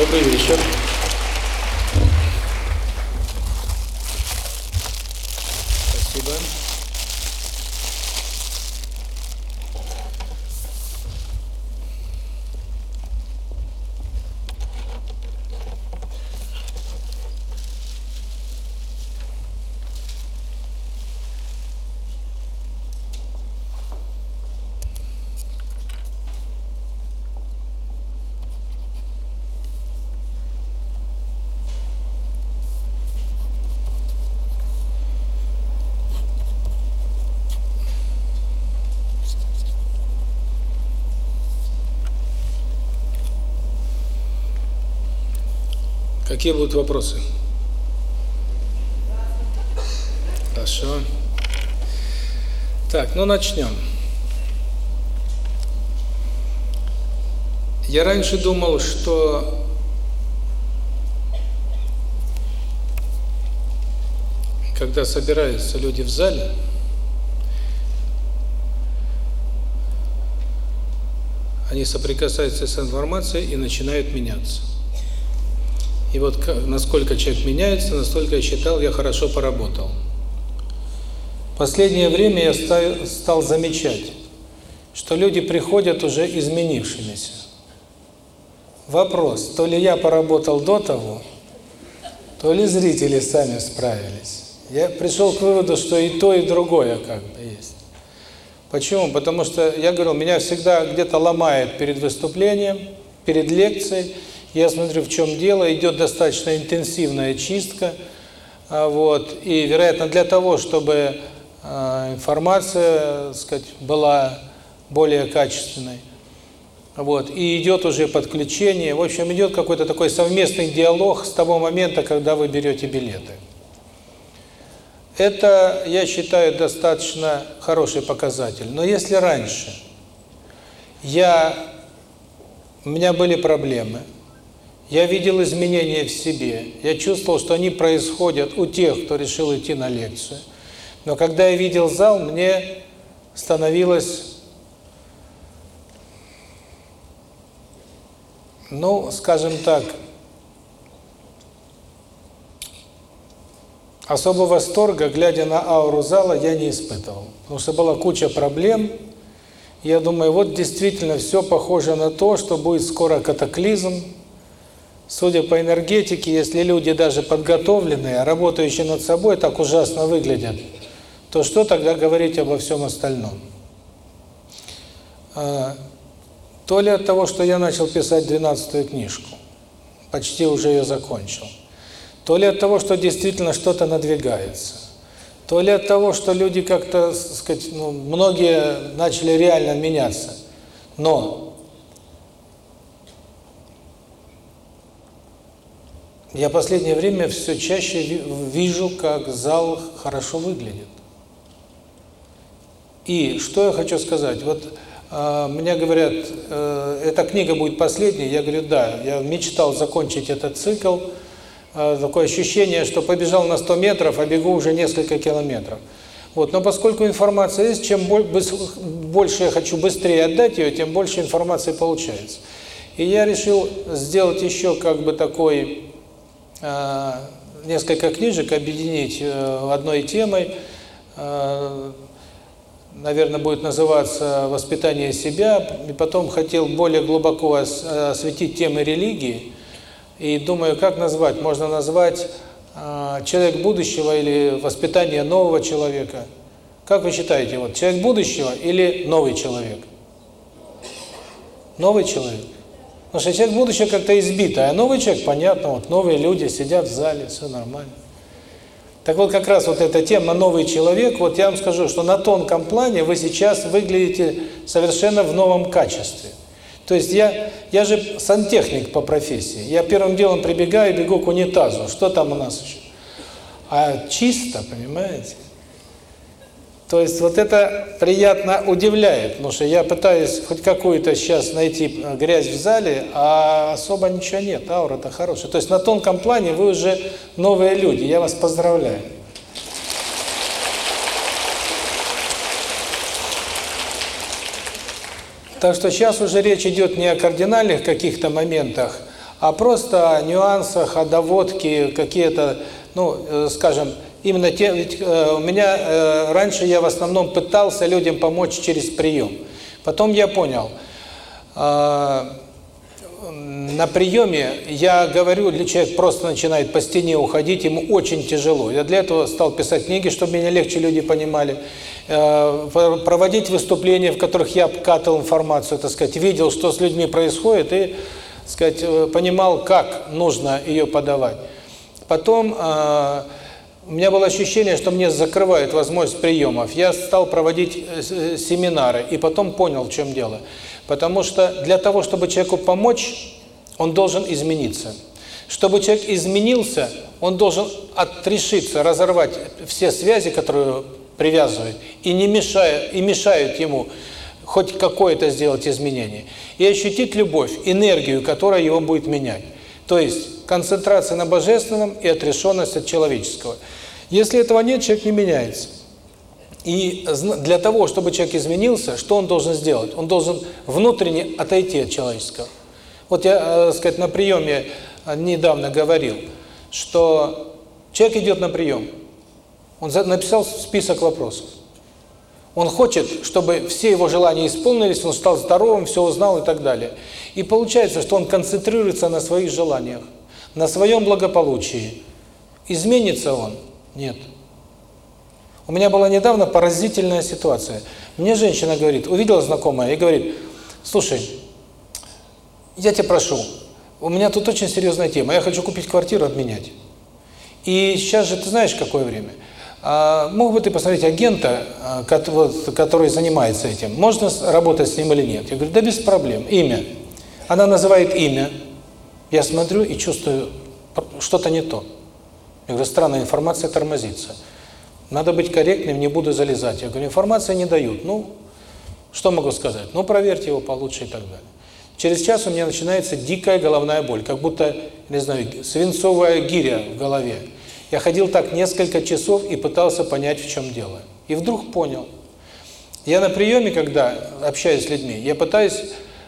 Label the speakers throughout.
Speaker 1: Добрый вечер. Спасибо. Какие будут вопросы? Хорошо. Так, ну начнем. Я раньше думал, что когда собираются люди в зале, они соприкасаются с информацией и начинают меняться. И вот насколько человек меняется, настолько я считал, я хорошо поработал. Последнее время я стал, замечать, что люди приходят уже изменившимися. Вопрос, то ли я поработал до того, то ли зрители сами справились. Я пришел к выводу, что и то, и другое как бы есть. Почему? Потому что, я говорил, меня всегда где-то ломает перед выступлением, перед лекцией, я смотрю, в чем дело, идет достаточно интенсивная чистка, а, вот, и, вероятно, для того, чтобы э, информация, сказать, была более качественной, вот, и идет уже подключение, в общем, идет какой-то такой совместный диалог с того момента, когда вы берете билеты. Это, я считаю, достаточно хороший показатель. Но если раньше я, у меня были проблемы, я видел изменения в себе. Я чувствовал, что они происходят у тех, кто решил идти на лекцию. Но когда я видел зал, мне становилось, ну, скажем так, особого восторга, глядя на ауру зала, я не испытывал. Потому что была куча проблем. Я думаю, вот действительно все похоже на то, что будет скоро катаклизм, Судя по энергетике, если люди даже подготовленные, работающие над собой, так ужасно выглядят, то что тогда говорить обо всем остальном? А, то ли от того, что я начал писать 12-ю книжку, почти уже ее закончил, то ли от того, что действительно что-то надвигается, то ли от того, что люди как-то, сказать, ну, многие начали реально меняться. Но Я последнее время все чаще вижу, как зал хорошо выглядит. И что я хочу сказать? Вот э, мне говорят, э, эта книга будет последней. Я говорю, да, я мечтал закончить этот цикл. Э, такое ощущение, что побежал на 100 метров, а бегу уже несколько километров. Вот, но поскольку информация есть, чем больше я хочу быстрее отдать ее, тем больше информации получается. И я решил сделать еще как бы такой несколько книжек объединить э, одной темой. Э, наверное, будет называться «Воспитание себя». И потом хотел более глубоко осветить темы религии. И думаю, как назвать? Можно назвать «Человек будущего» или «Воспитание нового человека». Как вы считаете, вот человек будущего или новый человек? Новый человек. Потому что человек будущего как-то избитый, а новый человек, понятно, вот новые люди сидят в зале, все нормально. Так вот, как раз вот эта тема «новый человек», вот я вам скажу, что на тонком плане вы сейчас выглядите совершенно в новом качестве. То есть я, я же сантехник по профессии, я первым делом прибегаю бегу к унитазу, что там у нас еще? А чисто, понимаете? То есть вот это приятно удивляет, потому что я пытаюсь хоть какую-то сейчас найти э, грязь в зале, а особо ничего нет, аура-то хорошая. То есть на тонком плане вы уже новые люди, я вас поздравляю. Так что сейчас уже речь идет не о кардинальных каких-то моментах, а просто о нюансах, о доводке, какие-то, ну, э, скажем, именно те, ведь э, у меня э, раньше я в основном пытался людям помочь через прием. Потом я понял, э, на приеме я говорю, человек просто начинает по стене уходить, ему очень тяжело. Я для этого стал писать книги, чтобы меня легче люди понимали, э, проводить выступления, в которых я обкатывал информацию, так сказать, видел, что с людьми происходит, и сказать, э, понимал, как нужно ее подавать. Потом э, у меня было ощущение, что мне закрывают возможность приемов. Я стал проводить э, семинары, и потом понял, в чем дело. Потому что для того, чтобы человеку помочь, он должен измениться. Чтобы человек изменился, он должен отрешиться, разорвать все связи, которые привязывают, и не мешают, и мешают ему хоть какое-то сделать изменение, и ощутить любовь, энергию, которая его будет менять. То есть концентрация на божественном и отрешенность от человеческого. Если этого нет, человек не меняется. И для того, чтобы человек изменился, что он должен сделать? Он должен внутренне отойти от человеческого. Вот я, так э, сказать, на приеме э, недавно говорил, что человек идет на прием, он написал список вопросов. Он хочет, чтобы все его желания исполнились, он стал здоровым, все узнал и так далее. И получается, что он концентрируется на своих желаниях, на своем благополучии. Изменится он? Нет. У меня была недавно поразительная ситуация. Мне женщина говорит, увидела знакомая и говорит, слушай, я тебя прошу, у меня тут очень серьезная тема, я хочу купить квартиру, обменять. И сейчас же ты знаешь, какое время. А, мог бы ты посмотреть агента, а, который занимается этим, можно работать с ним или нет? Я говорю, да без проблем, имя. Она называет имя, я смотрю и чувствую, что-то не то. Я говорю, странная информация тормозится. Надо быть корректным, не буду залезать. Я говорю, информация не дают. Ну, что могу сказать? Ну, проверьте его получше и так далее. Через час у меня начинается дикая головная боль, как будто, не знаю, свинцовая гиря в голове. Я ходил так несколько часов и пытался понять, в чем дело. И вдруг понял. Я на приеме, когда общаюсь с людьми, я пытаюсь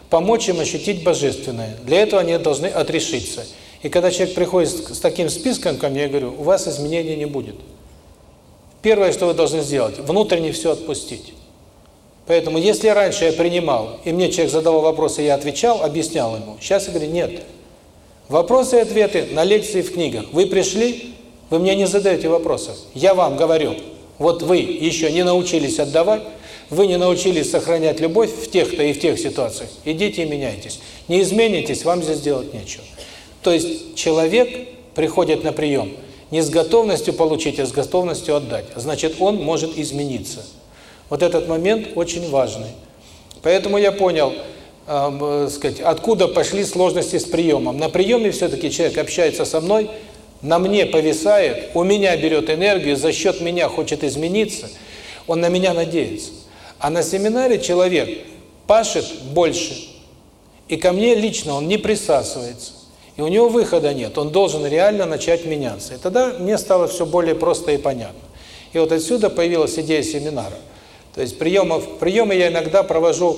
Speaker 1: помочь им ощутить божественное. Для этого они должны отрешиться. И когда человек приходит с таким списком ко мне, я говорю, у вас изменений не будет. Первое, что вы должны сделать, внутренне все отпустить. Поэтому, если раньше я принимал, и мне человек задавал вопросы, я отвечал, объяснял ему, сейчас я говорю, нет. Вопросы и ответы на лекции в книгах. Вы пришли, вы мне не задаете вопросов. Я вам говорю, вот вы еще не научились отдавать, вы не научились сохранять любовь в тех-то и в тех ситуациях. Идите и меняйтесь. Не изменитесь, вам здесь делать нечего. То есть человек приходит на прием не с готовностью получить, а с готовностью отдать. Значит, он может измениться. Вот этот момент очень важный. Поэтому я понял, э, сказать, откуда пошли сложности с приемом. На приеме все-таки человек общается со мной, на мне повисает, у меня берет энергию, за счет меня хочет измениться, он на меня надеется. А на семинаре человек пашет больше, и ко мне лично он не присасывается. И у него выхода нет, он должен реально начать меняться. И тогда мне стало все более просто и понятно. И вот отсюда появилась идея семинара. То есть приемов, приемы я иногда провожу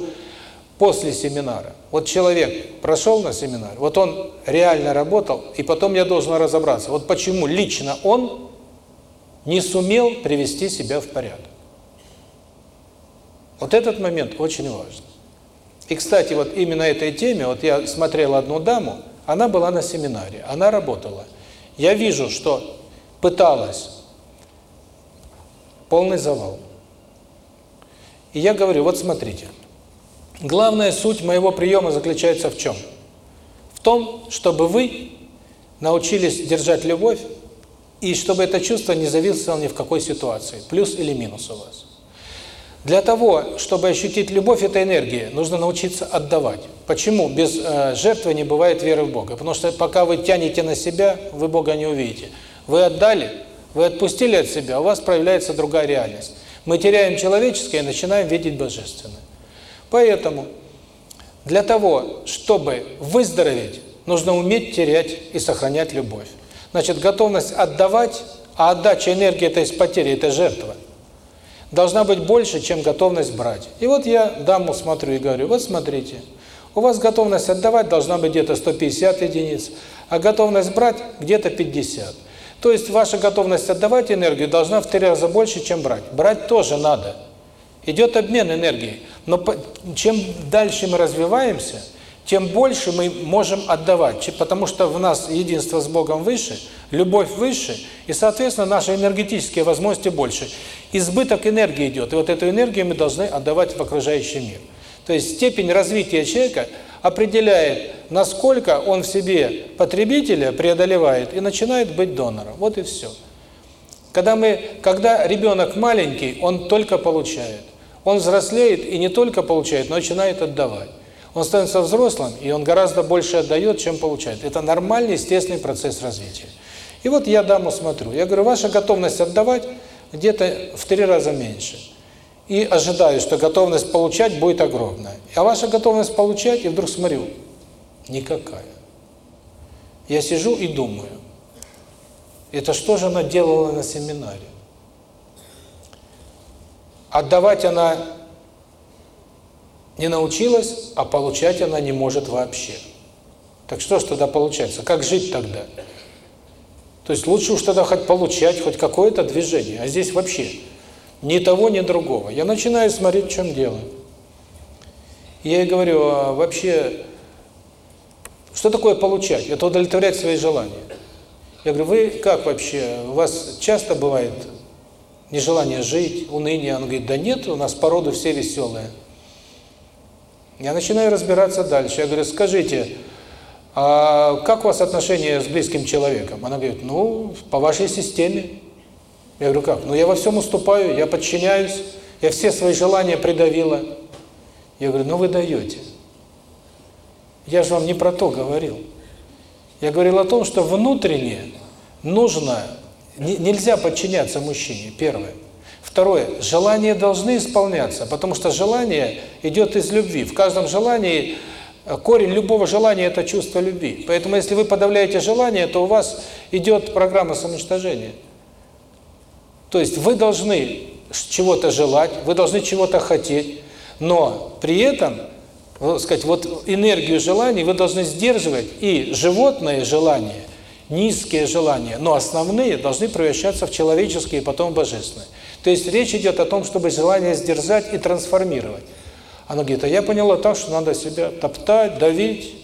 Speaker 1: после семинара. Вот человек прошел на семинар, вот он реально работал, и потом я должен разобраться, вот почему лично он не сумел привести себя в порядок. Вот этот момент очень важен. И, кстати, вот именно этой теме, вот я смотрел одну даму, она была на семинаре, она работала. Я вижу, что пыталась, полный завал. И я говорю, вот смотрите, главная суть моего приема заключается в чем? В том, чтобы вы научились держать любовь, и чтобы это чувство не зависело ни в какой ситуации, плюс или минус у вас. Для того, чтобы ощутить любовь этой энергии, нужно научиться отдавать. Почему? Без э, жертвы не бывает веры в Бога. Потому что пока вы тянете на себя, вы Бога не увидите. Вы отдали, вы отпустили от себя, у вас проявляется другая реальность. Мы теряем человеческое и начинаем видеть божественное. Поэтому для того, чтобы выздороветь, нужно уметь терять и сохранять любовь. Значит, готовность отдавать, а отдача энергии – это из потери, это жертва должна быть больше, чем готовность брать. И вот я даму смотрю и говорю, вот смотрите, У вас готовность отдавать должна быть где-то 150 единиц, а готовность брать где-то 50. То есть ваша готовность отдавать энергию должна в три раза больше, чем брать. Брать тоже надо. Идет обмен энергией. Но чем дальше мы развиваемся, тем больше мы можем отдавать, потому что в нас единство с Богом выше, любовь выше, и, соответственно, наши энергетические возможности больше. Избыток энергии идет, и вот эту энергию мы должны отдавать в окружающий мир. То есть степень развития человека определяет, насколько он в себе потребителя преодолевает и начинает быть донором. Вот и все. Когда мы, когда ребенок маленький, он только получает. Он взрослеет и не только получает, но начинает отдавать. Он становится взрослым, и он гораздо больше отдает, чем получает. Это нормальный, естественный процесс развития. И вот я даму смотрю. Я говорю, ваша готовность отдавать где-то в три раза меньше и ожидаю, что готовность получать будет огромная. А ваша готовность получать, и вдруг смотрю, никакая. Я сижу и думаю, это что же она делала на семинаре? Отдавать она не научилась, а получать она не может вообще. Так что ж тогда получается? Как жить тогда? То есть лучше уж тогда хоть получать, хоть какое-то движение. А здесь вообще ни того, ни другого. Я начинаю смотреть, в чем дело. Я ей говорю, а вообще, что такое получать? Это удовлетворять свои желания. Я говорю, вы как вообще, у вас часто бывает нежелание жить, уныние? Она говорит, да нет, у нас породы все веселые. Я начинаю разбираться дальше. Я говорю, скажите, а как у вас отношения с близким человеком? Она говорит, ну, по вашей системе. Я говорю, как? Ну, я во всем уступаю, я подчиняюсь, я все свои желания придавила. Я говорю, ну вы даете. Я же вам не про то говорил. Я говорил о том, что внутренне нужно, нельзя подчиняться мужчине, первое. Второе, желания должны исполняться, потому что желание идет из любви. В каждом желании, э, корень любого желания – это чувство любви. Поэтому если вы подавляете желание, то у вас идет программа самоуничтожения. То есть вы должны чего-то желать, вы должны чего-то хотеть, но при этом, сказать, вот энергию желаний вы должны сдерживать, и животное желание, низкие желания, но основные должны превращаться в человеческие и потом в божественные. То есть речь идет о том, чтобы желание сдержать и трансформировать. Она говорит, а я поняла так, что надо себя топтать, давить.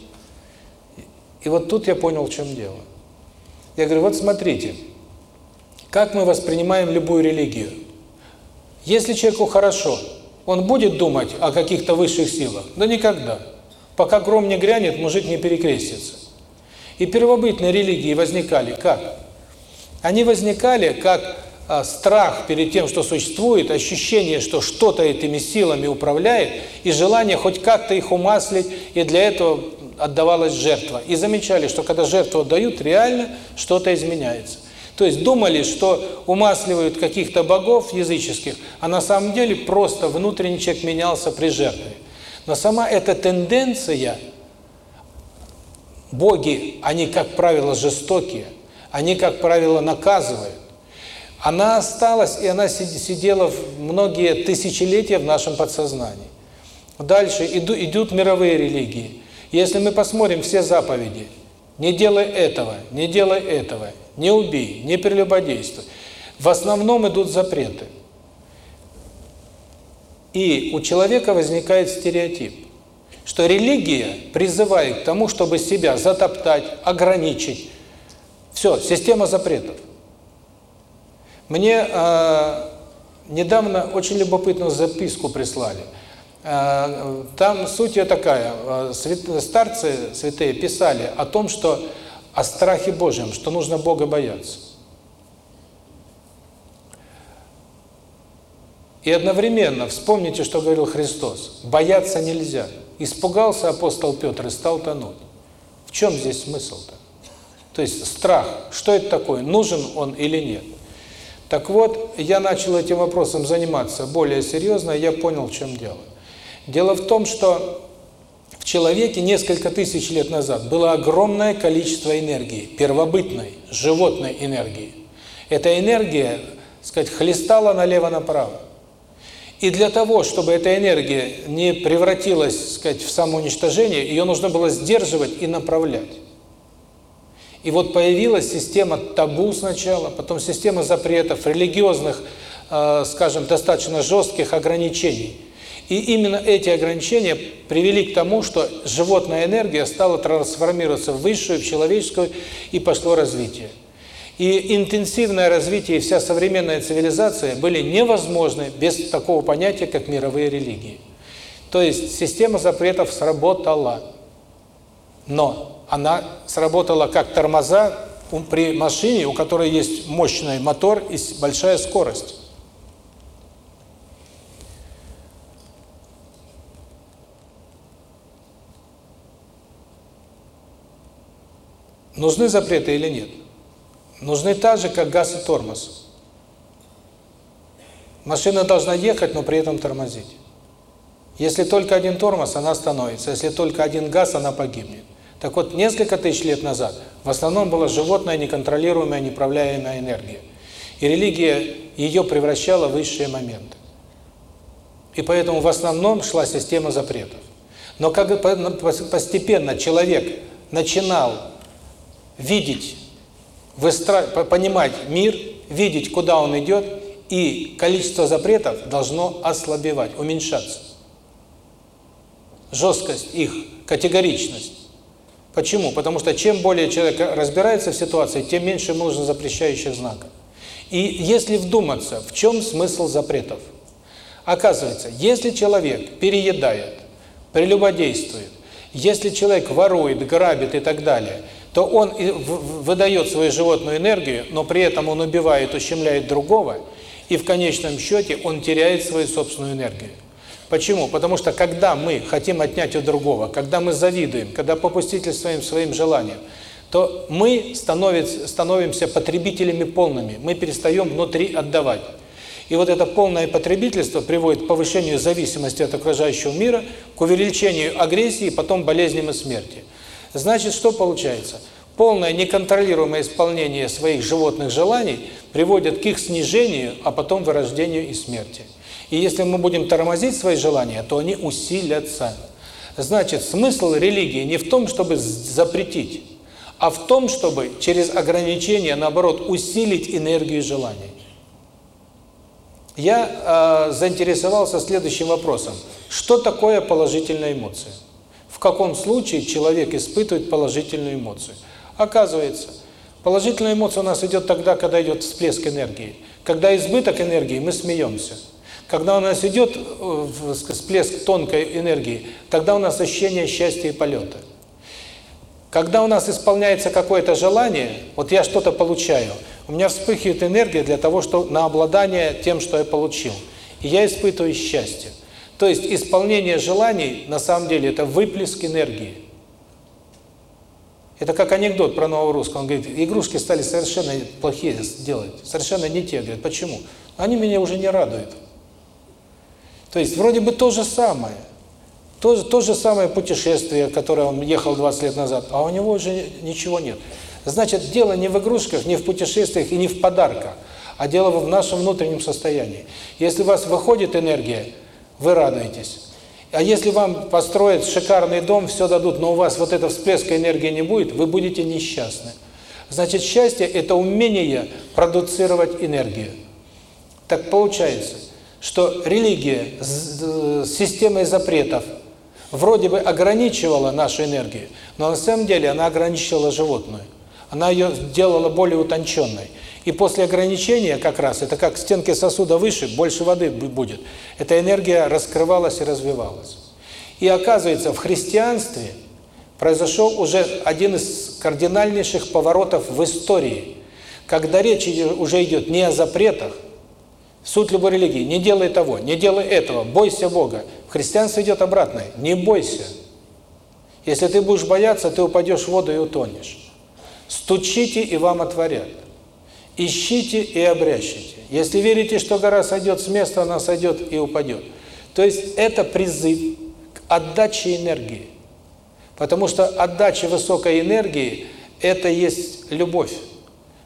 Speaker 1: И вот тут я понял, в чем дело. Я говорю, вот смотрите, как мы воспринимаем любую религию. Если человеку хорошо, он будет думать о каких-то высших силах? Да никогда. Пока гром не грянет, мужик не перекрестится. И первобытные религии возникали как? Они возникали как а, страх перед тем, что существует, ощущение, что что-то этими силами управляет, и желание хоть как-то их умаслить, и для этого отдавалась жертва. И замечали, что когда жертву отдают, реально что-то изменяется. То есть думали, что умасливают каких-то богов языческих, а на самом деле просто внутренний человек менялся при жертве. Но сама эта тенденция, боги, они, как правило, жестокие, они, как правило, наказывают, она осталась, и она сидела многие тысячелетия в нашем подсознании. Дальше идут мировые религии. Если мы посмотрим все заповеди, не делай этого, не делай этого, не убей, не прелюбодействуй, в основном идут запреты. И у человека возникает стереотип, что религия призывает к тому, чтобы себя затоптать, ограничить. Все, система запретов. Мне э, недавно очень любопытную записку прислали. Э, там суть ее такая, э, старцы святые писали о том, что о страхе Божьем, что нужно Бога бояться. И одновременно вспомните, что говорил Христос. Бояться нельзя. Испугался апостол Петр и стал тонуть. В чем здесь смысл-то? То есть страх, что это такое, нужен он или нет? Так вот, я начал этим вопросом заниматься более серьезно, и я понял, в чем дело. Дело в том, что в человеке несколько тысяч лет назад было огромное количество энергии, первобытной, животной энергии. Эта энергия, сказать, хлестала налево-направо. И для того, чтобы эта энергия не превратилась, сказать, в самоуничтожение, ее нужно было сдерживать и направлять. И вот появилась система табу сначала, потом система запретов, религиозных, э, скажем, достаточно жестких ограничений. И именно эти ограничения привели к тому, что животная энергия стала трансформироваться в высшую, в человеческую, и пошло развитие. И интенсивное развитие и вся современная цивилизация были невозможны без такого понятия, как мировые религии. То есть система запретов сработала. Но она сработала как тормоза при машине, у которой есть мощный мотор и большая скорость. Нужны запреты или нет? Нужны так же, как газ и тормоз. Машина должна ехать, но при этом тормозить. Если только один тормоз, она остановится. Если только один газ, она погибнет. Так вот, несколько тысяч лет назад в основном была животная, неконтролируемая, неправляемая энергия. И религия ее превращала в высшие моменты. И поэтому в основном шла система запретов. Но как постепенно человек начинал видеть, выстра... понимать мир, видеть, куда он идет, и количество запретов должно ослабевать, уменьшаться. Жесткость их, категоричность. Почему? Потому что чем более человек разбирается в ситуации, тем меньше ему нужно запрещающих знаков. И если вдуматься, в чем смысл запретов? Оказывается, если человек переедает, прелюбодействует, если человек ворует, грабит и так далее, то он выдает свою животную энергию, но при этом он убивает, ущемляет другого, и в конечном счете он теряет свою собственную энергию. Почему? Потому что когда мы хотим отнять у другого, когда мы завидуем, когда попустительствуем своим желаниям, то мы становимся потребителями полными, мы перестаем внутри отдавать. И вот это полное потребительство приводит к повышению зависимости от окружающего мира, к увеличению агрессии, потом болезням и смерти. Значит, что получается? Полное неконтролируемое исполнение своих животных желаний приводит к их снижению, а потом вырождению и смерти. И если мы будем тормозить свои желания, то они усилятся. Значит, смысл религии не в том, чтобы запретить, а в том, чтобы через ограничения, наоборот, усилить энергию желаний. Я э, заинтересовался следующим вопросом. Что такое положительная эмоция? Каком случае человек испытывает положительную эмоцию? Оказывается, положительная эмоция у нас идет тогда, когда идет всплеск энергии. Когда избыток энергии, мы смеемся. Когда у нас идет э, всплеск тонкой энергии, тогда у нас ощущение счастья и полета. Когда у нас исполняется какое-то желание, вот я что-то получаю, у меня вспыхивает энергия для того, что на обладание тем, что я получил. И я испытываю счастье. То есть исполнение желаний, на самом деле, это выплеск энергии. Это как анекдот про нового русского. Он говорит, игрушки стали совершенно плохие делать, совершенно не те. Говорит, почему? Они меня уже не радуют. То есть вроде бы то же самое. То, то же самое путешествие, которое он ехал 20 лет назад, а у него уже ничего нет. Значит, дело не в игрушках, не в путешествиях и не в подарках, а дело в нашем внутреннем состоянии. Если у вас выходит энергия, вы радуетесь. А если вам построят шикарный дом, все дадут, но у вас вот эта всплеска энергии не будет, вы будете несчастны. Значит, счастье – это умение продуцировать энергию. Так получается – что религия с системой запретов вроде бы ограничивала нашу энергию, но на самом деле она ограничивала животную. Она ее делала более утонченной. И после ограничения как раз, это как стенки сосуда выше, больше воды будет, эта энергия раскрывалась и развивалась. И оказывается, в христианстве произошел уже один из кардинальнейших поворотов в истории, когда речь уже идет не о запретах, Суть любой религии – не делай того, не делай этого, бойся Бога. В христианстве идет обратное – не бойся. Если ты будешь бояться, ты упадешь в воду и утонешь. Стучите, и вам отворят. Ищите и обрящите. Если верите, что гора сойдет с места, она сойдет и упадет. То есть это призыв к отдаче энергии. Потому что отдача высокой энергии – это есть любовь.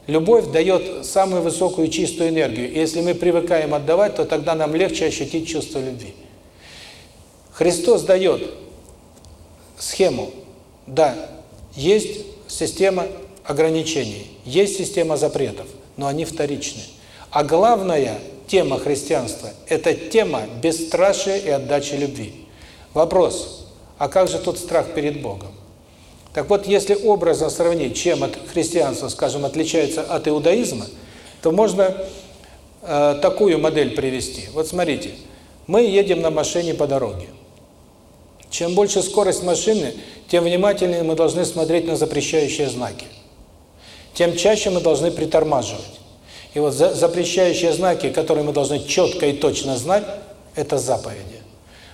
Speaker 1: Любовь дает самую высокую чистую энергию. И если мы привыкаем отдавать, то тогда нам легче ощутить чувство любви. Христос дает схему. Да, есть система ограничений, есть система запретов, но они вторичны. А главная тема христианства – это тема бесстрашия и отдачи любви. Вопрос, а как же тот страх перед Богом? Так вот, если образно сравнить, чем от христианства, скажем, отличается от иудаизма, то можно э, такую модель привести. Вот смотрите, мы едем на машине по дороге. Чем больше скорость машины, тем внимательнее мы должны смотреть на запрещающие знаки. Тем чаще мы должны притормаживать. И вот запрещающие знаки, которые мы должны четко и точно знать, это заповеди.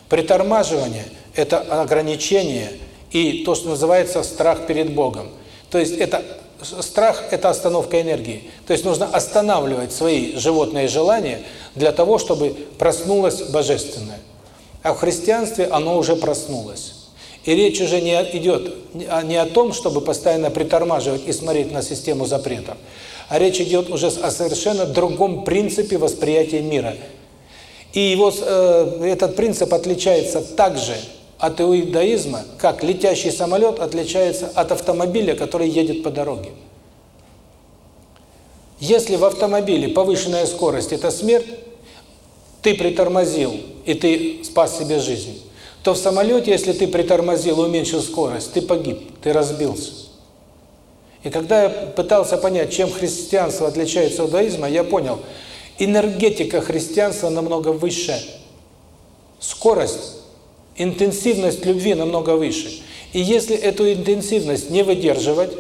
Speaker 1: Притормаживание – это ограничение и то, что называется страх перед Богом. То есть это страх – это остановка энергии. То есть нужно останавливать свои животные желания для того, чтобы проснулось Божественное. А в христианстве оно уже проснулось. И речь уже не идет не о том, чтобы постоянно притормаживать и смотреть на систему запретов, а речь идет уже о совершенно другом принципе восприятия мира. И его, э, этот принцип отличается также от иудаизма, как летящий самолет отличается от автомобиля, который едет по дороге. Если в автомобиле повышенная скорость – это смерть, ты притормозил, и ты спас себе жизнь, то в самолете, если ты притормозил уменьшил скорость, ты погиб, ты разбился. И когда я пытался понять, чем христианство отличается от иудаизма, я понял, энергетика христианства намного выше. Скорость, интенсивность любви намного выше. И если эту интенсивность не выдерживать,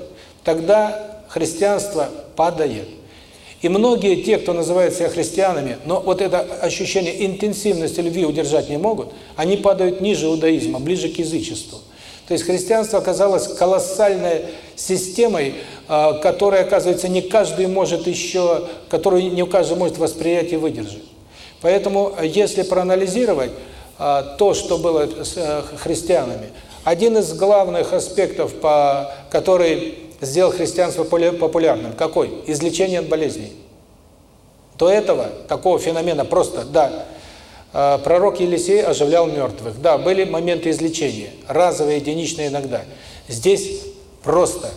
Speaker 1: тогда христианство падает. И многие те, кто называют себя христианами, но вот это ощущение интенсивности любви удержать не могут, они падают ниже иудаизма, ближе к язычеству. То есть христианство оказалось колоссальной системой, а, которая, оказывается, не каждый может еще, которую не каждый может восприять и выдержать. Поэтому, если проанализировать а, то, что было с э, христианами, один из главных аспектов, по который сделал христианство популярным, какой? Излечение от болезней. До этого такого феномена просто, да, а, пророк Елисей оживлял мертвых. Да, были моменты излечения, разовые, единичные иногда. Здесь просто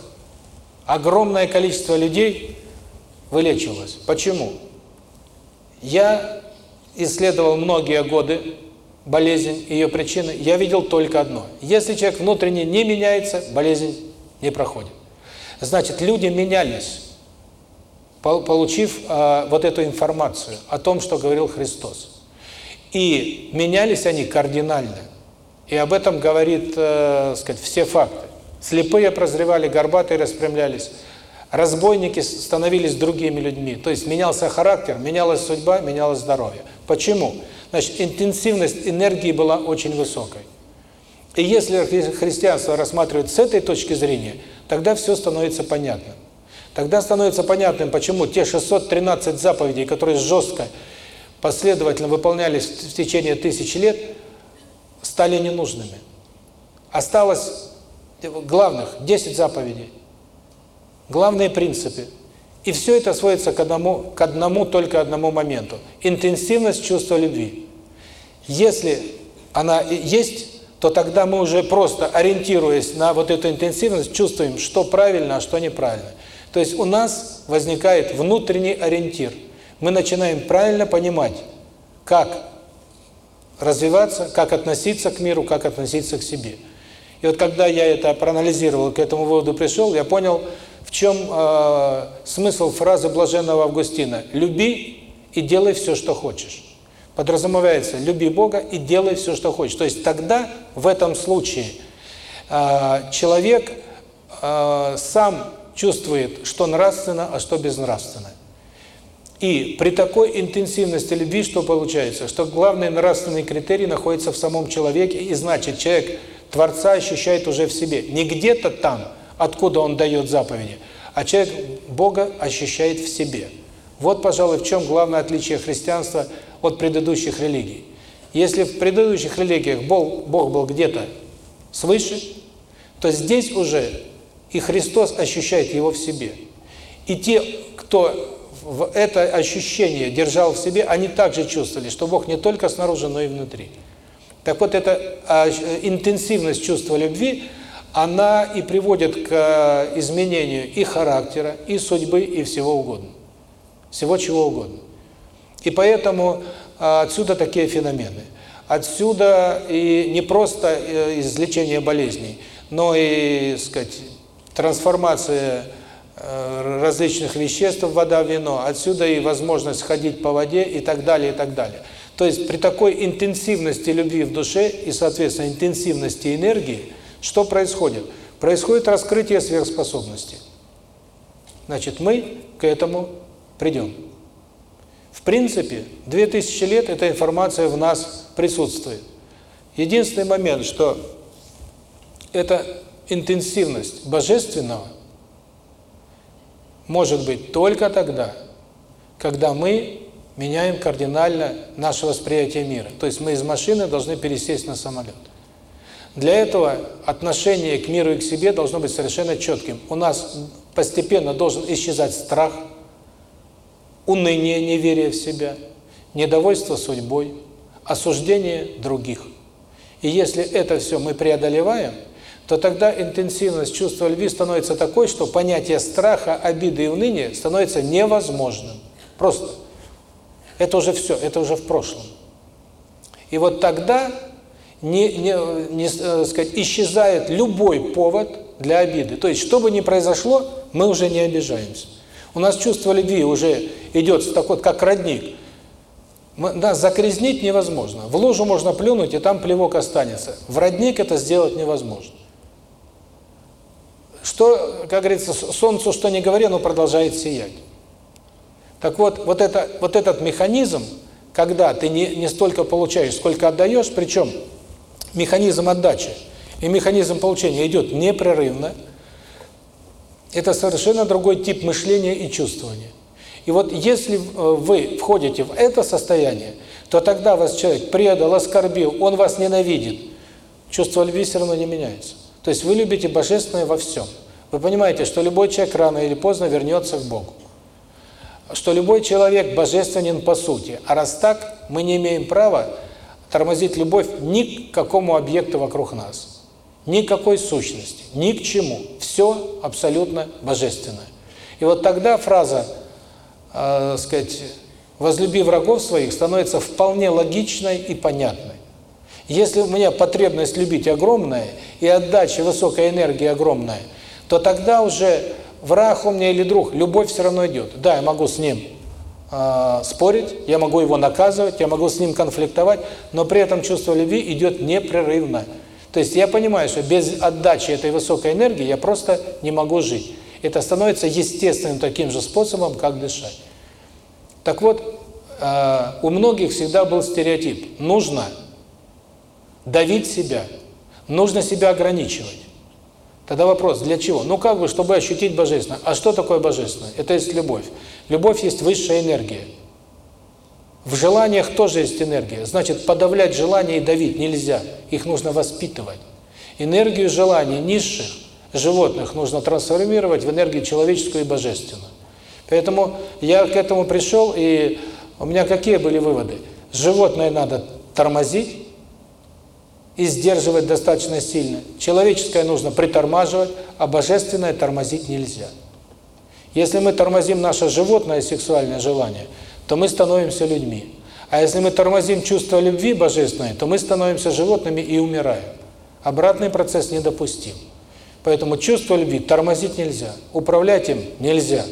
Speaker 1: огромное количество людей вылечивалось. Почему? Я исследовал многие годы болезнь, ее причины, я видел только одно. Если человек внутренне не меняется, болезнь не проходит. Значит, люди менялись, получив э, вот эту информацию о том, что говорил Христос. И менялись они кардинально. И об этом говорит, э, сказать, все факты. Слепые прозревали, горбатые распрямлялись. Разбойники становились другими людьми. То есть менялся характер, менялась судьба, менялось здоровье. Почему? Значит, интенсивность энергии была очень высокой. И если христианство рассматривать с этой точки зрения, тогда все становится понятным. Тогда становится понятным, почему те 613 заповедей, которые жестко последовательно выполнялись в течение тысячи лет, стали ненужными. Осталось главных 10 заповедей, главные принципы. И все это сводится к одному, к одному только одному моменту. Интенсивность чувства любви. Если она есть, то тогда мы уже просто, ориентируясь на вот эту интенсивность, чувствуем, что правильно, а что неправильно. То есть у нас возникает внутренний ориентир – мы начинаем правильно понимать, как развиваться, как относиться к миру, как относиться к себе. И вот когда я это проанализировал, к этому выводу пришел, я понял, в чем э, смысл фразы блаженного Августина «люби и делай все, что хочешь». Подразумевается «люби Бога и делай все, что хочешь». То есть тогда, в этом случае, э, человек э, сам чувствует, что нравственно, а что безнравственно. И при такой интенсивности любви что получается? Что главный нравственный критерий находится в самом человеке, и значит, человек Творца ощущает уже в себе. Не где-то там, откуда он дает заповеди, а человек Бога ощущает в себе. Вот, пожалуй, в чем главное отличие христианства от предыдущих религий. Если в предыдущих религиях Бог, Бог был где-то свыше, то здесь уже и Христос ощущает его в себе. И те кто в это ощущение держал в себе, они также чувствовали, что Бог не только снаружи, но и внутри. Так вот, эта а, интенсивность чувства любви, она и приводит к изменению и характера, и судьбы, и всего угодно. Всего чего угодно. И поэтому а, отсюда такие феномены. Отсюда и не просто э, излечение болезней, но и, сказать, трансформация Э, различных веществ, вода, вино. Отсюда и возможность ходить по воде и так далее, и так далее. То есть при такой интенсивности любви в душе и, соответственно, интенсивности энергии, что происходит? Происходит раскрытие сверхспособностей. Значит, мы к этому придем. В принципе, 2000 лет эта информация в нас присутствует. Единственный момент, что эта интенсивность божественного может быть только тогда, когда мы меняем кардинально наше восприятие мира. То есть мы из машины должны пересесть на самолет. Для этого отношение к миру и к себе должно быть совершенно четким. У нас постепенно должен исчезать страх, уныние, неверие в себя, недовольство судьбой, осуждение других. И если это все мы преодолеваем – то тогда интенсивность чувства любви становится такой, что понятие страха, обиды и уныния становится невозможным. Просто. Это уже все, это уже в прошлом. И вот тогда не, не, не э, сказать, исчезает любой повод для обиды. То есть, что бы ни произошло, мы уже не обижаемся. У нас чувство любви уже идет такой, как родник. Мы, нас закрезнить невозможно. В лужу можно плюнуть, и там плевок останется. В родник это сделать невозможно. Что, как говорится, солнцу что не говори, оно продолжает сиять. Так вот, вот, это, вот этот механизм, когда ты не, не столько получаешь, сколько отдаешь, причем механизм отдачи и механизм получения идет непрерывно, это совершенно другой тип мышления и чувствования. И вот если э, вы входите в это состояние, то тогда вас человек предал, оскорбил, он вас ненавидит, чувство любви все равно не меняется. То есть вы любите Божественное во всем. Вы понимаете, что любой человек рано или поздно вернется к Богу. Что любой человек божественен по сути. А раз так, мы не имеем права тормозить любовь ни к какому объекту вокруг нас. Никакой сущности, ни к чему. Все абсолютно божественное. И вот тогда фраза, э, сказать, «возлюби врагов своих» становится вполне логичной и понятной. Если у меня потребность любить огромная, и отдача высокой энергии огромная, то тогда уже враг у меня или друг, любовь все равно идет. Да, я могу с ним э, спорить, я могу его наказывать, я могу с ним конфликтовать, но при этом чувство любви идет непрерывно. То есть я понимаю, что без отдачи этой высокой энергии я просто не могу жить. Это становится естественным таким же способом, как дышать. Так вот, э, у многих всегда был стереотип. Нужно давить себя, нужно себя ограничивать. Тогда вопрос, для чего? Ну как бы, чтобы ощутить Божественное. А что такое Божественное? Это есть любовь. Любовь есть высшая энергия. В желаниях тоже есть энергия. Значит, подавлять желания и давить нельзя. Их нужно воспитывать. Энергию желаний низших животных нужно трансформировать в энергию человеческую и божественную. Поэтому я к этому пришел, и у меня какие были выводы? Животное надо тормозить, и сдерживать достаточно сильно. Человеческое нужно притормаживать, а божественное тормозить нельзя. Если мы тормозим наше животное сексуальное желание, то мы становимся людьми. А если мы тормозим чувство любви божественной, то мы становимся животными и умираем. Обратный процесс недопустим. Поэтому чувство любви тормозить нельзя, управлять им нельзя.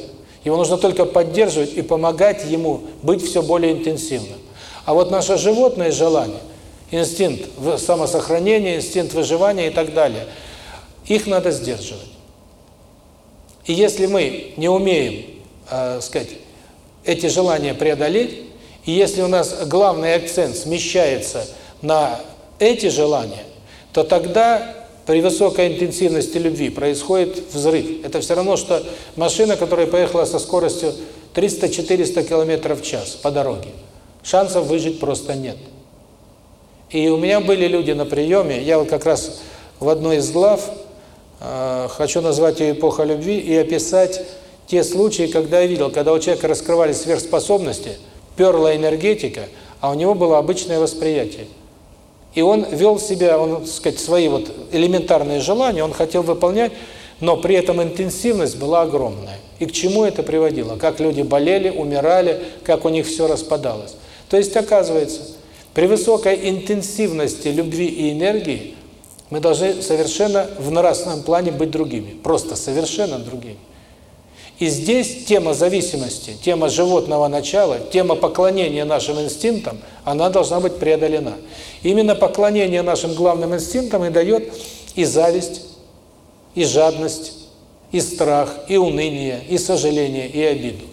Speaker 1: Его нужно только поддерживать и помогать ему быть все более интенсивным. А вот наше животное желание – инстинкт самосохранения, инстинкт выживания и так далее. Их надо сдерживать. И если мы не умеем, э, сказать, эти желания преодолеть, и если у нас главный акцент смещается на эти желания, то тогда при высокой интенсивности любви происходит взрыв. Это все равно, что машина, которая поехала со скоростью 300-400 км в час по дороге. Шансов выжить просто нет. И у меня были люди на приеме, я вот как раз в одной из глав э, хочу назвать ее «Эпоха любви» и описать те случаи, когда я видел, когда у человека раскрывались сверхспособности, перла энергетика, а у него было обычное восприятие. И он вел себя, он, так сказать, свои вот элементарные желания, он хотел выполнять, но при этом интенсивность была огромная. И к чему это приводило? Как люди болели, умирали, как у них все распадалось. То есть, оказывается, при высокой интенсивности любви и энергии мы должны совершенно в нравственном плане быть другими. Просто совершенно другими. И здесь тема зависимости, тема животного начала, тема поклонения нашим инстинктам, она должна быть преодолена. Именно поклонение нашим главным инстинктам и дает и зависть, и жадность, и страх, и уныние, и сожаление, и обиду.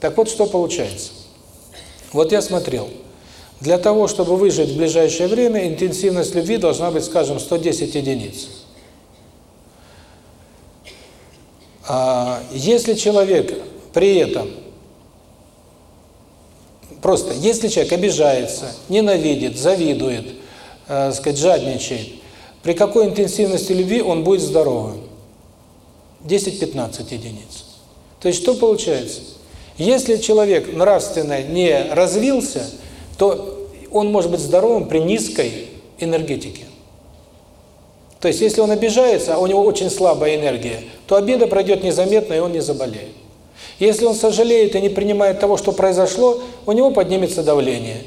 Speaker 1: Так вот, что получается. Вот я смотрел. Для того, чтобы выжить в ближайшее время, интенсивность любви должна быть, скажем, 110 единиц. А если человек при этом просто, если человек обижается, ненавидит, завидует, э, сказать, жадничает, при какой интенсивности любви он будет здоровым? 10-15 единиц. То есть что получается? Если человек нравственно не развился, то он может быть здоровым при низкой энергетике. То есть если он обижается, а у него очень слабая энергия, то обида пройдет незаметно, и он не заболеет. Если он сожалеет и не принимает того, что произошло, у него поднимется давление.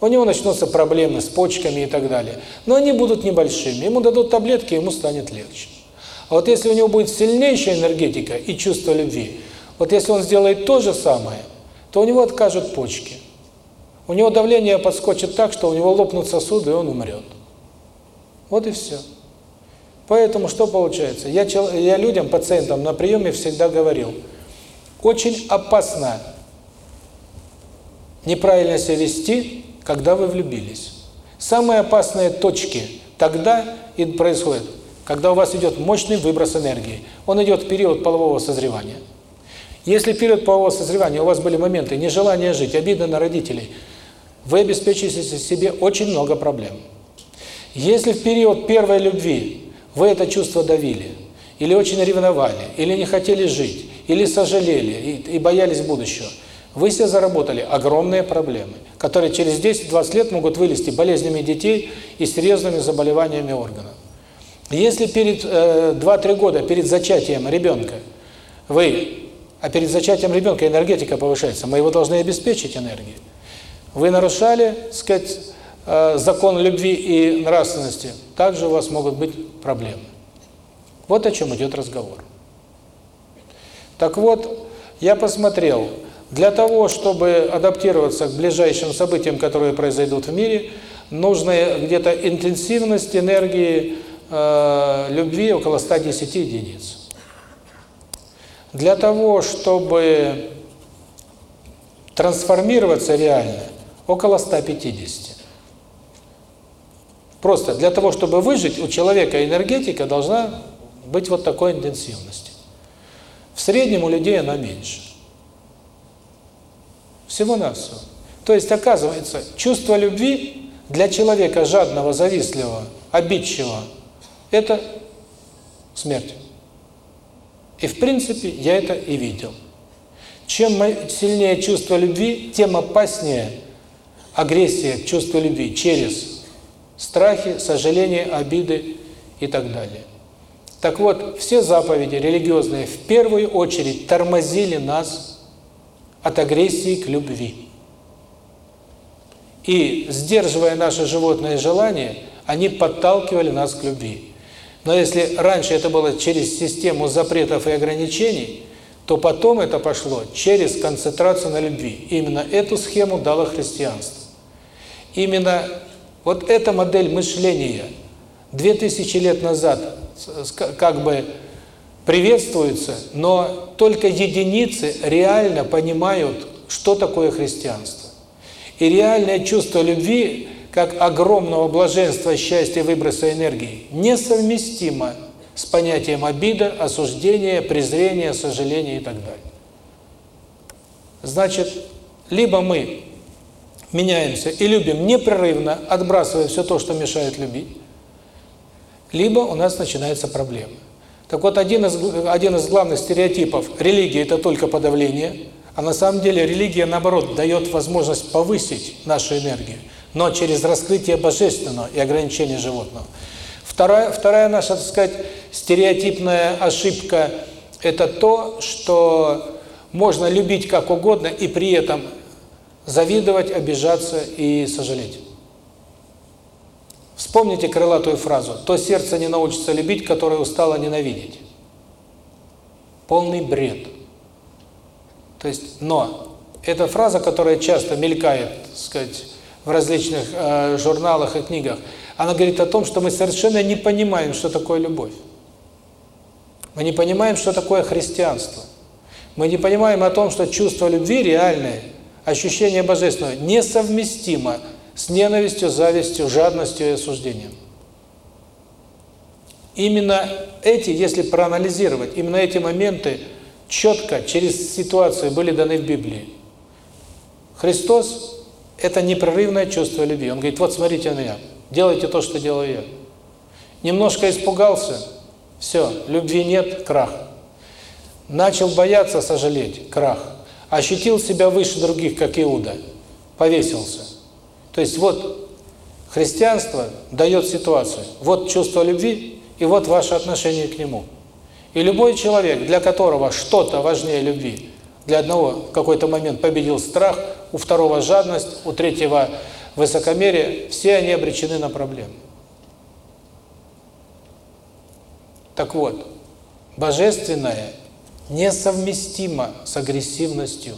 Speaker 1: У него начнутся проблемы с почками и так далее. Но они будут небольшими. Ему дадут таблетки, ему станет легче. А вот если у него будет сильнейшая энергетика и чувство любви, вот если он сделает то же самое, то у него откажут почки. У него давление подскочит так, что у него лопнут сосуды, и он умрет. Вот и все. Поэтому что получается? Я, я людям, пациентам на приеме всегда говорил, очень опасно неправильно себя вести, когда вы влюбились. Самые опасные точки тогда и происходят, когда у вас идет мощный выброс энергии. Он идет в период полового созревания. Если период полового созревания у вас были моменты нежелания жить, обиды на родителей, вы обеспечите себе очень много проблем. Если в период первой любви вы это чувство давили, или очень ревновали, или не хотели жить, или сожалели и, и боялись будущего, вы себе заработали огромные проблемы, которые через 10-20 лет могут вылезти болезнями детей и серьезными заболеваниями органов. Если перед э, 2-3 года, перед зачатием ребенка, вы, а перед зачатием ребенка энергетика повышается, мы его должны обеспечить энергией. Вы нарушали, сказать, закон любви и нравственности, также у вас могут быть проблемы. Вот о чем идет разговор. Так вот, я посмотрел, для того, чтобы адаптироваться к ближайшим событиям, которые произойдут в мире, нужна где-то интенсивность энергии э, любви около 110 единиц. Для того, чтобы трансформироваться реально, около 150. Просто для того, чтобы выжить, у человека энергетика должна быть вот такой интенсивности. В среднем у людей она меньше. Всего-навсего. То есть, оказывается, чувство любви для человека жадного, завистливого, обидчивого – это смерть. И, в принципе, я это и видел. Чем сильнее чувство любви, тем опаснее агрессия к чувству любви через страхи, сожаления, обиды и так далее. Так вот, все заповеди религиозные в первую очередь тормозили нас от агрессии к любви. И, сдерживая наши животные желания, они подталкивали нас к любви. Но если раньше это было через систему запретов и ограничений, то потом это пошло через концентрацию на любви. Именно эту схему дало христианство. Именно вот эта модель мышления 2000 лет назад как бы приветствуется, но только единицы реально понимают, что такое христианство. И реальное чувство любви, как огромного блаженства, счастья, выброса энергии, несовместимо с понятием обида, осуждения, презрения, сожаления и так далее. Значит, либо мы меняемся и любим непрерывно, отбрасывая все то, что мешает любить, либо у нас начинаются проблемы. Так вот, один из, один из главных стереотипов – религия – это только подавление, а на самом деле религия, наоборот, дает возможность повысить нашу энергию, но через раскрытие божественного и ограничение животного. Вторая, вторая наша, так сказать, стереотипная ошибка – это то, что можно любить как угодно и при этом завидовать, обижаться и сожалеть. Вспомните крылатую фразу «То сердце не научится любить, которое устало ненавидеть». Полный бред. То есть, но эта фраза, которая часто мелькает, так сказать, в различных э, журналах и книгах, она говорит о том, что мы совершенно не понимаем, что такое любовь. Мы не понимаем, что такое христианство. Мы не понимаем о том, что чувство любви реальное, ощущение божественного несовместимо с ненавистью, завистью, жадностью и осуждением. Именно эти, если проанализировать, именно эти моменты четко через ситуацию были даны в Библии. Христос – это непрерывное чувство любви. Он говорит, вот смотрите на меня, делайте то, что делаю я. Немножко испугался, все, любви нет, крах. Начал бояться, сожалеть, крах. Ощутил себя выше других, как Иуда, повесился. То есть вот христианство дает ситуацию. Вот чувство любви, и вот ваше отношение к нему. И любой человек, для которого что-то важнее любви, для одного в какой-то момент победил страх, у второго жадность, у третьего высокомерие, все они обречены на проблемы. Так вот, божественное несовместимо с агрессивностью.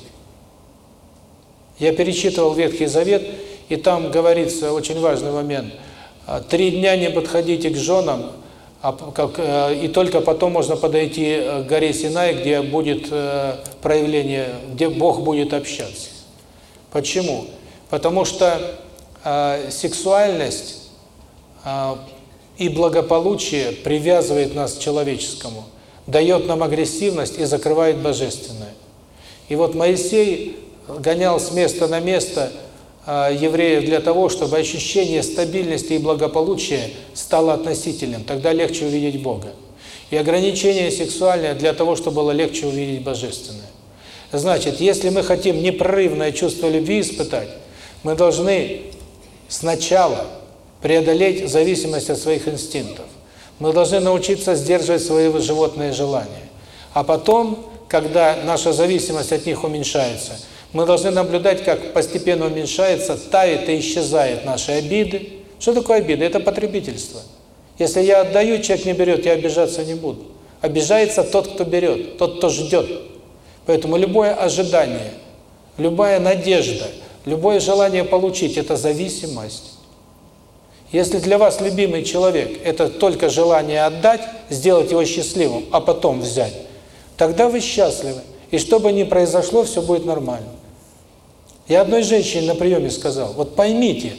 Speaker 1: Я перечитывал Ветхий Завет, и там говорится очень важный момент. «А, три дня не подходите к женам, а как, э, и только потом можно подойти к горе Синай, где будет э, проявление, где Бог будет общаться. Почему? Потому что э, сексуальность и благополучие привязывает нас к человеческому, дает нам агрессивность и закрывает божественное. И вот Моисей гонял с места на место а, евреев для того, чтобы ощущение стабильности и благополучия стало относительным, тогда легче увидеть Бога. И ограничение сексуальное для того, чтобы было легче увидеть Божественное. Значит, если мы хотим непрерывное чувство любви испытать, мы должны сначала преодолеть зависимость от своих инстинктов. Мы должны научиться сдерживать свои животные желания. А потом, когда наша зависимость от них уменьшается – мы должны наблюдать, как постепенно уменьшается, тает и исчезает наши обиды. Что такое обида? Это потребительство. Если я отдаю, человек не берет, я обижаться не буду. Обижается тот, кто берет, тот, кто ждет. Поэтому любое ожидание, любая надежда, любое желание получить – это зависимость. Если для вас любимый человек – это только желание отдать, сделать его счастливым, а потом взять, тогда вы счастливы. И что бы ни произошло, все будет нормально. Я одной женщине на приеме сказал, вот поймите,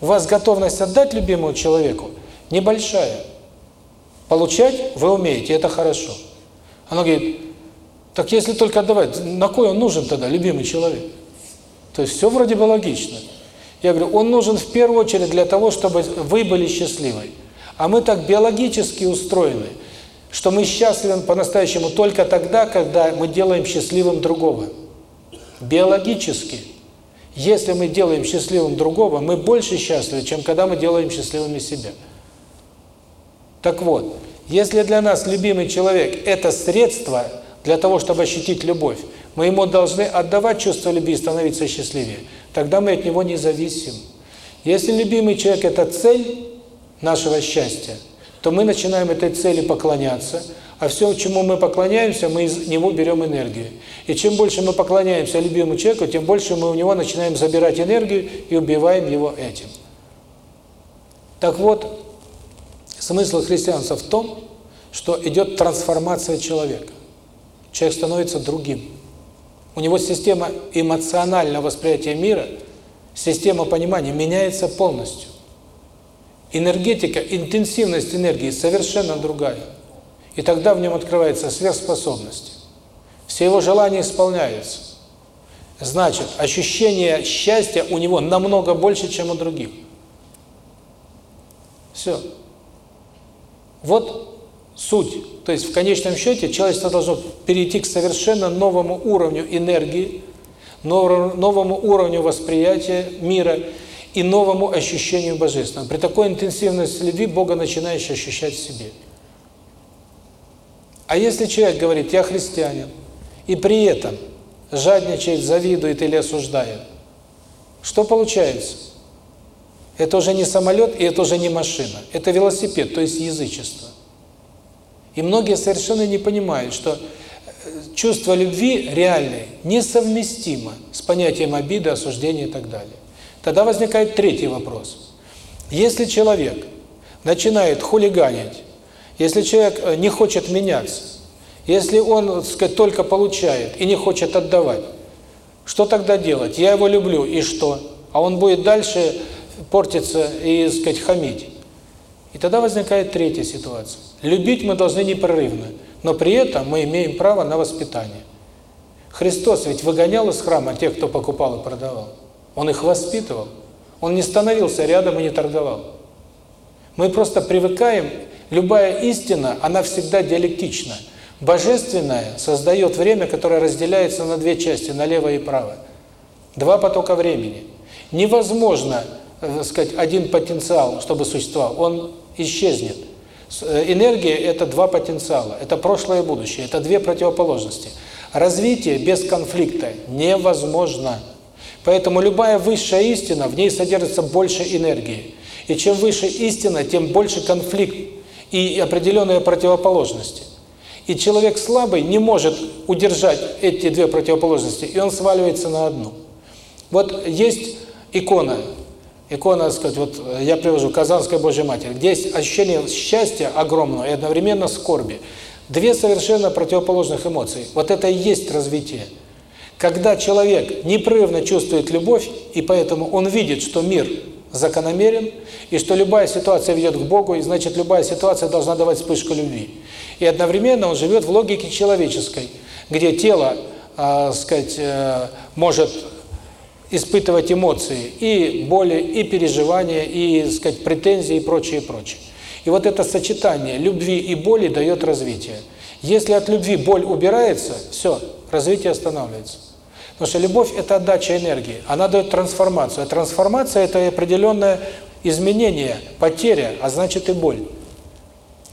Speaker 1: у вас готовность отдать любимому человеку небольшая. Получать вы умеете, это хорошо. Она говорит, так если только отдавать, на кой он нужен тогда, любимый человек? То есть все вроде бы логично. Я говорю, он нужен в первую очередь для того, чтобы вы были счастливы. А мы так биологически устроены, что мы счастливы по-настоящему только тогда, когда мы делаем счастливым другого. Биологически. Если мы делаем счастливым другого, мы больше счастливы, чем когда мы делаем счастливыми себя. Так вот, если для нас любимый человек – это средство для того, чтобы ощутить любовь, мы ему должны отдавать чувство любви и становиться счастливее, тогда мы от него не зависим. Если любимый человек – это цель нашего счастья, то мы начинаем этой цели поклоняться – а все, чему мы поклоняемся, мы из него берем энергию. И чем больше мы поклоняемся любимому человеку, тем больше мы у него начинаем забирать энергию и убиваем его этим. Так вот, смысл христианства в том, что идет трансформация человека. Человек становится другим. У него система эмоционального восприятия мира, система понимания меняется полностью. Энергетика, интенсивность энергии совершенно другая. И тогда в нем открывается сверхспособность. Все его желания исполняются. Значит, ощущение счастья у него намного больше, чем у других. Все. Вот суть. То есть в конечном счете человечество должно перейти к совершенно новому уровню энергии, новому уровню восприятия мира и новому ощущению божественного. При такой интенсивности любви Бога начинаешь ощущать в себе. А если человек говорит, я христианин, и при этом жадничает, завидует или осуждает, что получается? Это уже не самолет и это уже не машина. Это велосипед, то есть язычество. И многие совершенно не понимают, что э, чувство любви реальное несовместимо с понятием обиды, осуждения и так далее. Тогда возникает третий вопрос. Если человек начинает хулиганить, если человек э, не хочет меняться, если он, сказать, только получает и не хочет отдавать, что тогда делать? Я его люблю, и что? А он будет дальше портиться и, сказать, хамить. И тогда возникает третья ситуация. Любить мы должны непрерывно, но при этом мы имеем право на воспитание. Христос ведь выгонял из храма тех, кто покупал и продавал. Он их воспитывал. Он не становился рядом и не торговал. Мы просто привыкаем, любая истина, она всегда диалектична. Божественное создает время, которое разделяется на две части, на лево и право. Два потока времени. Невозможно, так э, сказать, один потенциал, чтобы существовал, он исчезнет. Э, энергия – это два потенциала, это прошлое и будущее, это две противоположности. Развитие без конфликта невозможно. Поэтому любая высшая истина, в ней содержится больше энергии. И чем выше истина, тем больше конфликт и определенные противоположности. И человек слабый не может удержать эти две противоположности, и он сваливается на одну. Вот есть икона, икона, сказать, вот я привожу, Казанская Божья Матерь, где есть ощущение счастья огромного и одновременно скорби. Две совершенно противоположных эмоции. Вот это и есть развитие. Когда человек непрерывно чувствует любовь, и поэтому он видит, что мир закономерен, и что любая ситуация ведет к Богу, и значит любая ситуация должна давать вспышку любви. И одновременно он живет в логике человеческой, где тело, э, сказать, э, может испытывать эмоции, и боли, и переживания, и, сказать, претензии, и прочее, прочее. И вот это сочетание любви и боли дает развитие. Если от любви боль убирается, все, развитие останавливается. Потому что любовь – это отдача энергии, она дает трансформацию. А трансформация – это определенное изменение, потеря, а значит и боль.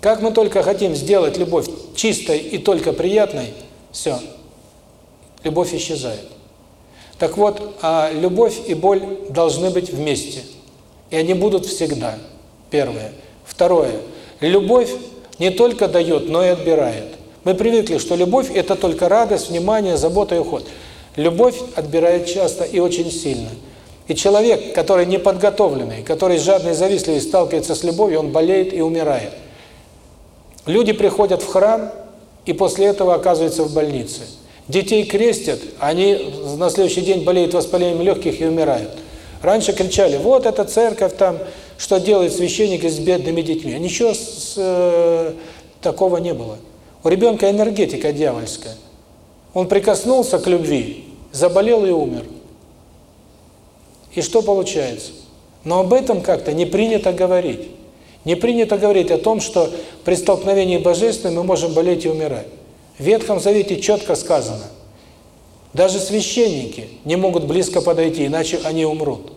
Speaker 1: Как мы только хотим сделать любовь чистой и только приятной, все, любовь исчезает. Так вот, а любовь и боль должны быть вместе. И они будут всегда. Первое. Второе. Любовь не только дает, но и отбирает. Мы привыкли, что любовь – это только радость, внимание, забота и уход. Любовь отбирает часто и очень сильно. И человек, который неподготовленный, который жадный завистливый сталкивается с любовью, он болеет и умирает. Люди приходят в храм и после этого оказываются в больнице. Детей крестят, они на следующий день болеют воспалением легких и умирают. Раньше кричали, вот эта церковь там, что делает священники с бедными детьми. А ничего с, э, такого не было. У ребенка энергетика дьявольская. Он прикоснулся к любви, заболел и умер. И что получается? Но об этом как-то не принято говорить. Не принято говорить о том, что при столкновении божественным мы можем болеть и умирать. В Ветхом Завете четко сказано, даже священники не могут близко подойти, иначе они умрут.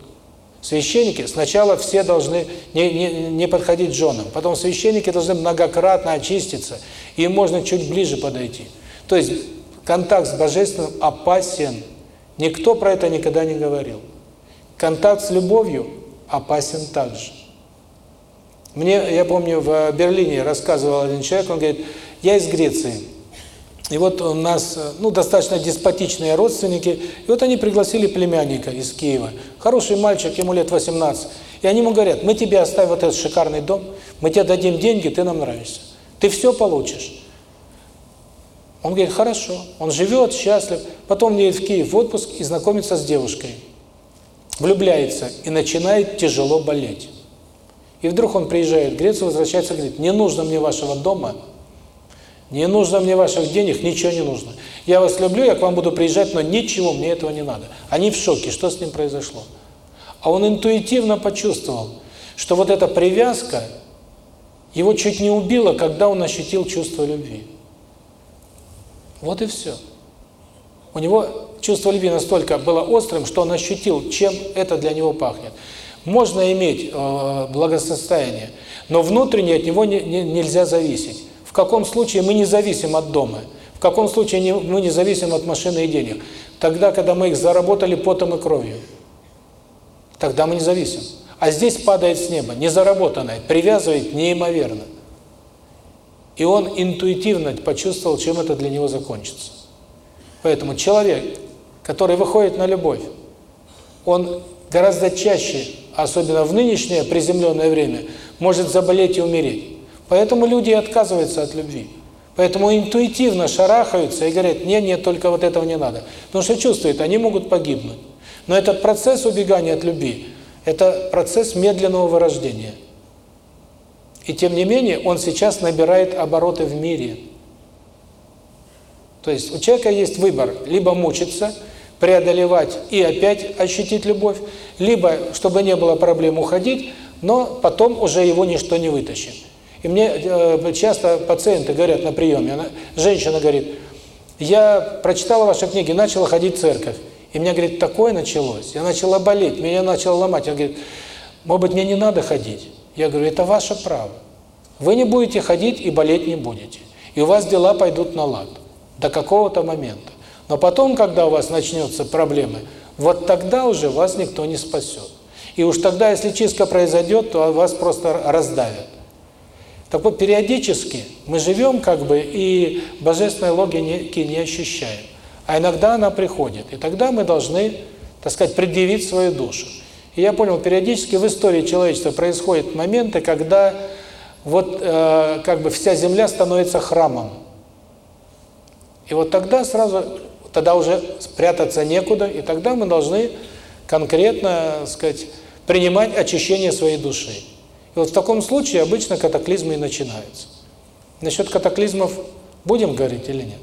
Speaker 1: Священники сначала все должны не, не, не подходить женам, потом священники должны многократно очиститься, и можно чуть ближе подойти. То есть контакт с Божественным опасен. Никто про это никогда не говорил. Контакт с любовью опасен также. Мне, я помню, в Берлине рассказывал один человек, он говорит, я из Греции. И вот у нас, ну, достаточно деспотичные родственники, и вот они пригласили племянника из Киева. Хороший мальчик, ему лет 18. И они ему говорят, мы тебе оставим вот этот шикарный дом, мы тебе дадим деньги, ты нам нравишься. Ты все получишь. Он говорит, хорошо. Он живет, счастлив. Потом едет в Киев в отпуск и знакомится с девушкой. Влюбляется и начинает тяжело болеть. И вдруг он приезжает в Грецию, возвращается говорит, не нужно мне вашего дома, не нужно мне ваших денег, ничего не нужно. Я вас люблю, я к вам буду приезжать, но ничего, мне этого не надо. Они в шоке, что с ним произошло. А он интуитивно почувствовал, что вот эта привязка Его чуть не убило, когда он ощутил чувство любви. Вот и все. У него чувство любви настолько было острым, что он ощутил, чем это для него пахнет. Можно иметь э, благосостояние, но внутренне от него не, не, нельзя зависеть. Каком случае мы не зависим от дома? В каком случае не, мы не зависим от машины и денег? Тогда, когда мы их заработали потом и кровью. Тогда мы не зависим. А здесь падает с неба, незаработанное, привязывает неимоверно. И он интуитивно почувствовал, чем это для него закончится. Поэтому человек, который выходит на любовь, он гораздо чаще, особенно в нынешнее приземленное время, может заболеть и умереть. Поэтому люди отказываются от любви. Поэтому интуитивно шарахаются и говорят, нет, нет, только вот этого не надо. Потому что чувствуют, они могут погибнуть. Но этот процесс убегания от любви – это процесс медленного вырождения. И тем не менее, он сейчас набирает обороты в мире. То есть у человека есть выбор – либо мучиться, преодолевать и опять ощутить любовь, либо, чтобы не было проблем, уходить, но потом уже его ничто не вытащит. И мне э, часто пациенты говорят на приеме, она, женщина говорит, я прочитала ваши книги, начала ходить в церковь. И мне, говорит, такое началось. Я начала болеть, меня начало ломать. Она говорит, может быть, мне не надо ходить? Я говорю, это ваше право. Вы не будете ходить и болеть не будете. И у вас дела пойдут на лад. До какого-то момента. Но потом, когда у вас начнется проблемы, вот тогда уже вас никто не спасет. И уж тогда, если чистка произойдет, то вас просто раздавят. Так вот, периодически мы живем как бы и божественной логики не ощущаем. А иногда она приходит. И тогда мы должны, так сказать, предъявить свою душу. И я понял, периодически в истории человечества происходят моменты, когда вот э, как бы вся земля становится храмом. И вот тогда сразу, тогда уже спрятаться некуда, и тогда мы должны конкретно, так сказать, принимать очищение своей души. Вот в таком случае обычно катаклизмы и начинаются. Насчет катаклизмов будем говорить или нет?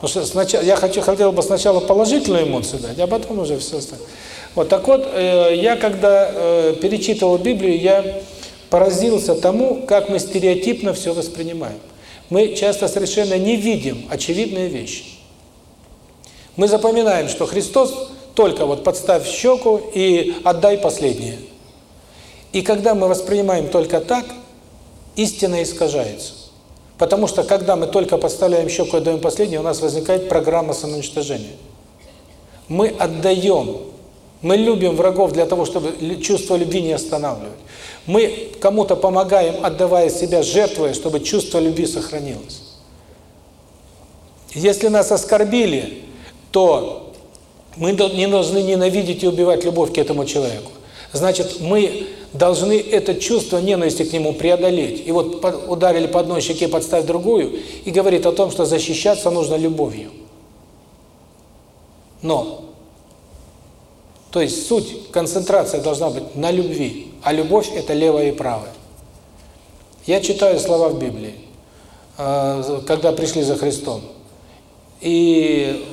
Speaker 1: Потому что сначала, я хочу, хотел бы сначала положительную эмоцию дать, а потом уже все остальное. Вот так вот, э, я когда э, перечитывал Библию, я поразился тому, как мы стереотипно все воспринимаем. Мы часто совершенно не видим очевидные вещи. Мы запоминаем, что Христос только вот подставь щеку и отдай последнее. И когда мы воспринимаем только так, истина искажается. Потому что когда мы только подставляем щеку и отдаем последнее, у нас возникает программа самоуничтожения. Мы отдаем, мы любим врагов для того, чтобы чувство любви не останавливать. Мы кому-то помогаем, отдавая себя, жертвуя, чтобы чувство любви сохранилось. Если нас оскорбили, то мы не должны ненавидеть и убивать любовь к этому человеку. Значит, мы должны это чувство ненависти к нему преодолеть. И вот ударили по одной щеке, подставь другую, и говорит о том, что защищаться нужно любовью. Но, то есть суть, концентрация должна быть на любви, а любовь – это левое и правое. Я читаю слова в Библии, э, когда пришли за Христом. И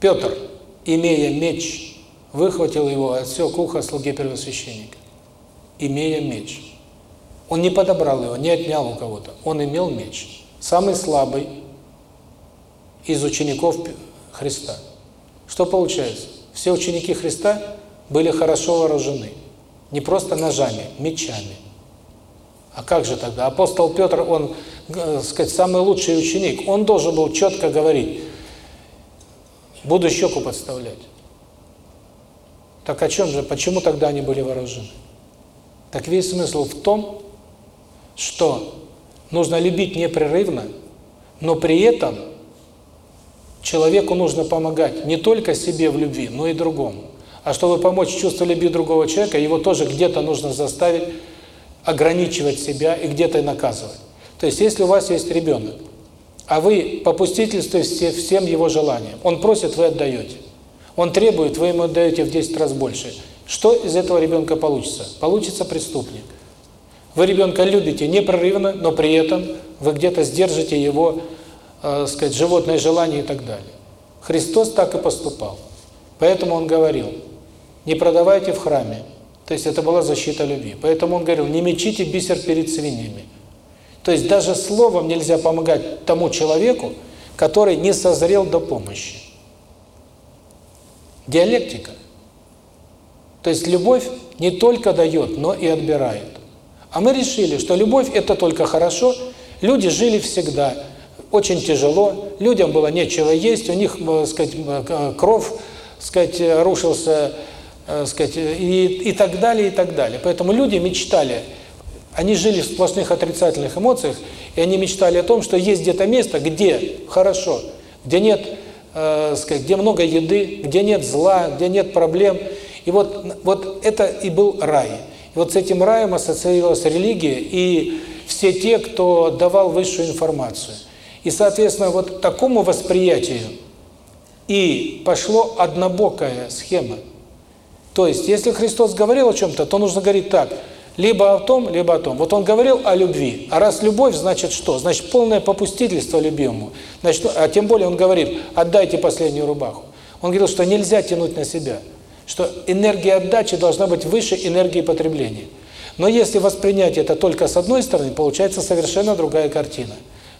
Speaker 1: Петр, имея меч, выхватил его, отсек ухо слуге первосвященника имея меч. Он не подобрал его, не отнял у кого-то. Он имел меч. Самый слабый из учеников Христа. Что получается? Все ученики Христа были хорошо вооружены. Не просто ножами, мечами. А как же тогда? Апостол Петр, он, э, сказать, самый лучший ученик. Он должен был четко говорить, буду щеку подставлять. Так о чем же, почему тогда они были вооружены? Так весь смысл в том, что нужно любить непрерывно, но при этом человеку нужно помогать не только себе в любви, но и другому. А чтобы помочь чувству любви другого человека, его тоже где-то нужно заставить ограничивать себя и где-то наказывать. То есть, если у вас есть ребенок, а вы попустительствуете всем его желаниям, он просит, вы отдаете. Он требует, вы ему отдаете в 10 раз больше – что из этого ребенка получится? Получится преступник. Вы ребенка любите непрерывно, но при этом вы где-то сдержите его, э, сказать, животное желание и так далее. Христос так и поступал. Поэтому Он говорил, не продавайте в храме, То есть это была защита любви. Поэтому он говорил, не мечите бисер перед свиньями. То есть даже словом нельзя помогать тому человеку, который не созрел до помощи. Диалектика. То есть любовь не только дает, но и отбирает. А мы решили, что любовь – это только хорошо. Люди жили всегда очень тяжело, людям было нечего есть, у них, так э, сказать, э, кровь, сказать, рушился, так сказать, и, и так далее, и так далее. Поэтому люди мечтали, они жили в сплошных отрицательных эмоциях, и они мечтали о том, что есть где-то место, где хорошо, где нет, э, сказать, где много еды, где нет зла, где нет проблем. И вот, вот это и был рай. И вот с этим раем ассоциировалась религия и все те, кто давал высшую информацию. И, соответственно, вот такому восприятию и пошло однобокая схема. То есть, если Христос говорил о чем-то, то нужно говорить так – либо о том, либо о том. Вот он говорил о любви. А раз любовь, значит что? Значит, полное попустительство любимому. Значит, а тем более он говорит, отдайте последнюю рубаху. Он говорил, что нельзя тянуть на себя. Что энергия отдачи должна быть выше энергии потребления. Но если воспринять это только с одной стороны, получается совершенно другая картина.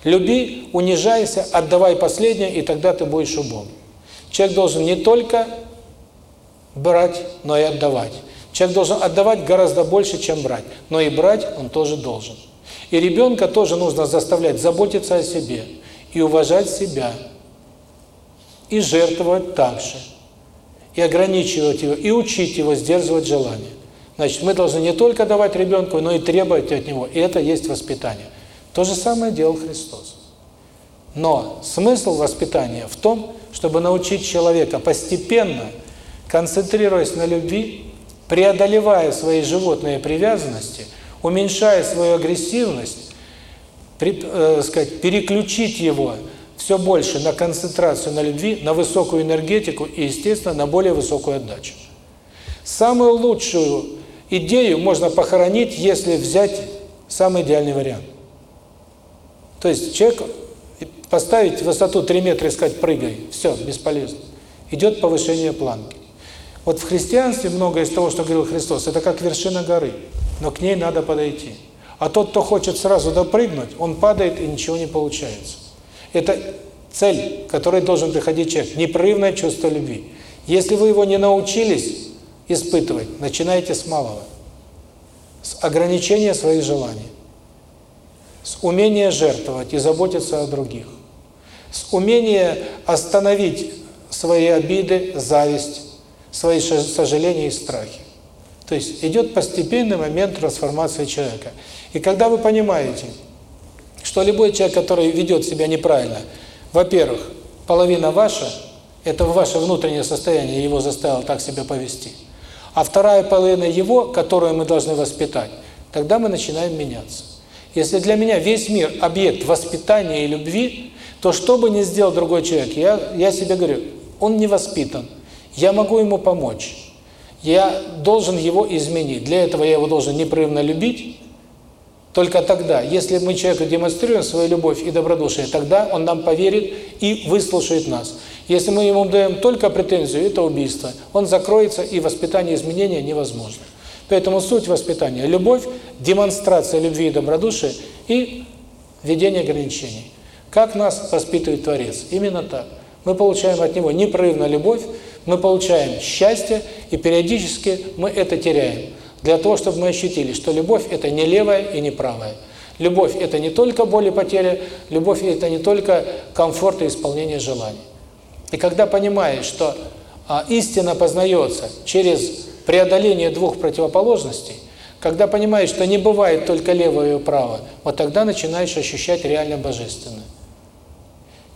Speaker 1: Люби, унижайся, отдавай последнее, и тогда ты будешь убом. Человек должен не только брать, но и отдавать. Человек должен отдавать гораздо больше, чем брать. Но и брать он тоже должен. И ребенка тоже нужно заставлять заботиться о себе и уважать себя. И жертвовать также. И ограничивать его, и учить его сдерживать желания. Значит, мы должны не только давать ребенку, но и требовать от него. И это есть воспитание. То же самое делал Христос. Но смысл воспитания в том, чтобы научить человека постепенно, концентрируясь на любви, преодолевая свои животные привязанности, уменьшая свою агрессивность, при, э, сказать, переключить его все больше на концентрацию на любви, на высокую энергетику и, естественно, на более высокую отдачу. Самую лучшую идею можно похоронить, если взять самый идеальный вариант. То есть человек поставить высоту 3 метра и сказать «прыгай», все, бесполезно. Идет повышение планки. Вот в христианстве многое из того, что говорил Христос, это как вершина горы, но к ней надо подойти. А тот, кто хочет сразу допрыгнуть, он падает и ничего не получается. Это цель, к которой должен приходить человек, непрерывное чувство любви. Если вы его не научились испытывать, начинайте с малого. С ограничения своих желаний. С умения жертвовать и заботиться о других. С умения остановить свои обиды, зависть, свои сожаления и страхи. То есть идет постепенный момент трансформации человека. И когда вы понимаете, что любой человек, который ведет себя неправильно, во-первых, половина ваша, это ваше внутреннее состояние его заставило так себя повести. А вторая половина его, которую мы должны воспитать, тогда мы начинаем меняться. Если для меня весь мир – объект воспитания и любви, то что бы ни сделал другой человек, я, я себе говорю, он не воспитан, я могу ему помочь. Я должен его изменить. Для этого я его должен непрерывно любить. Только тогда, если мы человеку демонстрируем свою любовь и добродушие, тогда он нам поверит и выслушает нас. Если мы ему даем только претензию, это убийство. Он закроется, и воспитание изменения невозможно. Поэтому суть воспитания – любовь, демонстрация любви и добродушия и введение ограничений. Как нас воспитывает Творец? Именно так. Мы получаем от Него непрерывно любовь, мы получаем счастье, и периодически мы это теряем. Для того, чтобы мы ощутили, что любовь – это не левая и не правая. Любовь – это не только боль и потеря, любовь – это не только комфорт и исполнение желаний. И когда понимаешь, что а, истина познается через преодоление двух противоположностей, когда понимаешь, что не бывает только левое и правое, вот тогда начинаешь ощущать реально божественное.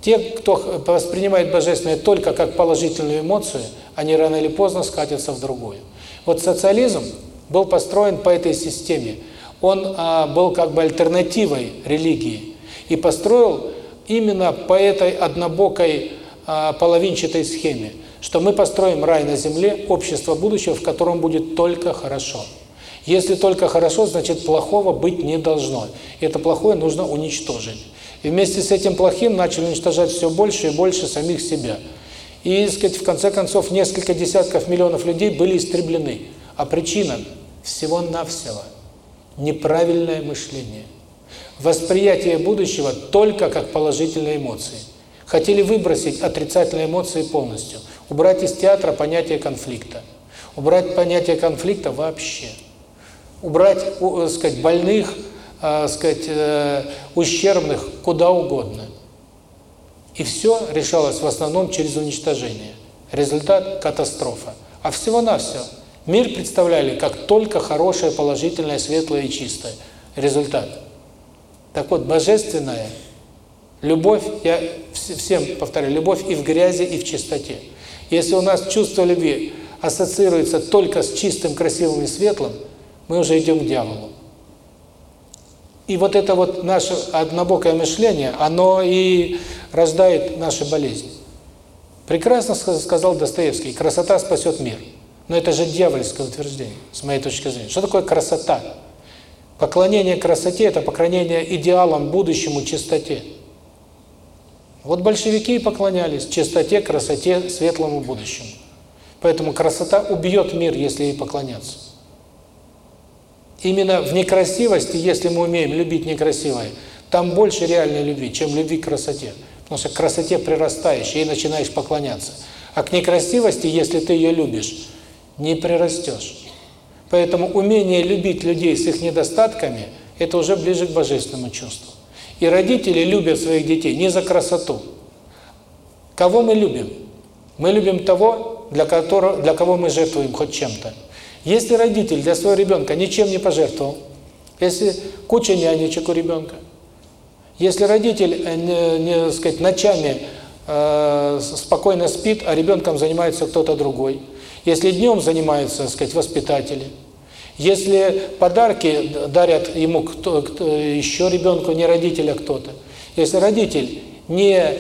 Speaker 1: Те, кто воспринимает божественное только как положительную эмоцию, они рано или поздно скатятся в другую. Вот социализм был построен по этой системе. Он а, был как бы альтернативой религии. И построил именно по этой однобокой а, половинчатой схеме, что мы построим рай на земле, общество будущего, в котором будет только хорошо. Если только хорошо, значит плохого быть не должно. И это плохое нужно уничтожить. И вместе с этим плохим начали уничтожать все больше и больше самих себя. И, сказать, в конце концов, несколько десятков миллионов людей были истреблены. А причина Всего-навсего. Неправильное мышление. Восприятие будущего только как положительные эмоции. Хотели выбросить отрицательные эмоции полностью. Убрать из театра понятие конфликта. Убрать понятие конфликта вообще. Убрать, э, сказать, больных, э, сказать, э, ущербных куда угодно. И все решалось в основном через уничтожение. Результат – катастрофа. А всего-навсего мир представляли как только хорошее, положительное, светлое и чистое. Результат. Так вот, божественная любовь, я всем повторяю, любовь и в грязи, и в чистоте. Если у нас чувство любви ассоциируется только с чистым, красивым и светлым, мы уже идем к дьяволу. И вот это вот наше однобокое мышление, оно и рождает наши болезни. Прекрасно сказал Достоевский, красота спасет мир. Но это же дьявольское утверждение, с моей точки зрения. Что такое красота? Поклонение красоте – это поклонение идеалам, будущему, чистоте. Вот большевики поклонялись чистоте, красоте, светлому будущему. Поэтому красота убьет мир, если ей поклоняться. Именно в некрасивости, если мы умеем любить некрасивое, там больше реальной любви, чем любви к красоте. Потому что к красоте прирастаешь, ей начинаешь поклоняться. А к некрасивости, если ты ее любишь, не прирастешь. Поэтому умение любить людей с их недостатками – это уже ближе к божественному чувству. И родители любят своих детей не за красоту. Кого мы любим? Мы любим того, для, которого, для кого мы жертвуем хоть чем-то. Если родитель для своего ребенка ничем не пожертвовал, если куча нянечек у ребенка, если родитель, э, не, не сказать, ночами э, спокойно спит, а ребенком занимается кто-то другой, если днем занимаются, так сказать, воспитатели, если подарки дарят ему кто, кто еще ребенку, не родитель, а кто-то, если родитель не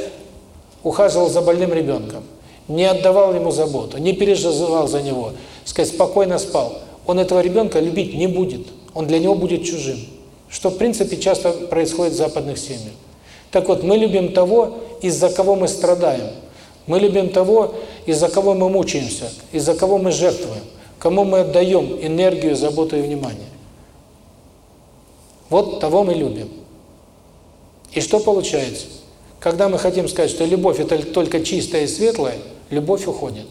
Speaker 1: ухаживал за больным ребенком, не отдавал ему заботу, не переживал за него, сказать, спокойно спал, он этого ребенка любить не будет, он для него будет чужим, что в принципе часто происходит в западных семьях. Так вот, мы любим того, из-за кого мы страдаем, мы любим того, из-за кого мы мучаемся, из-за кого мы жертвуем, кому мы отдаем энергию, заботу и внимание. Вот того мы любим. И что получается? Когда мы хотим сказать, что любовь – это только чистая и светлая, любовь уходит.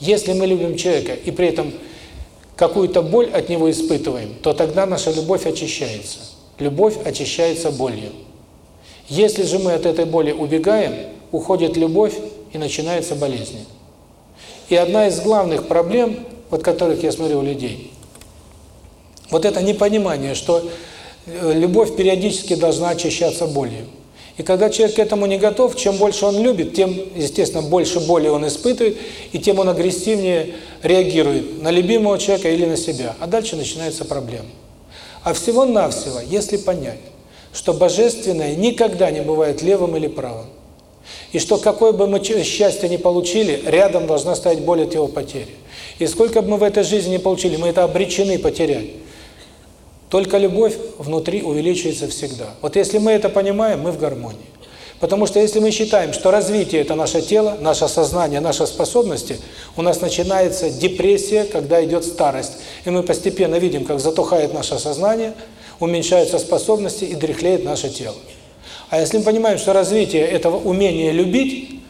Speaker 1: Если мы любим человека и при этом какую-то боль от него испытываем, то тогда наша любовь очищается. Любовь очищается болью. Если же мы от этой боли убегаем, уходит любовь и начинается болезнь. И одна из главных проблем, вот которых я смотрю у людей, вот это непонимание, что э, любовь периодически должна очищаться болью. И когда человек к этому не готов, чем больше он любит, тем, естественно, больше боли он испытывает, и тем он агрессивнее реагирует на любимого человека или на себя. А дальше начинается проблема. А всего-навсего, если понять, что божественное никогда не бывает левым или правым, и что какое бы мы счастье ни получили, рядом должна стоять боль от его потери. И сколько бы мы в этой жизни не получили, мы это обречены потерять. Только любовь внутри увеличивается всегда. Вот если мы это понимаем, мы в гармонии. Потому что если мы считаем, что развитие – это наше тело, наше сознание, наши способности, у нас начинается депрессия, когда идет старость. И мы постепенно видим, как затухает наше сознание, уменьшаются способности и дряхлеет наше тело. А если мы понимаем, что развитие этого умения любить,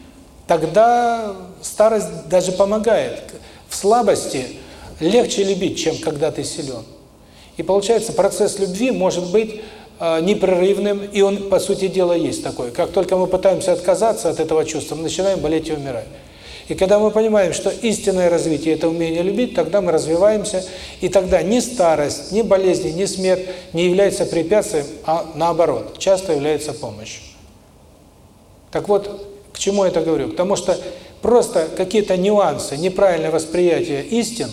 Speaker 1: тогда старость даже помогает. В слабости легче любить, чем когда ты силен. И получается, процесс любви может быть э, непрерывным, и он, по сути дела, есть такой. Как только мы пытаемся отказаться от этого чувства, мы начинаем болеть и умирать. И когда мы понимаем, что истинное развитие – это умение любить, тогда мы развиваемся, и тогда ни старость, ни болезни, ни смерть не являются препятствием, а наоборот, часто является помощью. Так вот, к чему я это говорю? К тому, что просто какие-то нюансы, неправильное восприятие истин,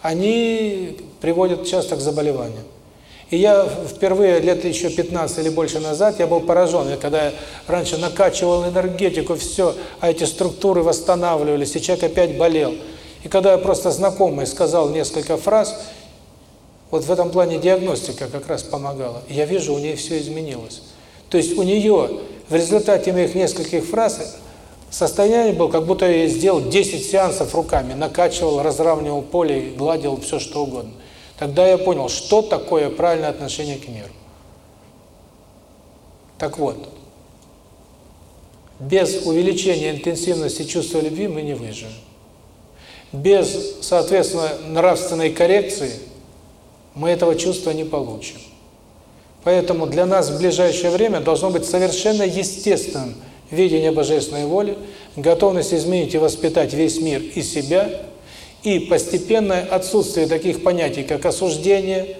Speaker 1: они приводят часто к заболеваниям. И я впервые лет еще 15 или больше назад, я был поражен, когда я раньше накачивал энергетику, все, а эти структуры восстанавливались, и человек опять болел. И когда я просто знакомый сказал несколько фраз, вот в этом плане диагностика как раз помогала. Я вижу, у нее все изменилось. То есть у нее в результате моих нескольких фраз Состояние было, как будто я сделал 10 сеансов руками, накачивал, разравнивал поле, гладил все что угодно. Тогда я понял, что такое правильное отношение к миру. Так вот, без увеличения интенсивности чувства любви мы не выживем. Без, соответственно, нравственной коррекции мы этого чувства не получим. Поэтому для нас в ближайшее время должно быть совершенно естественным видение божественной воли, готовность изменить и воспитать весь мир и себя, и постепенное отсутствие таких понятий, как осуждение,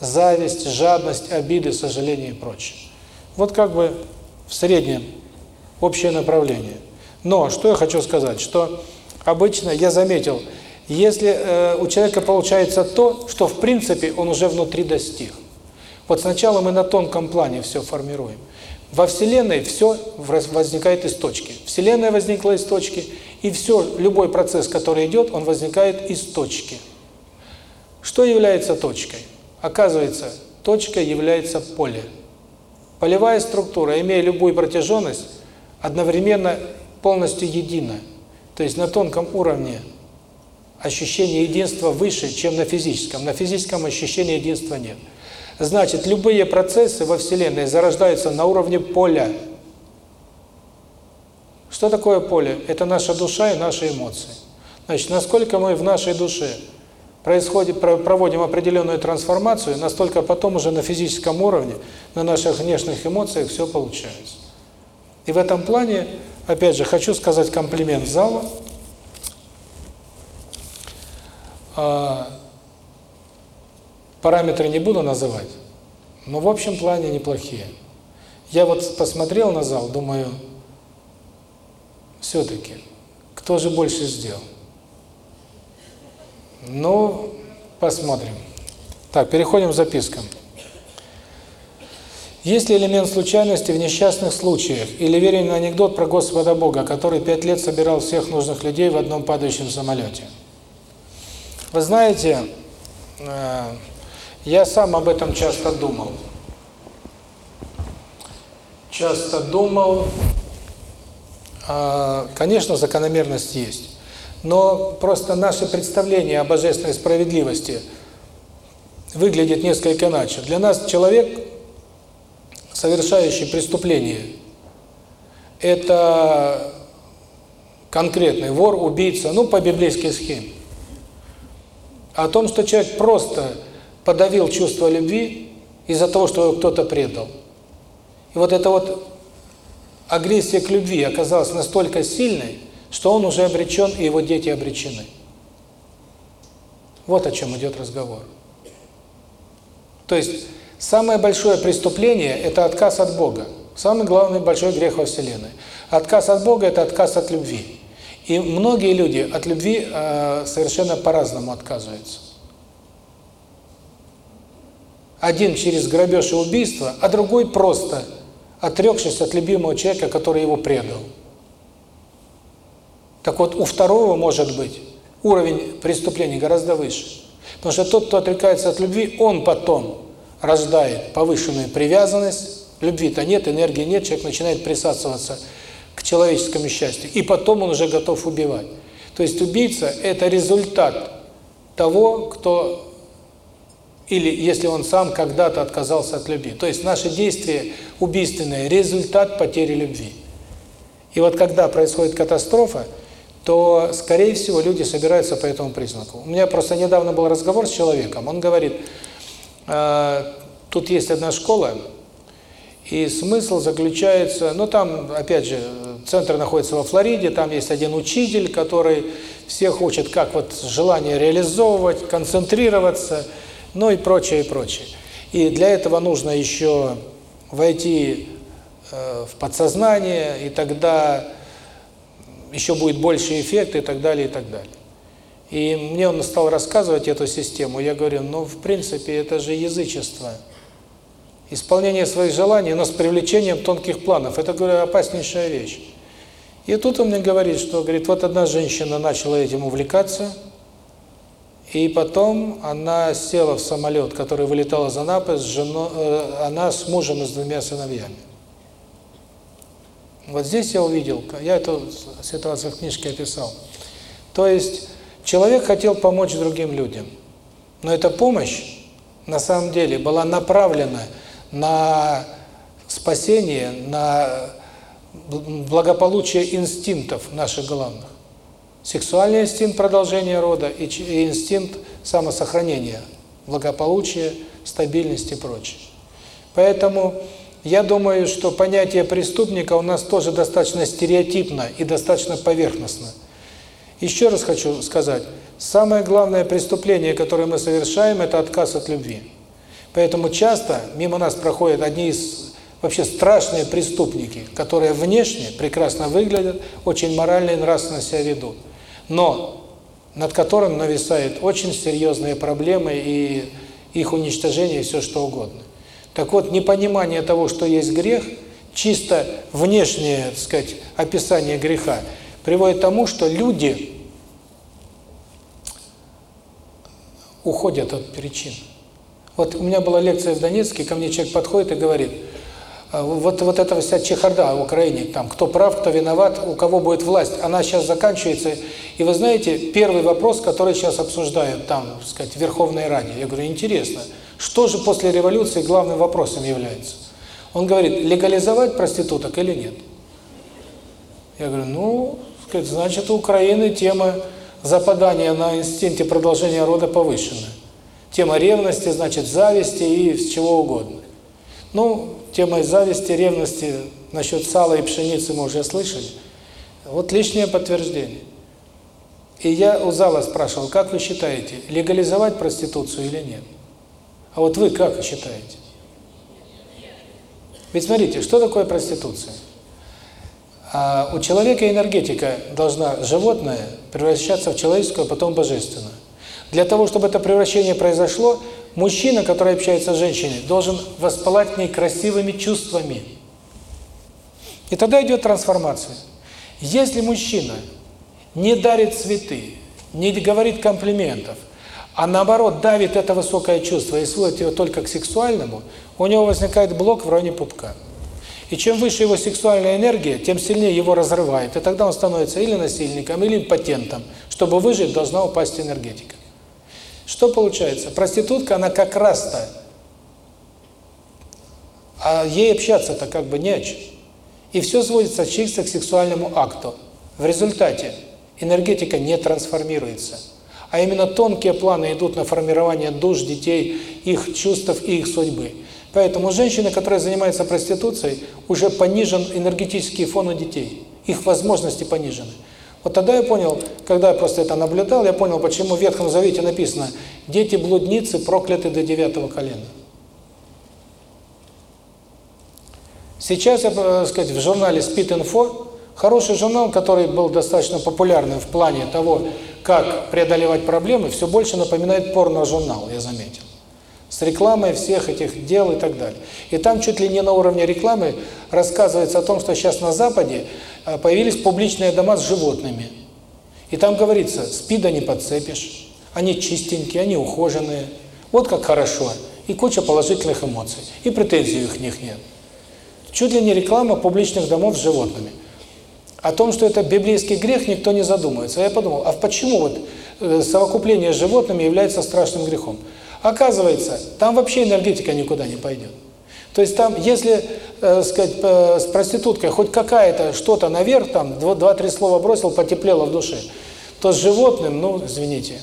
Speaker 1: зависть, жадность, обиды, сожаление и прочее. Вот как бы в среднем общее направление. Но что я хочу сказать, что обычно я заметил, если э, у человека получается то, что в принципе он уже внутри достиг. Вот сначала мы на тонком плане все формируем. Во Вселенной все возникает из точки. Вселенная возникла из точки, и все, любой процесс, который идет, он возникает из точки. Что является точкой? Оказывается, точкой является поле. Полевая структура, имея любую протяженность, одновременно полностью едина. То есть на тонком уровне ощущение единства выше, чем на физическом. На физическом ощущения единства нет. Значит, любые процессы во Вселенной зарождаются на уровне поля. Что такое поле? Это наша душа и наши эмоции. Значит, насколько мы в нашей душе происходит, проводим определенную трансформацию, настолько потом уже на физическом уровне, на наших внешних эмоциях все получается. И в этом плане, опять же, хочу сказать комплимент залу. А, Параметры не буду называть, но в общем плане неплохие. Я вот посмотрел на зал, думаю, все-таки, кто же больше сделал? Ну, посмотрим. Так, переходим к запискам. Есть ли элемент случайности в несчастных случаях или верен анекдот про Господа Бога, который пять лет собирал всех нужных людей в одном падающем самолете? Вы знаете, э, я сам об этом часто думал. Часто думал, конечно, закономерность есть, но просто наше представление о божественной справедливости выглядит несколько иначе. Для нас человек, совершающий преступление, это конкретный вор, убийца, ну, по библейской схеме. О том, что человек просто подавил чувство любви из-за того, что его кто-то предал. И вот эта вот агрессия к любви оказалась настолько сильной, что он уже обречен, и его дети обречены. Вот о чем идет разговор. То есть, самое большое преступление – это отказ от Бога. Самый главный большой грех во Вселенной. Отказ от Бога – это отказ от любви. И многие люди от любви э, совершенно по-разному отказываются. Один через грабеж и убийство, а другой просто отрекшись от любимого человека, который его предал. Так вот, у второго может быть уровень преступлений гораздо выше. Потому что тот, кто отрекается от любви, он потом рождает повышенную привязанность, любви-то нет, энергии нет, человек начинает присасываться к человеческому счастью, и потом он уже готов убивать. То есть убийца – это результат того, кто или если он сам когда-то отказался от любви. То есть наши действия убийственные – результат потери любви. И вот когда происходит катастрофа, то, скорее всего, люди собираются по этому признаку. У меня просто недавно был разговор с человеком, он говорит, э, тут есть одна школа, и смысл заключается, ну там, опять же, центр находится во Флориде, там есть один учитель, который всех учит, как вот желание реализовывать, концентрироваться – ну и прочее, и прочее. И для этого нужно еще войти э, в подсознание, и тогда еще будет больше эффект, и так далее, и так далее. И мне он стал рассказывать эту систему, я говорю, ну, в принципе, это же язычество. Исполнение своих желаний, но с привлечением тонких планов. Это, говорю, опаснейшая вещь. И тут он мне говорит, что, говорит, вот одна женщина начала этим увлекаться – и потом она села в самолет, который вылетал из Анапы, с женой, э, она с мужем и с двумя сыновьями. Вот здесь я увидел, я эту ситуацию в книжке описал. То есть человек хотел помочь другим людям, но эта помощь на самом деле была направлена на спасение, на благополучие инстинктов наших главных. Сексуальный инстинкт продолжения рода и инстинкт самосохранения, благополучия, стабильности и прочее. Поэтому я думаю, что понятие преступника у нас тоже достаточно стереотипно и достаточно поверхностно. Еще раз хочу сказать, самое главное преступление, которое мы совершаем, это отказ от любви. Поэтому часто мимо нас проходят одни из вообще страшные преступники, которые внешне прекрасно выглядят, очень морально и нравственно себя ведут, но над которым нависают очень серьезные проблемы и их уничтожение и все что угодно. Так вот, непонимание того, что есть грех, чисто внешнее, так сказать, описание греха, приводит к тому, что люди уходят от причин. Вот у меня была лекция в Донецке, ко мне человек подходит и говорит, «А вот, вот эта вся чехарда в Украине, там, кто прав, кто виноват, у кого будет власть, она сейчас заканчивается. И вы знаете, первый вопрос, который сейчас обсуждают там, так сказать, в Верховной Раде, я говорю, интересно, что же после революции главным вопросом является? Он говорит, легализовать проституток или нет? Я говорю, ну, значит, у Украины тема западания на инстинкте продолжения рода повышена. Тема ревности, значит, зависти и чего угодно. Ну, тема зависти, ревности насчет сала и пшеницы мы уже слышали. Вот лишнее подтверждение. И я у зала спрашивал, как вы считаете, легализовать проституцию или нет? А вот вы как считаете? Ведь смотрите, что такое проституция? А у человека энергетика должна животное превращаться в человеческую, а потом божественную. Для того, чтобы это превращение произошло, мужчина, который общается с женщиной, должен воспалать к ней красивыми чувствами. И тогда идет трансформация. Если мужчина не дарит цветы, не говорит комплиментов, а наоборот давит это высокое чувство и сводит его только к сексуальному, у него возникает блок в районе пупка. И чем выше его сексуальная энергия, тем сильнее его разрывает. И тогда он становится или насильником, или импотентом. Чтобы выжить, должна упасть энергетика. Что получается? Проститутка, она как раз-то, а ей общаться-то как бы не о чем. И все сводится чисто к сексуальному акту. В результате энергетика не трансформируется. А именно тонкие планы идут на формирование душ детей, их чувств и их судьбы. Поэтому женщины, которые занимаются проституцией, уже понижен энергетический фон у детей. Их возможности понижены. Вот тогда я понял, когда я просто это наблюдал, я понял, почему в Ветхом Завете написано «Дети-блудницы прокляты до девятого колена». Сейчас, я, так сказать, в журнале Info, хороший журнал, который был достаточно популярным в плане того, как преодолевать проблемы, все больше напоминает порно-журнал, я заметил. С рекламой всех этих дел и так далее. И там чуть ли не на уровне рекламы рассказывается о том, что сейчас на Западе Э, появились публичные дома с животными. И там говорится, спида не подцепишь, они чистенькие, они ухоженные, вот как хорошо, и куча положительных эмоций, и претензий у них нет. Чуть ли не реклама публичных домов с животными. О том, что это библейский грех, никто не задумывается. А я подумал, а почему вот э, совокупление с животными является страшным грехом? Оказывается, там вообще энергетика никуда не пойдет. То есть там, если, э, сказать, э, с проституткой хоть какая-то что-то наверх, там два-три слова бросил, потеплело в душе, то с животным, ну, извините.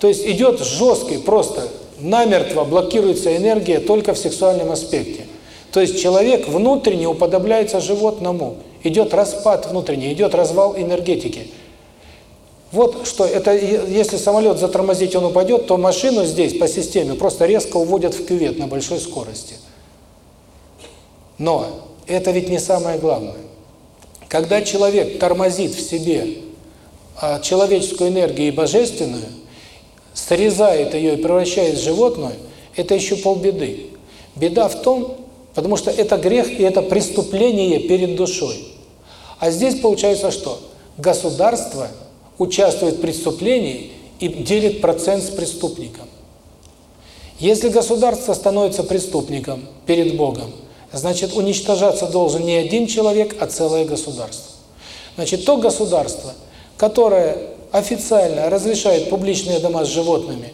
Speaker 1: То есть идет жесткий, просто намертво блокируется энергия только в сексуальном аспекте. То есть человек внутренне уподобляется животному. Идет распад внутренний, идет развал энергетики. Вот что, это если самолет затормозить, он упадет, то машину здесь по системе просто резко уводят в кювет на большой скорости. Но это ведь не самое главное. Когда человек тормозит в себе а, человеческую энергию и божественную, срезает ее и превращает в животное, это еще полбеды. Беда в том, потому что это грех и это преступление перед душой. А здесь получается что? Государство участвует в преступлении и делит процент с преступником. Если государство становится преступником перед Богом, значит, уничтожаться должен не один человек, а целое государство. Значит, то государство, которое официально разрешает публичные дома с животными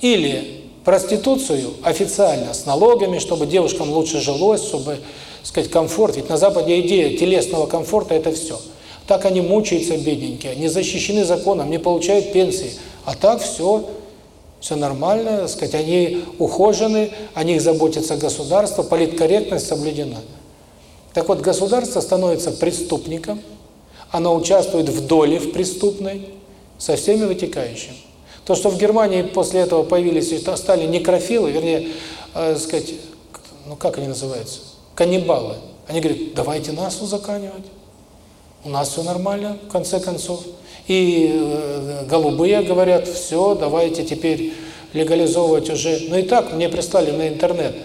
Speaker 1: или проституцию официально с налогами, чтобы девушкам лучше жилось, чтобы, сказать, комфорт. Ведь на Западе идея телесного комфорта – это все. Так они мучаются, бедненькие, не защищены законом, не получают пенсии. А так все, все нормально, так сказать, они ухожены, о них заботится государство, политкорректность соблюдена. Так вот, государство становится преступником, оно участвует в доле в преступной, со всеми вытекающими. То, что в Германии после этого появились, стали некрофилы, вернее, э, сказать, ну как они называются, каннибалы. Они говорят, давайте нас узаканивать. У нас все нормально, в конце концов. И э, голубые говорят, все, давайте теперь легализовывать уже. Ну и так, мне прислали на интернет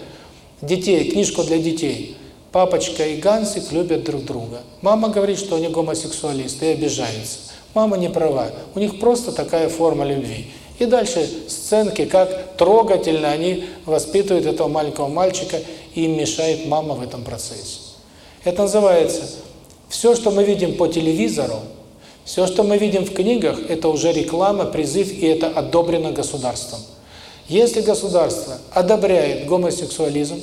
Speaker 1: детей, книжку для детей. Папочка и Гансик любят друг друга. Мама говорит, что они гомосексуалисты и обижается. Мама не права. У них просто такая форма любви. И дальше сценки, как трогательно они воспитывают этого маленького мальчика, и им мешает мама в этом процессе. Это называется, все, что мы видим по телевизору, все, что мы видим в книгах, это уже реклама, призыв, и это одобрено государством. Если государство одобряет гомосексуализм,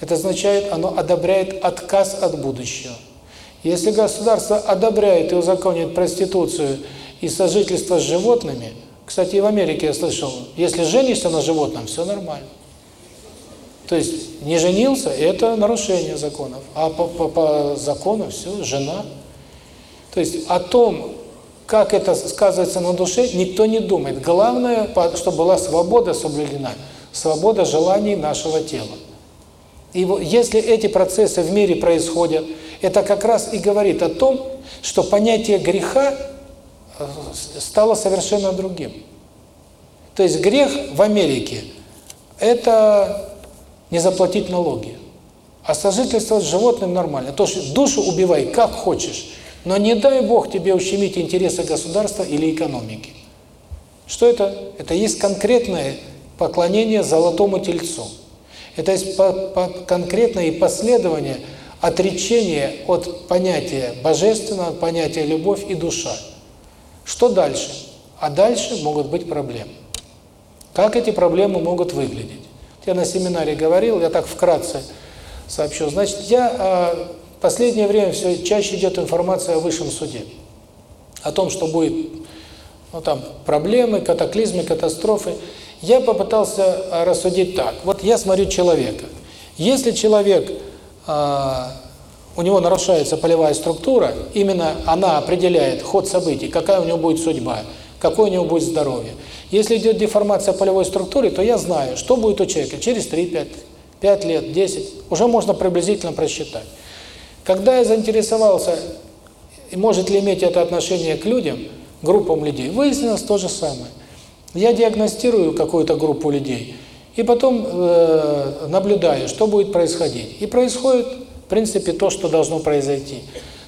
Speaker 1: это означает, оно одобряет отказ от будущего. Если государство одобряет и узаконит проституцию и сожительство с животными, кстати, и в Америке я слышал, если женишься на животном, все нормально. То есть не женился – это нарушение законов, а по, по, по закону все, жена. То есть о том, как это сказывается на душе, никто не думает. Главное, чтобы была свобода соблюдена, свобода желаний нашего тела. И если эти процессы в мире происходят, это как раз и говорит о том, что понятие греха э, стало совершенно другим. То есть грех в Америке – это не заплатить налоги. А сожительство с животным нормально. То есть душу убивай как хочешь, но не дай Бог тебе ущемить интересы государства или экономики. Что это? Это есть конкретное поклонение золотому тельцу. Это есть по, по, конкретное последование отречения от понятия божественного, от понятия любовь и душа. Что дальше? А дальше могут быть проблемы. Как эти проблемы могут выглядеть? Я на семинаре говорил, я так вкратце сообщу. Значит, я а, последнее время все чаще идет информация о высшем суде. О том, что будет ну, там, проблемы, катаклизмы, катастрофы. Я попытался а, рассудить так. Вот я смотрю человека. Если человек, э, у него нарушается полевая структура, именно она определяет ход событий, какая у него будет судьба, какое у него будет здоровье. Если идет деформация полевой структуры, то я знаю, что будет у человека через 3-5 5 лет, 10, уже можно приблизительно просчитать. Когда я заинтересовался, может ли иметь это отношение к людям, группам людей, выяснилось то же самое. Я диагностирую какую-то группу людей, и потом э, наблюдаю, что будет происходить. И происходит, в принципе, то, что должно произойти.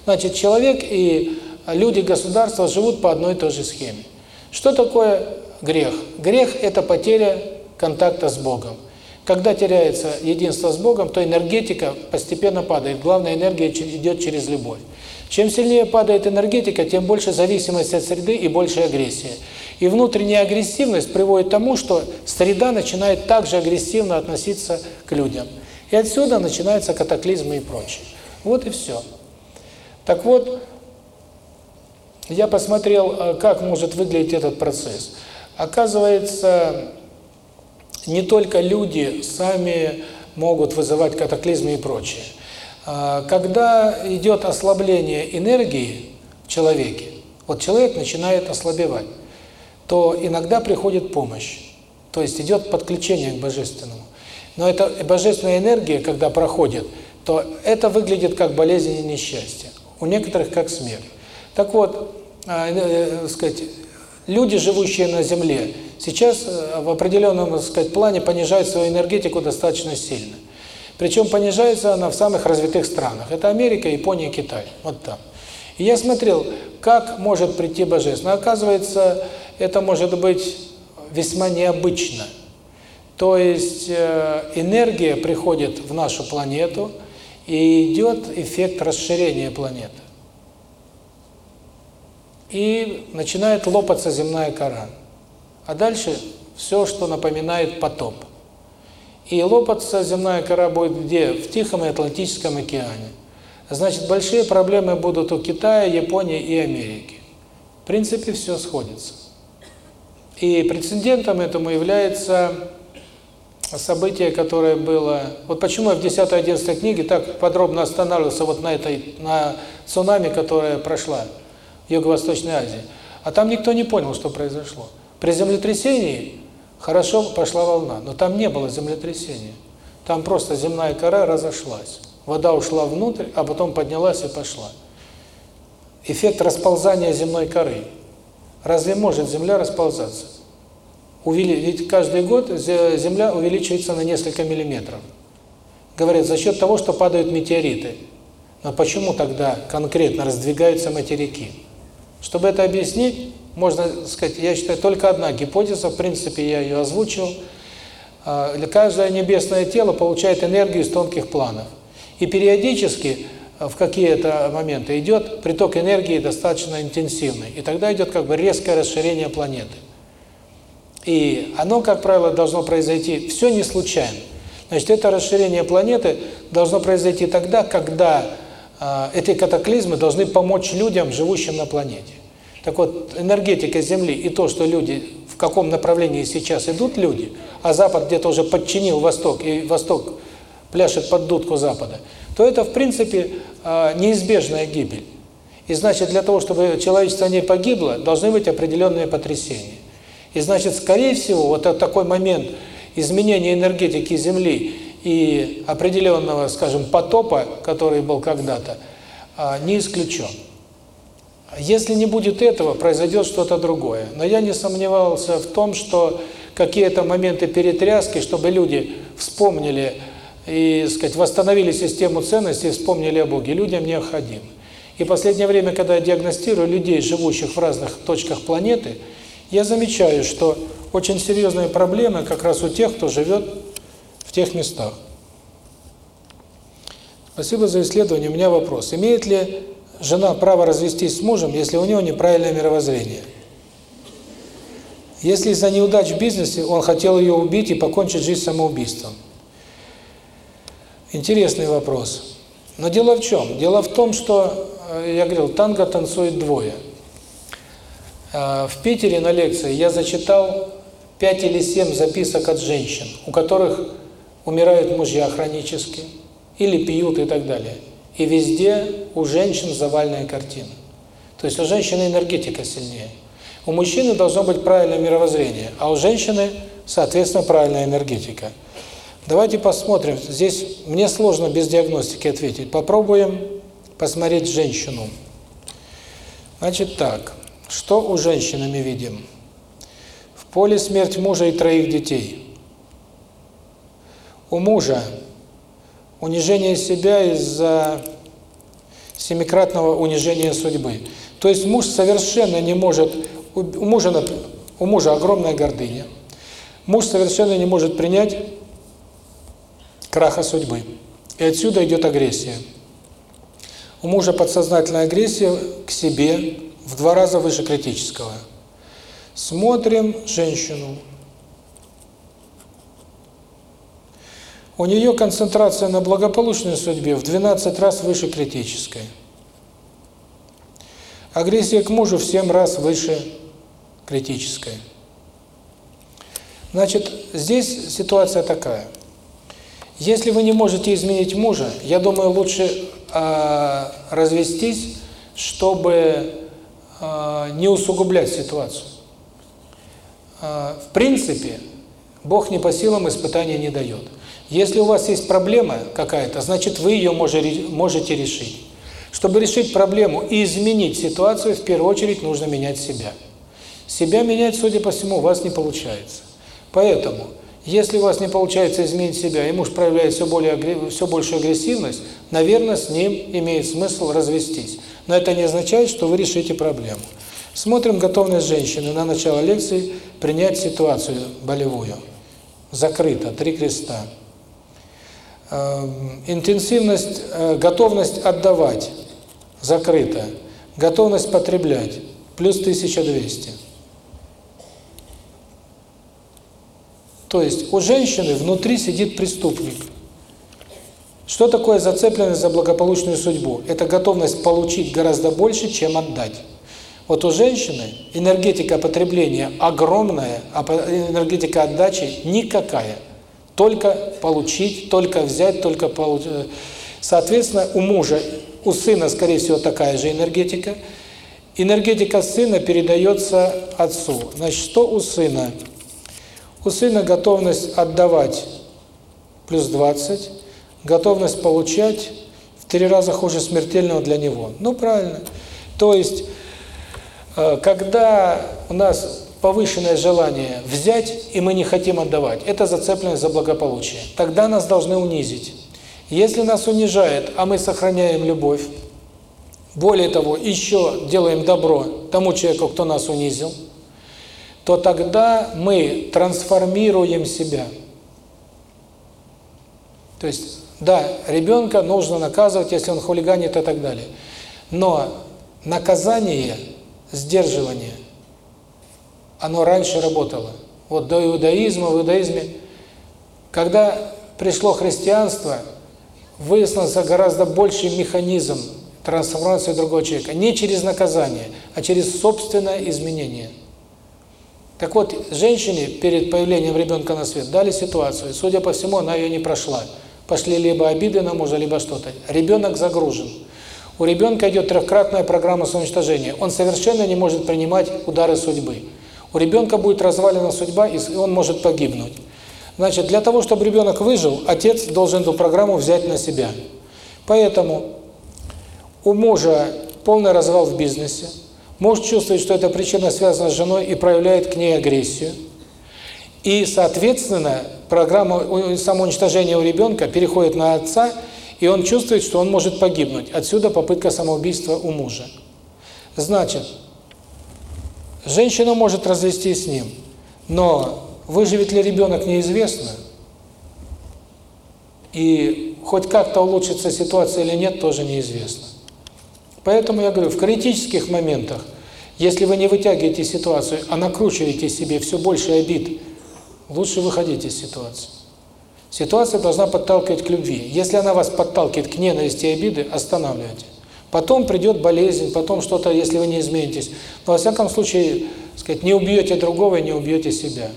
Speaker 1: Значит, человек и люди государства живут по одной и той же схеме. Что такое грех? Грех – это потеря контакта с Богом. Когда теряется единство с Богом, то энергетика постепенно падает. Главная энергия идет через любовь. Чем сильнее падает энергетика, тем больше зависимость от среды и больше агрессия. И внутренняя агрессивность приводит к тому, что среда начинает также агрессивно относиться к людям. И отсюда начинаются катаклизмы и прочее. Вот и все. Так вот, я посмотрел, э, как может выглядеть этот процесс. Оказывается, не только люди сами могут вызывать катаклизмы и прочее. А, когда идет ослабление энергии в человеке, вот человек начинает ослабевать то иногда приходит помощь. То есть идет подключение к Божественному. Но эта божественная энергия, когда проходит, то это выглядит как болезнь и несчастье. У некоторых как смерть. Так вот, э, э, сказать, люди, живущие на Земле, сейчас э, в определенном сказать, плане понижают свою энергетику достаточно сильно. Причем понижается она в самых развитых странах. Это Америка, Япония, Китай. Вот там. И я смотрел, как может прийти Божественное. Оказывается, это может быть весьма необычно. То есть э, энергия приходит в нашу планету, И идет эффект расширения планеты. И начинает лопаться земная кора. А дальше все, что напоминает потоп. И лопаться земная кора будет где? В Тихом и Атлантическом океане. Значит, большие проблемы будут у Китая, Японии и Америки. В принципе, все сходится. И прецедентом этому является событие, которое было... Вот почему я в 10-11 книге так подробно останавливался вот на этой, на цунами, которая прошла в Юго-Восточной Азии. А там никто не понял, что произошло. При землетрясении хорошо пошла волна, но там не было землетрясения. Там просто земная кора разошлась. Вода ушла внутрь, а потом поднялась и пошла. Эффект расползания земной коры. Разве может Земля расползаться? Ведь каждый год Земля увеличивается на несколько миллиметров. Говорят, за счет того, что падают метеориты. Но почему тогда конкретно раздвигаются материки? Чтобы это объяснить, можно сказать, я считаю, только одна гипотеза, в принципе, я ее озвучил. А, каждое небесное тело получает энергию из тонких планов. И периодически а, в какие-то моменты идет приток энергии достаточно интенсивный. И тогда идет как бы резкое расширение планеты. И оно, как правило, должно произойти, все не случайно. Значит, это расширение планеты должно произойти тогда, когда э, эти катаклизмы должны помочь людям, живущим на планете. Так вот, энергетика Земли и то, что люди, в каком направлении сейчас идут люди, а Запад где-то уже подчинил Восток, и Восток пляшет под дудку Запада, то это, в принципе, э, неизбежная гибель. И значит, для того, чтобы человечество не погибло, должны быть определенные потрясения. И значит, скорее всего, вот такой момент изменения энергетики Земли и определенного, скажем, потопа, который был когда-то, а, не исключен. Если не будет этого, произойдет что-то другое. Но я не сомневался в том, что какие-то моменты перетряски, чтобы люди вспомнили и, сказать, восстановили систему ценностей, вспомнили о Боге, людям необходимо. И последнее время, когда я диагностирую людей, живущих в разных точках планеты, я замечаю, что очень серьезные проблемы как раз у тех, кто живет в тех местах. Спасибо за исследование. У меня вопрос. Имеет ли жена право развестись с мужем, если у него неправильное мировоззрение? Если из-за неудач в бизнесе он хотел ее убить и покончить жизнь самоубийством? Интересный вопрос. Но дело в чем? Дело в том, что, э, я говорил, танго танцует двое – Э, в Питере на лекции я зачитал 5 или 7 записок от женщин, у которых умирают мужья хронически, или пьют и так далее. И везде у женщин завальная картина. То есть у женщины энергетика сильнее. У мужчины должно быть правильное мировоззрение, а у женщины, соответственно, правильная энергетика. Давайте посмотрим. Здесь мне сложно без диагностики ответить. Попробуем посмотреть женщину. Значит так. Что у женщины мы видим? В поле смерть мужа и троих детей. У мужа унижение себя из-за семикратного унижения судьбы. То есть муж совершенно не может, у мужа, у мужа огромная гордыня, муж совершенно не может принять краха судьбы. И отсюда идет агрессия. У мужа подсознательная агрессия к себе, в два раза выше критического. Смотрим женщину. У нее концентрация на благополучной судьбе в 12 раз выше критической. Агрессия к мужу в 7 раз выше критической. Значит, здесь ситуация такая. Если вы не можете изменить мужа, я думаю, лучше э, развестись, чтобы а, не усугублять ситуацию. А, в принципе, Бог не по силам испытания не дает. Если у вас есть проблема какая-то, значит вы ее можете решить. Чтобы решить проблему и изменить ситуацию, в первую очередь нужно менять себя. Себя менять, судя по всему, у вас не получается. Поэтому, если у вас не получается изменить себя, и муж проявляет все, более, все большую агрессивность, наверное, с ним имеет смысл развестись. Но это не означает, что вы решите проблему. Смотрим готовность женщины на начало лекции принять ситуацию болевую. Закрыто, три креста. Интенсивность, готовность отдавать закрыта, готовность потреблять плюс 1200. То есть у женщины внутри сидит преступник. Что такое зацепленность за благополучную судьбу? Это готовность получить гораздо больше, чем отдать. Вот у женщины энергетика потребления огромная, а энергетика отдачи никакая. Только получить, только взять, только получить. Соответственно, у мужа, у сына, скорее всего, такая же энергетика. Энергетика сына передается отцу. Значит, что у сына? У сына готовность отдавать плюс 20, готовность получать в три раза хуже смертельного для него. Ну, правильно. То есть, э, когда у нас повышенное желание взять, и мы не хотим отдавать, это зацепленность за благополучие. Тогда нас должны унизить. Если нас унижает, а мы сохраняем любовь, более того, еще делаем добро тому человеку, кто нас унизил, то тогда мы трансформируем себя. То есть, да, ребенка нужно наказывать, если он хулиганит и так далее. Но наказание, сдерживание, оно раньше работало. Вот до иудаизма, в иудаизме, когда пришло христианство, выяснился гораздо больший механизм трансформации другого человека. Не через наказание, а через собственное изменение. Так вот, женщине перед появлением ребенка на свет дали ситуацию, судя по всему, она ее не прошла. Пошли либо обиды на мужа, либо что-то. Ребенок загружен. У ребенка идет трехкратная программа самоуничтожения. Он совершенно не может принимать удары судьбы. У ребенка будет развалена судьба, и он может погибнуть. Значит, для того, чтобы ребенок выжил, отец должен эту программу взять на себя. Поэтому у мужа полный развал в бизнесе, муж чувствует, что эта причина связана с женой и проявляет к ней агрессию. И, соответственно, программа самоуничтожения у ребенка переходит на отца, и он чувствует, что он может погибнуть. Отсюда попытка самоубийства у мужа. Значит, женщина может развестись с ним, но выживет ли ребенок, неизвестно. И хоть как-то улучшится ситуация или нет, тоже неизвестно. Поэтому я говорю, в критических моментах, если вы не вытягиваете ситуацию, а накручиваете себе все больше обид, лучше выходить из ситуации. Ситуация должна подталкивать к любви. Если она вас подталкивает к ненависти и обиды, останавливайте. Потом придет болезнь, потом что-то, если вы не изменитесь. Но во всяком случае, сказать, не убьете другого и не убьете себя.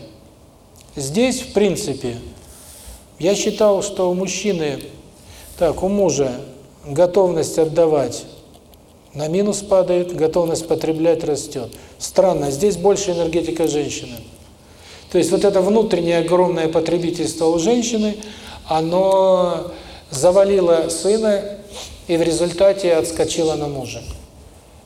Speaker 1: Здесь, в принципе, я считал, что у мужчины, так, у мужа готовность отдавать на минус падает, готовность потреблять растет. Странно, здесь больше энергетика женщины. То есть вот это внутреннее огромное потребительство у женщины, оно завалило сына и в результате отскочило на мужа.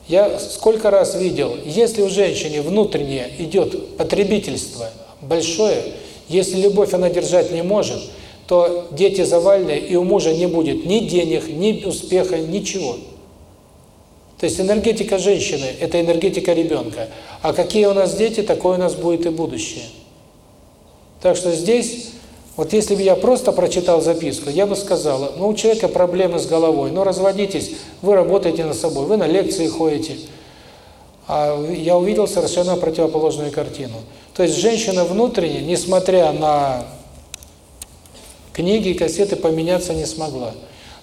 Speaker 1: Я сколько раз видел, если у женщины внутреннее идет потребительство большое, если любовь она держать не может, то дети завалены, и у мужа не будет ни денег, ни успеха, ничего. То есть энергетика женщины – это энергетика ребенка. А какие у нас дети, такое у нас будет и будущее. Так что здесь, вот если бы я просто прочитал записку, я бы сказала, ну у человека проблемы с головой, ну разводитесь, вы работаете над собой, вы на лекции ходите. А я увидел совершенно противоположную картину. То есть женщина внутренне, несмотря на книги и кассеты, поменяться не смогла.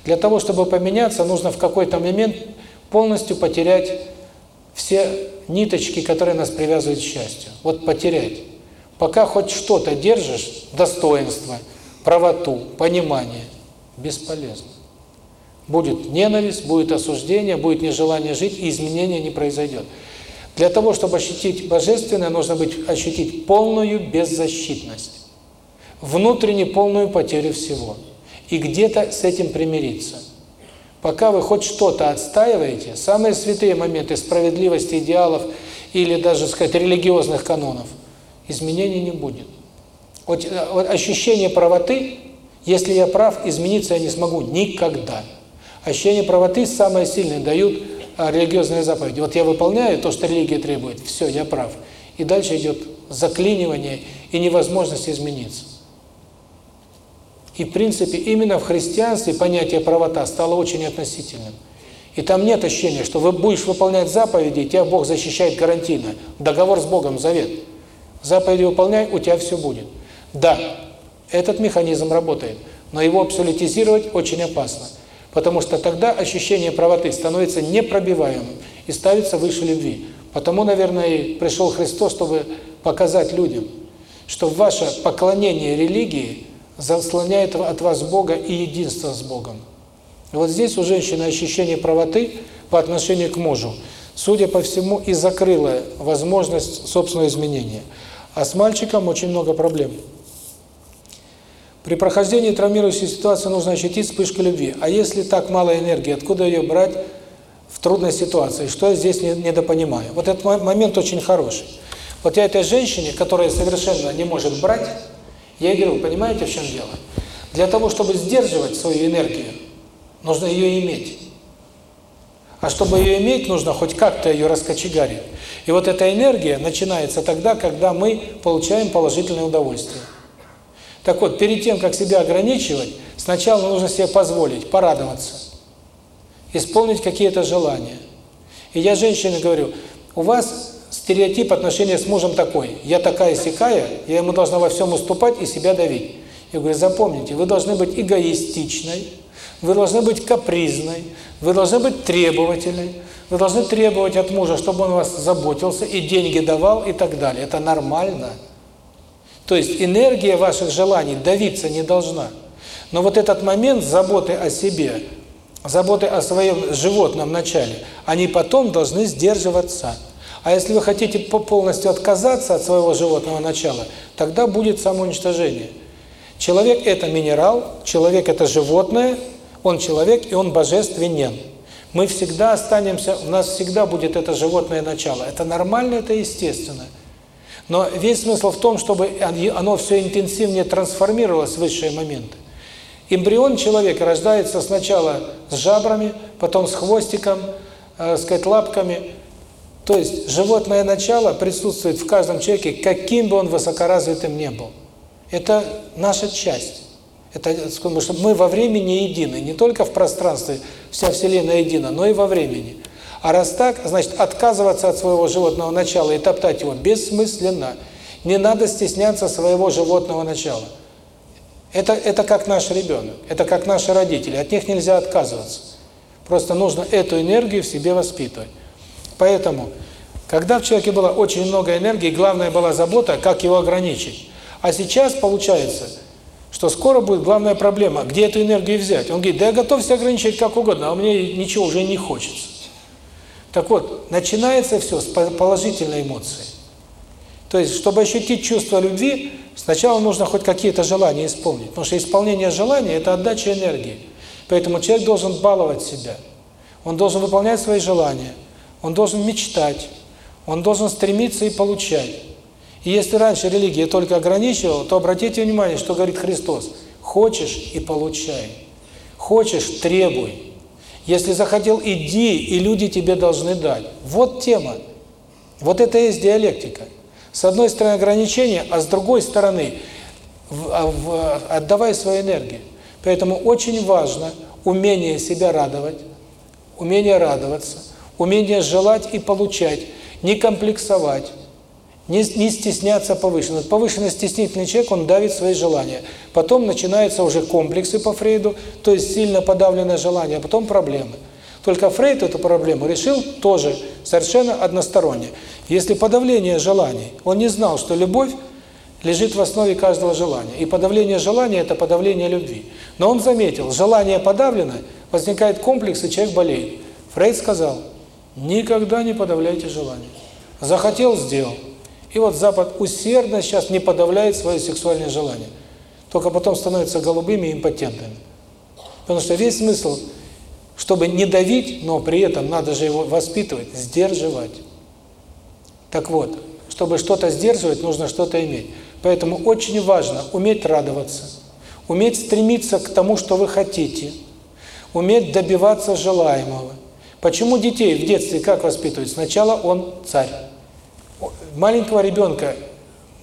Speaker 1: Для того, чтобы поменяться, нужно в какой-то момент полностью потерять все ниточки, которые нас привязывают к счастью. Вот потерять. Пока хоть что-то держишь, достоинство, правоту, понимание, бесполезно. Будет ненависть, будет осуждение, будет нежелание жить, и изменения не произойдет. Для того, чтобы ощутить божественное, нужно быть ощутить полную беззащитность, внутренне полную потерю всего. И где-то с этим примириться. Пока вы хоть что-то отстаиваете, самые святые моменты справедливости, идеалов или даже, сказать, религиозных канонов, изменений не будет. Вот, э, вот ощущение правоты, если я прав, измениться я не смогу никогда. Ощущение правоты самое сильное дают а, религиозные заповеди. Вот я выполняю то, что религия требует, все, я прав. И дальше идет заклинивание и невозможность измениться. И, в принципе, именно в христианстве понятие правота стало очень относительным. И там нет ощущения, что вы будешь выполнять заповеди, тебя Бог защищает гарантийно. Договор с Богом, завет. Заповеди выполняй, у тебя все будет. Да, этот механизм работает, но его абсолютизировать очень опасно. Потому что тогда ощущение правоты становится непробиваемым и ставится выше любви. Потому, наверное, и пришел Христос, чтобы показать людям, что ваше поклонение религии заслоняет от вас Бога и единство с Богом. Вот здесь у женщины ощущение правоты по отношению к мужу, судя по всему, и закрыло возможность собственного изменения. А с мальчиком очень много проблем. При прохождении травмирующей ситуации нужно ощутить вспышку любви. А если так мало энергии, откуда ее брать в трудной ситуации? Что я здесь недопонимаю? Вот этот момент очень хороший. Вот я этой женщине, которая совершенно не может брать, я ей говорю, понимаете, в чем дело? Для того, чтобы сдерживать свою энергию, нужно ее иметь. А чтобы ее иметь, нужно хоть как-то ее раскочегарить. И вот эта энергия начинается тогда, когда мы получаем положительное удовольствие. Так вот, перед тем, как себя ограничивать, сначала нужно себе позволить порадоваться, исполнить какие-то желания. И я женщине говорю, у вас стереотип отношения с мужем такой, я такая-сякая, я ему должна во всем уступать и себя давить. Я говорю, запомните, вы должны быть эгоистичной, вы должны быть капризной, вы должны быть требовательной, вы должны требовать от мужа, чтобы он вас заботился и деньги давал и так далее. Это нормально. То есть энергия ваших желаний давиться не должна. Но вот этот момент заботы о себе, заботы о своем животном начале, они потом должны сдерживаться. А если вы хотите полностью отказаться от своего животного начала, тогда будет самоуничтожение. Человек – это минерал, человек – это животное, он человек и он божественен. Мы всегда останемся, у нас всегда будет это животное начало. Это нормально, это естественно. Но весь смысл в том, чтобы оно все интенсивнее трансформировалось в высшие моменты. Эмбрион человека рождается сначала с жабрами, потом с хвостиком, э, сказать, лапками. То есть животное начало присутствует в каждом человеке, каким бы он высокоразвитым не был. Это наша часть. Это, потому что мы во времени едины, не только в пространстве, вся Вселенная едина, но и во времени. А раз так, значит, отказываться от своего животного начала и топтать его бессмысленно. Не надо стесняться своего животного начала. Это, это как наш ребенок, это как наши родители, от них нельзя отказываться. Просто нужно эту энергию в себе воспитывать. Поэтому, когда в человеке было очень много энергии, главная была забота, как его ограничить. А сейчас получается, что скоро будет главная проблема, где эту энергию взять. Он говорит, да я готов себя ограничивать как угодно, а мне ничего уже не хочется. Так вот, начинается все с положительной эмоции. То есть, чтобы ощутить чувство любви, сначала нужно хоть какие-то желания исполнить. Потому что исполнение желания – это отдача энергии. Поэтому человек должен баловать себя. Он должен выполнять свои желания. Он должен мечтать. Он должен стремиться и получать. И если раньше религия только ограничивала, то обратите внимание, что говорит Христос. Хочешь – и получай. Хочешь – требуй. Если захотел, иди, и люди тебе должны дать. Вот тема. Вот это и есть диалектика. С одной стороны ограничения, а с другой стороны а, отдавай свою энергию. Поэтому очень важно умение себя радовать, умение радоваться, умение желать и получать, не комплексовать, не, не стесняться повышенно. Повышенно стеснительный человек, он давит свои желания. Потом начинаются уже комплексы по Фрейду, то есть сильно подавленное желание, а потом проблемы. Только Фрейд эту проблему решил тоже совершенно односторонне. Если подавление желаний, он не знал, что любовь лежит в основе каждого желания. И подавление желания – это подавление любви. Но он заметил, желание подавлено, возникает комплекс, и человек болеет. Фрейд сказал, никогда не подавляйте желание. Захотел – сделал. И вот Запад усердно сейчас не подавляет свое сексуальное желание. Только потом становятся голубыми и импотентами. Потому что весь смысл, чтобы не давить, но при этом надо же его воспитывать, сдерживать. Так вот, чтобы что-то сдерживать, нужно что-то иметь. Поэтому очень важно уметь радоваться, уметь стремиться к тому, что вы хотите, уметь добиваться желаемого. Почему детей в детстве как воспитывают? Сначала он царь маленького ребенка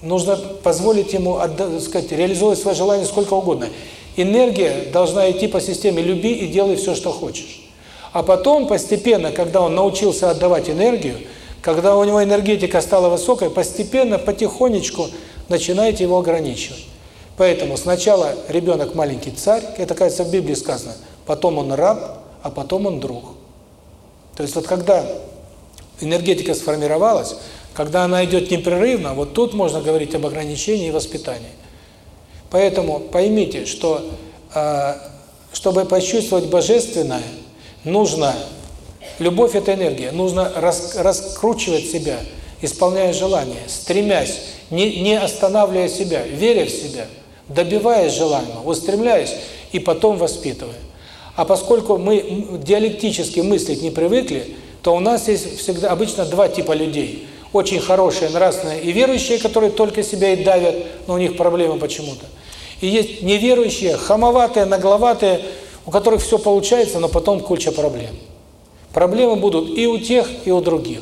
Speaker 1: нужно позволить ему, сказать, реализовывать свои желания сколько угодно. энергия должна идти по системе «люби и делай все, что хочешь». А потом постепенно, когда он научился отдавать энергию, когда у него энергетика стала высокой, постепенно, потихонечку начинаете его ограничивать. Поэтому сначала ребенок маленький царь, это, кажется, в Библии сказано, потом он раб, а потом он друг. То есть вот когда энергетика сформировалась, когда она идет непрерывно, вот тут можно говорить об ограничении и воспитании. Поэтому поймите, что э, чтобы почувствовать божественное, нужно любовь это энергия, нужно рас, раскручивать себя, исполняя желания, стремясь, не не останавливая себя, веря в себя, добиваясь желаемого, устремляясь и потом воспитывая. А поскольку мы диалектически мыслить не привыкли, то у нас есть всегда обычно два типа людей очень хорошие, нравственные и верующие, которые только себя и давят, но у них проблемы почему-то. И есть неверующие, хамоватые, нагловатые, у которых все получается, но потом куча проблем. Проблемы будут и у тех, и у других.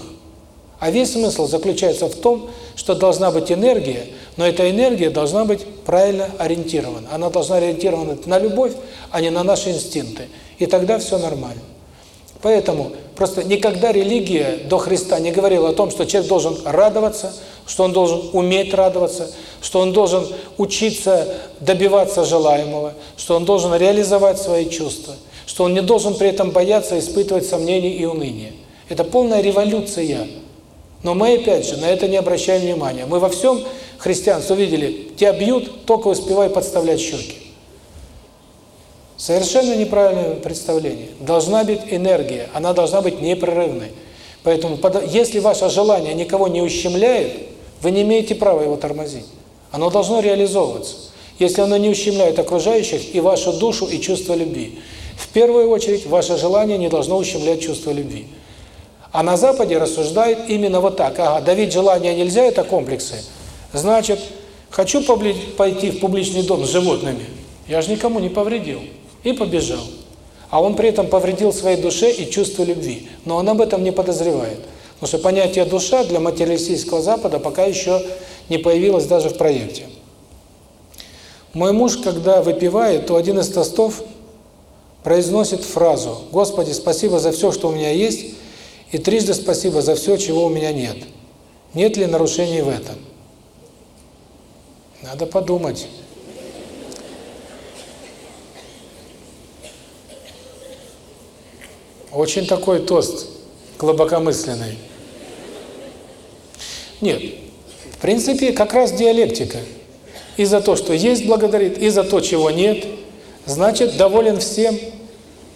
Speaker 1: А весь смысл заключается в том, что должна быть энергия, но эта энергия должна быть правильно ориентирована. Она должна ориентирована на любовь, а не на наши инстинкты. И тогда все нормально. Поэтому просто никогда религия до Христа не говорила о том, что человек должен радоваться, что он должен уметь радоваться, что он должен учиться добиваться желаемого, что он должен реализовать свои чувства, что он не должен при этом бояться испытывать сомнения и уныние. Это полная революция. Но мы, опять же, на это не обращаем внимания. Мы во всем христианстве видели, тебя бьют, только успевай подставлять щеки. Совершенно неправильное представление. Должна быть энергия, она должна быть непрерывной. Поэтому, если ваше желание никого не ущемляет, вы не имеете права его тормозить. Оно должно реализовываться. Если оно не ущемляет окружающих и вашу душу, и чувство любви. В первую очередь, ваше желание не должно ущемлять чувство любви. А на Западе рассуждают именно вот так. Ага, давить желание нельзя, это комплексы. Значит, хочу пойти в публичный дом с животными, я же никому не повредил и побежал. А он при этом повредил своей душе и чувству любви. Но он об этом не подозревает. Потому что понятие «душа» для материалистического Запада пока еще не появилось даже в проекте. Мой муж, когда выпивает, то один из тостов произносит фразу «Господи, спасибо за все, что у меня есть, и трижды спасибо за все, чего у меня нет». Нет ли нарушений в этом? Надо подумать. Очень такой тост глубокомысленный. Нет, в принципе, как раз диалектика. И за то, что есть, благодарит, и за то, чего нет, значит, доволен всем,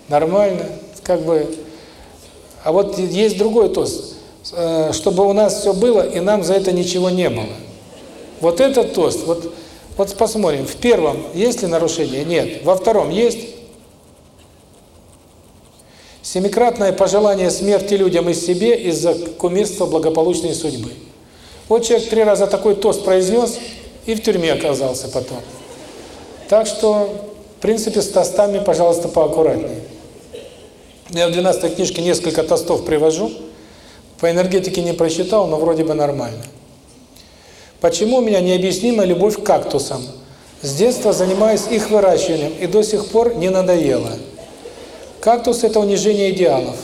Speaker 1: нормально, как бы... А вот есть другой тост, э, чтобы у нас все было, и нам за это ничего не было. Вот этот тост, вот, вот посмотрим, в первом есть ли нарушение? Нет. Во втором есть? Семикратное пожелание смерти людям и себе из-за кумирства благополучной судьбы. Вот человек три раза такой тост произнес и в тюрьме оказался потом. Так что, в принципе, с тостами, пожалуйста, поаккуратнее. Я в 12 книжке несколько тостов привожу. По энергетике не просчитал, но вроде бы нормально. Почему у меня необъяснимая любовь к кактусам? С детства занимаюсь их выращиванием и до сих пор не надоело. Кактус – это унижение идеалов.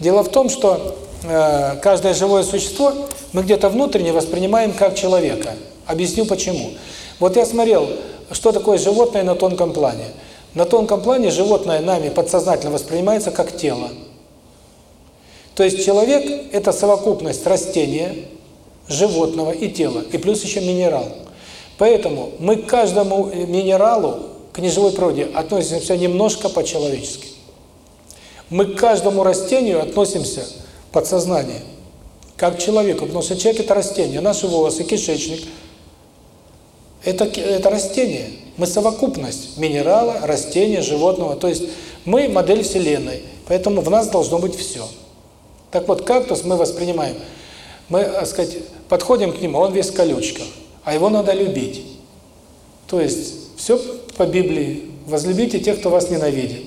Speaker 1: Дело в том, что э, каждое живое существо мы где-то внутренне воспринимаем как человека. Объясню почему. Вот я смотрел, что такое животное на тонком плане. На тонком плане животное нами подсознательно воспринимается как тело. То есть человек – это совокупность растения, животного и тела, и плюс еще минерал. Поэтому мы к каждому минералу к неживой природе относимся немножко по-человечески. Мы к каждому растению относимся подсознание, как к человеку, потому что человек – это растение, наши волосы, кишечник – это, это растение. Мы совокупность минерала, растения, животного. То есть мы модель Вселенной, поэтому в нас должно быть все. Так вот, кактус мы воспринимаем. Мы, так сказать, подходим к нему, он весь в колючках, а его надо любить. То есть все по Библии. Возлюбите тех, кто вас ненавидит.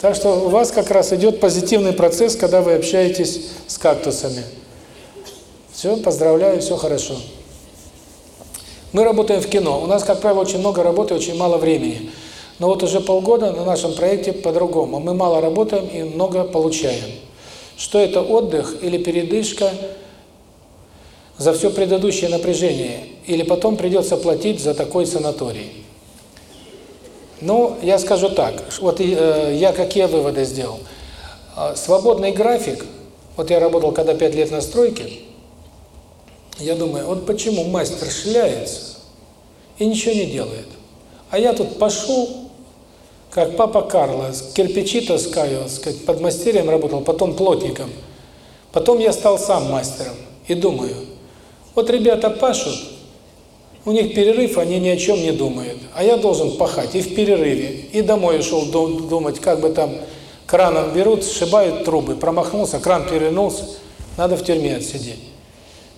Speaker 1: Так что у вас как раз идет позитивный процесс, когда вы общаетесь с кактусами. Все, поздравляю, все хорошо. Мы работаем в кино. У нас, как правило, очень много работы, очень мало времени. Но вот уже полгода на нашем проекте по-другому. Мы мало работаем и много получаем. Что это отдых или передышка за все предыдущее напряжение? Или потом придется платить за такой санаторий? Ну, я скажу так. Вот э, я какие выводы сделал. А, свободный график, вот я работал когда 5 лет на стройке, я думаю, вот почему мастер шляется и ничего не делает. А я тут пошел, как папа Карло, кирпичи таскаю, сказать, под мастерием работал, потом плотником. Потом я стал сам мастером. И думаю, вот ребята пашут, у них перерыв, они ни о чем не думают. А я должен пахать и в перерыве, и домой ушел думать, как бы там краном берут, сшибают трубы, промахнулся, кран перевернулся, надо в тюрьме отсидеть.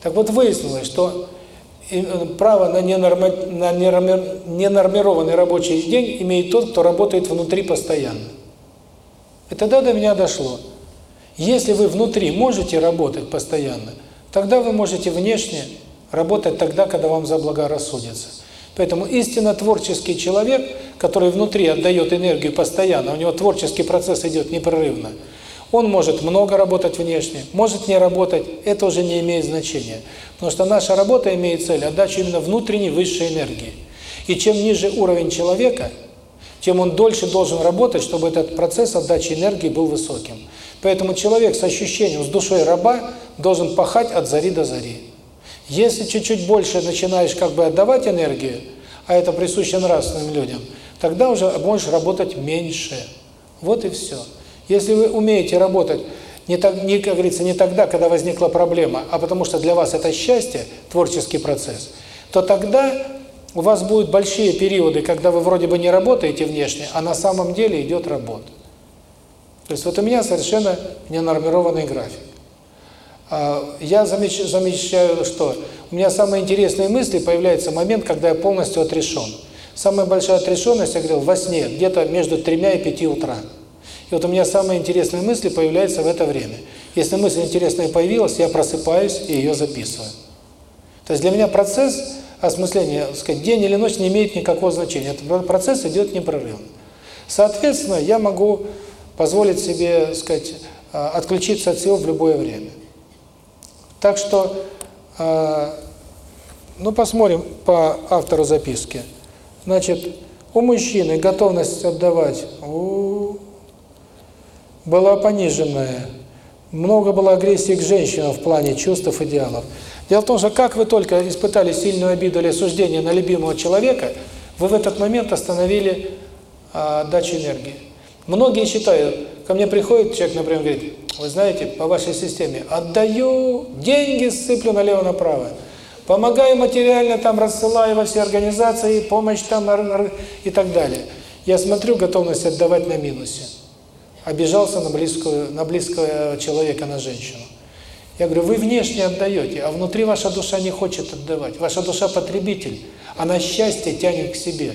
Speaker 1: Так вот выяснилось, что э, право на, ненорма... на ненормированный рабочий день имеет тот, кто работает внутри постоянно. И тогда до меня дошло. Если вы внутри можете работать постоянно, тогда вы можете внешне работать тогда, когда вам заблагорассудится. Поэтому истинно творческий человек, который внутри отдает энергию постоянно, у него творческий процесс идет непрерывно, он может много работать внешне, может не работать, это уже не имеет значения. Потому что наша работа имеет цель отдачу именно внутренней высшей энергии. И чем ниже уровень человека, тем он дольше должен работать, чтобы этот процесс отдачи энергии был высоким. Поэтому человек с ощущением, с душой раба должен пахать от зари до зари. Если чуть-чуть больше начинаешь как бы отдавать энергию, а это присуще нравственным людям, тогда уже можешь работать меньше. Вот и все. Если вы умеете работать не так, не, как говорится, не тогда, когда возникла проблема, а потому что для вас это счастье, творческий процесс, то тогда у вас будут большие периоды, когда вы вроде бы не работаете внешне, а на самом деле идет работа. То есть вот у меня совершенно ненормированный график. А, я замечаю, что у меня самые интересные мысли появляются в момент, когда я полностью отрешен. Самая большая отрешенность, я говорил, во сне, где-то между тремя и пяти утра. И вот у меня самые интересные мысли появляются в это время. Если мысль интересная появилась, я просыпаюсь и ее записываю. То есть для меня процесс осмысления, сказать, день или ночь не имеет никакого значения. Этот процесс идет непрерывно. Соответственно, я могу позволить себе, сказать, а, отключиться от всего в любое время. Так что, а, ну, посмотрим по автору записки. Значит, у мужчины готовность отдавать у была пониженная. Много было агрессии к женщинам в плане чувств, идеалов. Дело в том, что как вы только испытали сильную обиду или осуждение на любимого человека, вы в этот момент остановили а, отдачу энергии. Многие считают, ко мне приходит человек, например, говорит, вы знаете, по вашей системе, отдаю, деньги сыплю налево-направо, помогаю материально, там рассылаю во все организации, помощь там и так далее. Я смотрю готовность отдавать на минусе обижался на близкую, на близкого человека, на женщину. Я говорю, вы внешне отдаете, а внутри ваша душа не хочет отдавать. Ваша душа потребитель, она счастье тянет к себе.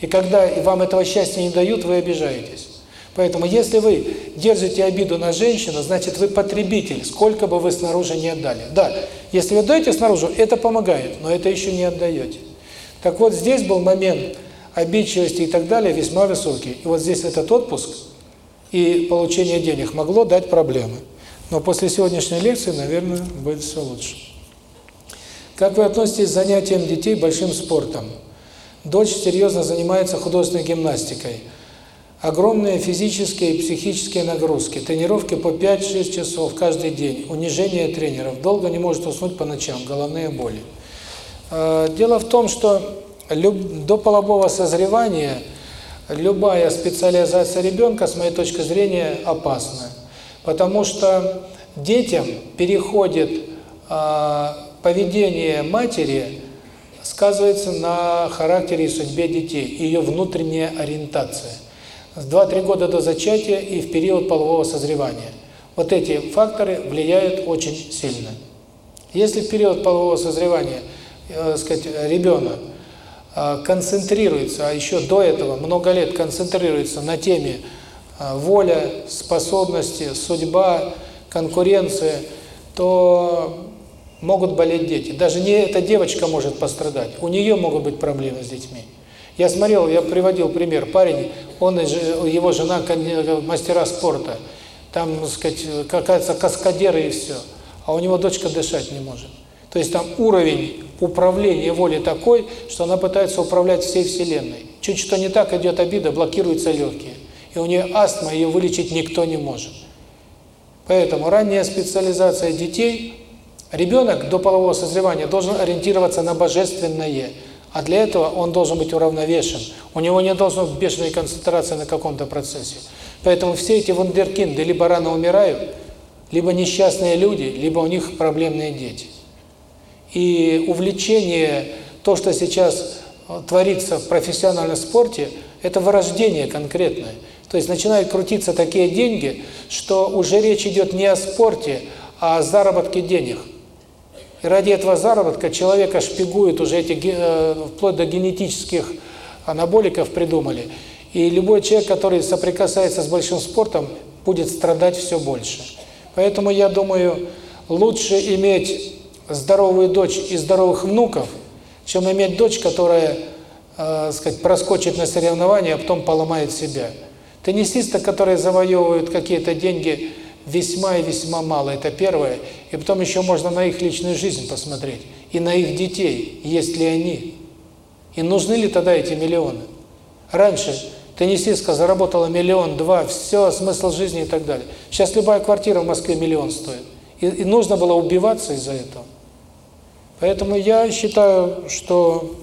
Speaker 1: И когда вам этого счастья не дают, вы обижаетесь. Поэтому если вы держите обиду на женщину, значит вы потребитель, сколько бы вы снаружи не отдали. Да, если вы даете снаружи, это помогает, но это еще не отдаете. Так вот, здесь был момент обидчивости и так далее весьма высокий. И вот здесь этот отпуск – и получение денег могло дать проблемы. Но после сегодняшней лекции, наверное, будет все лучше. Как вы относитесь к занятиям детей большим спортом? Дочь серьезно занимается художественной гимнастикой. Огромные физические и психические нагрузки, тренировки по 5-6 часов каждый день, унижение тренеров, долго не может уснуть по ночам, головные боли. А, дело в том, что до полового созревания – любая специализация ребенка, с моей точки зрения, опасна. Потому что детям переходит э, поведение матери, сказывается на характере и судьбе детей, ее внутренняя ориентация. С 2-3 года до зачатия и в период полового созревания. Вот эти факторы влияют очень сильно. Если в период полового созревания, э, сказать, ребенок а, концентрируется, а еще до этого много лет концентрируется на теме а, воля, способности, судьба, конкуренция, то могут болеть дети. Даже не эта девочка может пострадать, у нее могут быть проблемы с детьми. Я смотрел, я приводил пример. Парень, он его жена мастера спорта. Там, так сказать, какая-то каскадеры и все. А у него дочка дышать не может. То есть там уровень управления воли такой, что она пытается управлять всей Вселенной. Чуть что не так, идет обида, блокируются легкие. И у нее астма, ее вылечить никто не может. Поэтому ранняя специализация детей, ребенок до полового созревания должен ориентироваться на божественное, а для этого он должен быть уравновешен. У него не должна быть бешеной концентрации на каком-то процессе. Поэтому все эти вундеркинды либо рано умирают, либо несчастные люди, либо у них проблемные дети. И увлечение, то, что сейчас э, творится в профессиональном спорте, это вырождение конкретное. То есть начинают крутиться такие деньги, что уже речь идет не о спорте, а о заработке денег. И ради этого заработка человека шпигуют уже эти, э, вплоть до генетических анаболиков придумали. И любой человек, который соприкасается с большим спортом, будет страдать все больше. Поэтому я думаю, лучше иметь здоровую дочь и здоровых внуков, чем иметь дочь, которая, э, сказать, проскочит на соревнования, а потом поломает себя. Теннисисты, которые завоевывают какие-то деньги, весьма и весьма мало, это первое. И потом еще можно на их личную жизнь посмотреть. И на их детей, есть ли они. И нужны ли тогда эти миллионы. Раньше теннисистка заработала миллион, два, все, смысл жизни и так далее. Сейчас любая квартира в Москве миллион стоит. И, и нужно было убиваться из-за этого. Поэтому я считаю, что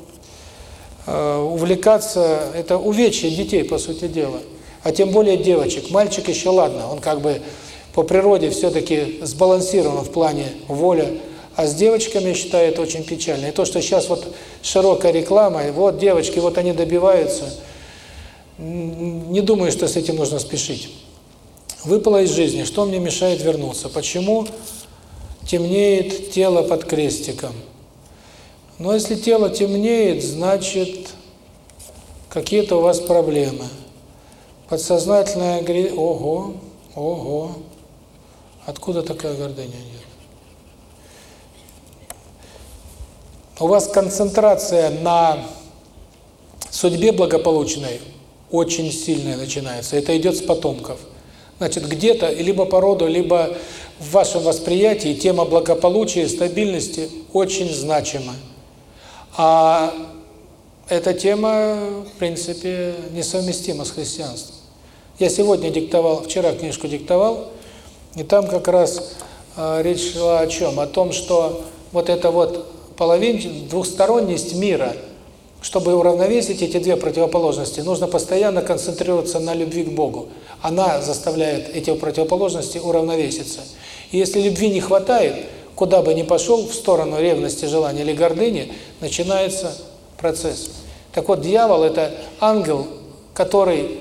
Speaker 1: э, увлекаться – это увечье детей, по сути дела. А тем более девочек. Мальчик еще ладно, он как бы по природе все-таки сбалансирован в плане воля. А с девочками, я считаю, это очень печально. И то, что сейчас вот широкая реклама, вот девочки, вот они добиваются, не думаю, что с этим нужно спешить. Выпало из жизни, что мне мешает вернуться? Почему? Темнеет тело под крестиком. Но если тело темнеет, значит, какие-то у вас проблемы. Подсознательная гордыня... Ого, ого. Откуда такая гордыня идет? У вас концентрация на судьбе благополучной очень сильная начинается. Это идет с потомков. Значит, где-то, либо по роду, либо в вашем восприятии тема благополучия стабильности очень значима. А эта тема, в принципе, несовместима с христианством. Я сегодня диктовал, вчера книжку диктовал, и там как раз э, речь шла о чем? О том, что вот эта вот половин, двухсторонность мира, чтобы уравновесить эти две противоположности, нужно постоянно концентрироваться на любви к Богу. Она заставляет эти противоположности уравновеситься. И если любви не хватает, куда бы ни пошел, в сторону ревности, желания или гордыни, начинается процесс. Так вот, дьявол – это ангел, который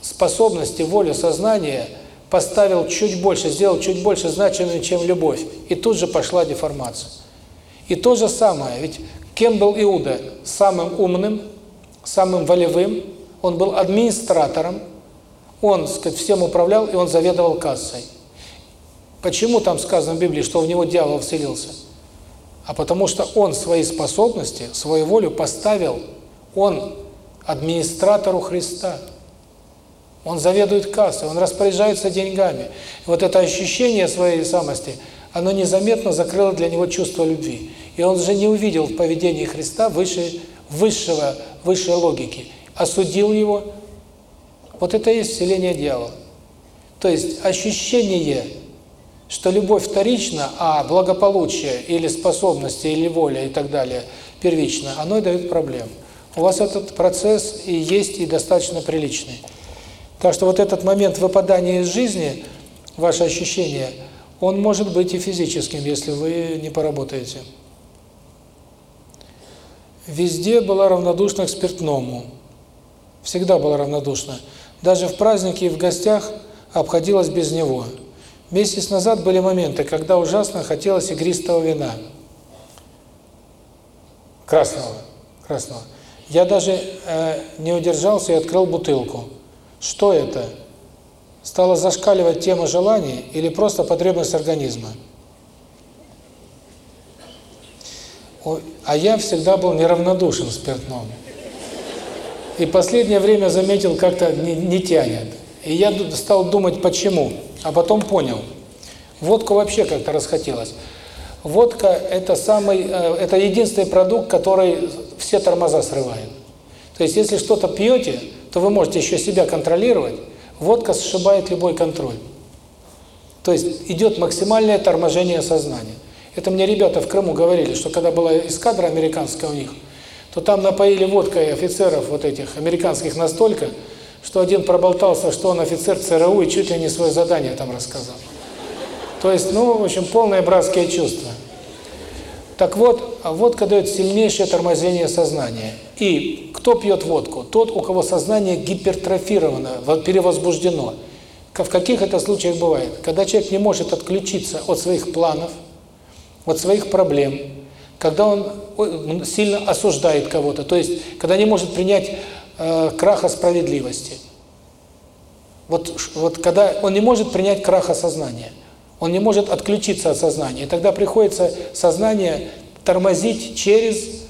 Speaker 1: способности, волю, сознание поставил чуть больше, сделал чуть больше значимым, чем любовь. И тут же пошла деформация. И то же самое, ведь кем был Иуда? Самым умным, самым волевым, он был администратором, он, сказать, всем управлял, и он заведовал кассой. Почему там сказано в Библии, что в него дьявол вселился? А потому что он свои способности, свою волю поставил, он администратору Христа. Он заведует кассой, он распоряжается деньгами. Вот это ощущение своей самости, оно незаметно закрыло для него чувство любви. И он же не увидел в поведении Христа выше, высшего, высшей логики. Осудил его. Вот это и есть вселение дьявола. То есть ощущение что любовь вторична, а благополучие или способности, или воля и так далее первично, оно и дает проблем. У вас этот процесс и есть, и достаточно приличный. Так что вот этот момент выпадания из жизни, ваше ощущение, он может быть и физическим, если вы не поработаете. Везде была равнодушна к спиртному. Всегда была равнодушна. Даже в празднике и в гостях обходилась без него. Месяц назад были моменты, когда ужасно хотелось игристого вина. Красного. Красного. Я даже э, не удержался и открыл бутылку. Что это? Стала зашкаливать тема желаний или просто потребность организма? А я всегда был неравнодушен спиртному. И последнее время заметил, как-то не, не тянет. И я стал думать, почему. А потом понял. Водку вообще как-то расхотелось. Водка – это самый, э, это единственный продукт, который все тормоза срывает. То есть, если что-то пьете, то вы можете еще себя контролировать. Водка сшибает любой контроль. То есть, идет максимальное торможение сознания. Это мне ребята в Крыму говорили, что когда была эскадра американская у них, то там напоили водкой офицеров вот этих американских настолько, что один проболтался, что он офицер ЦРУ и чуть ли не свое задание там рассказал. То есть, ну, в общем, полное братские чувства. Так вот, водка дает сильнейшее тормозение сознания. И кто пьет водку? Тот, у кого сознание гипертрофировано, перевозбуждено. В каких это случаях бывает? Когда человек не может отключиться от своих планов, от своих проблем, когда он сильно осуждает кого-то, то есть, когда не может принять э, краха справедливости. Вот, вот когда он не может принять краха сознания. Он не может отключиться от сознания. И тогда приходится сознание тормозить через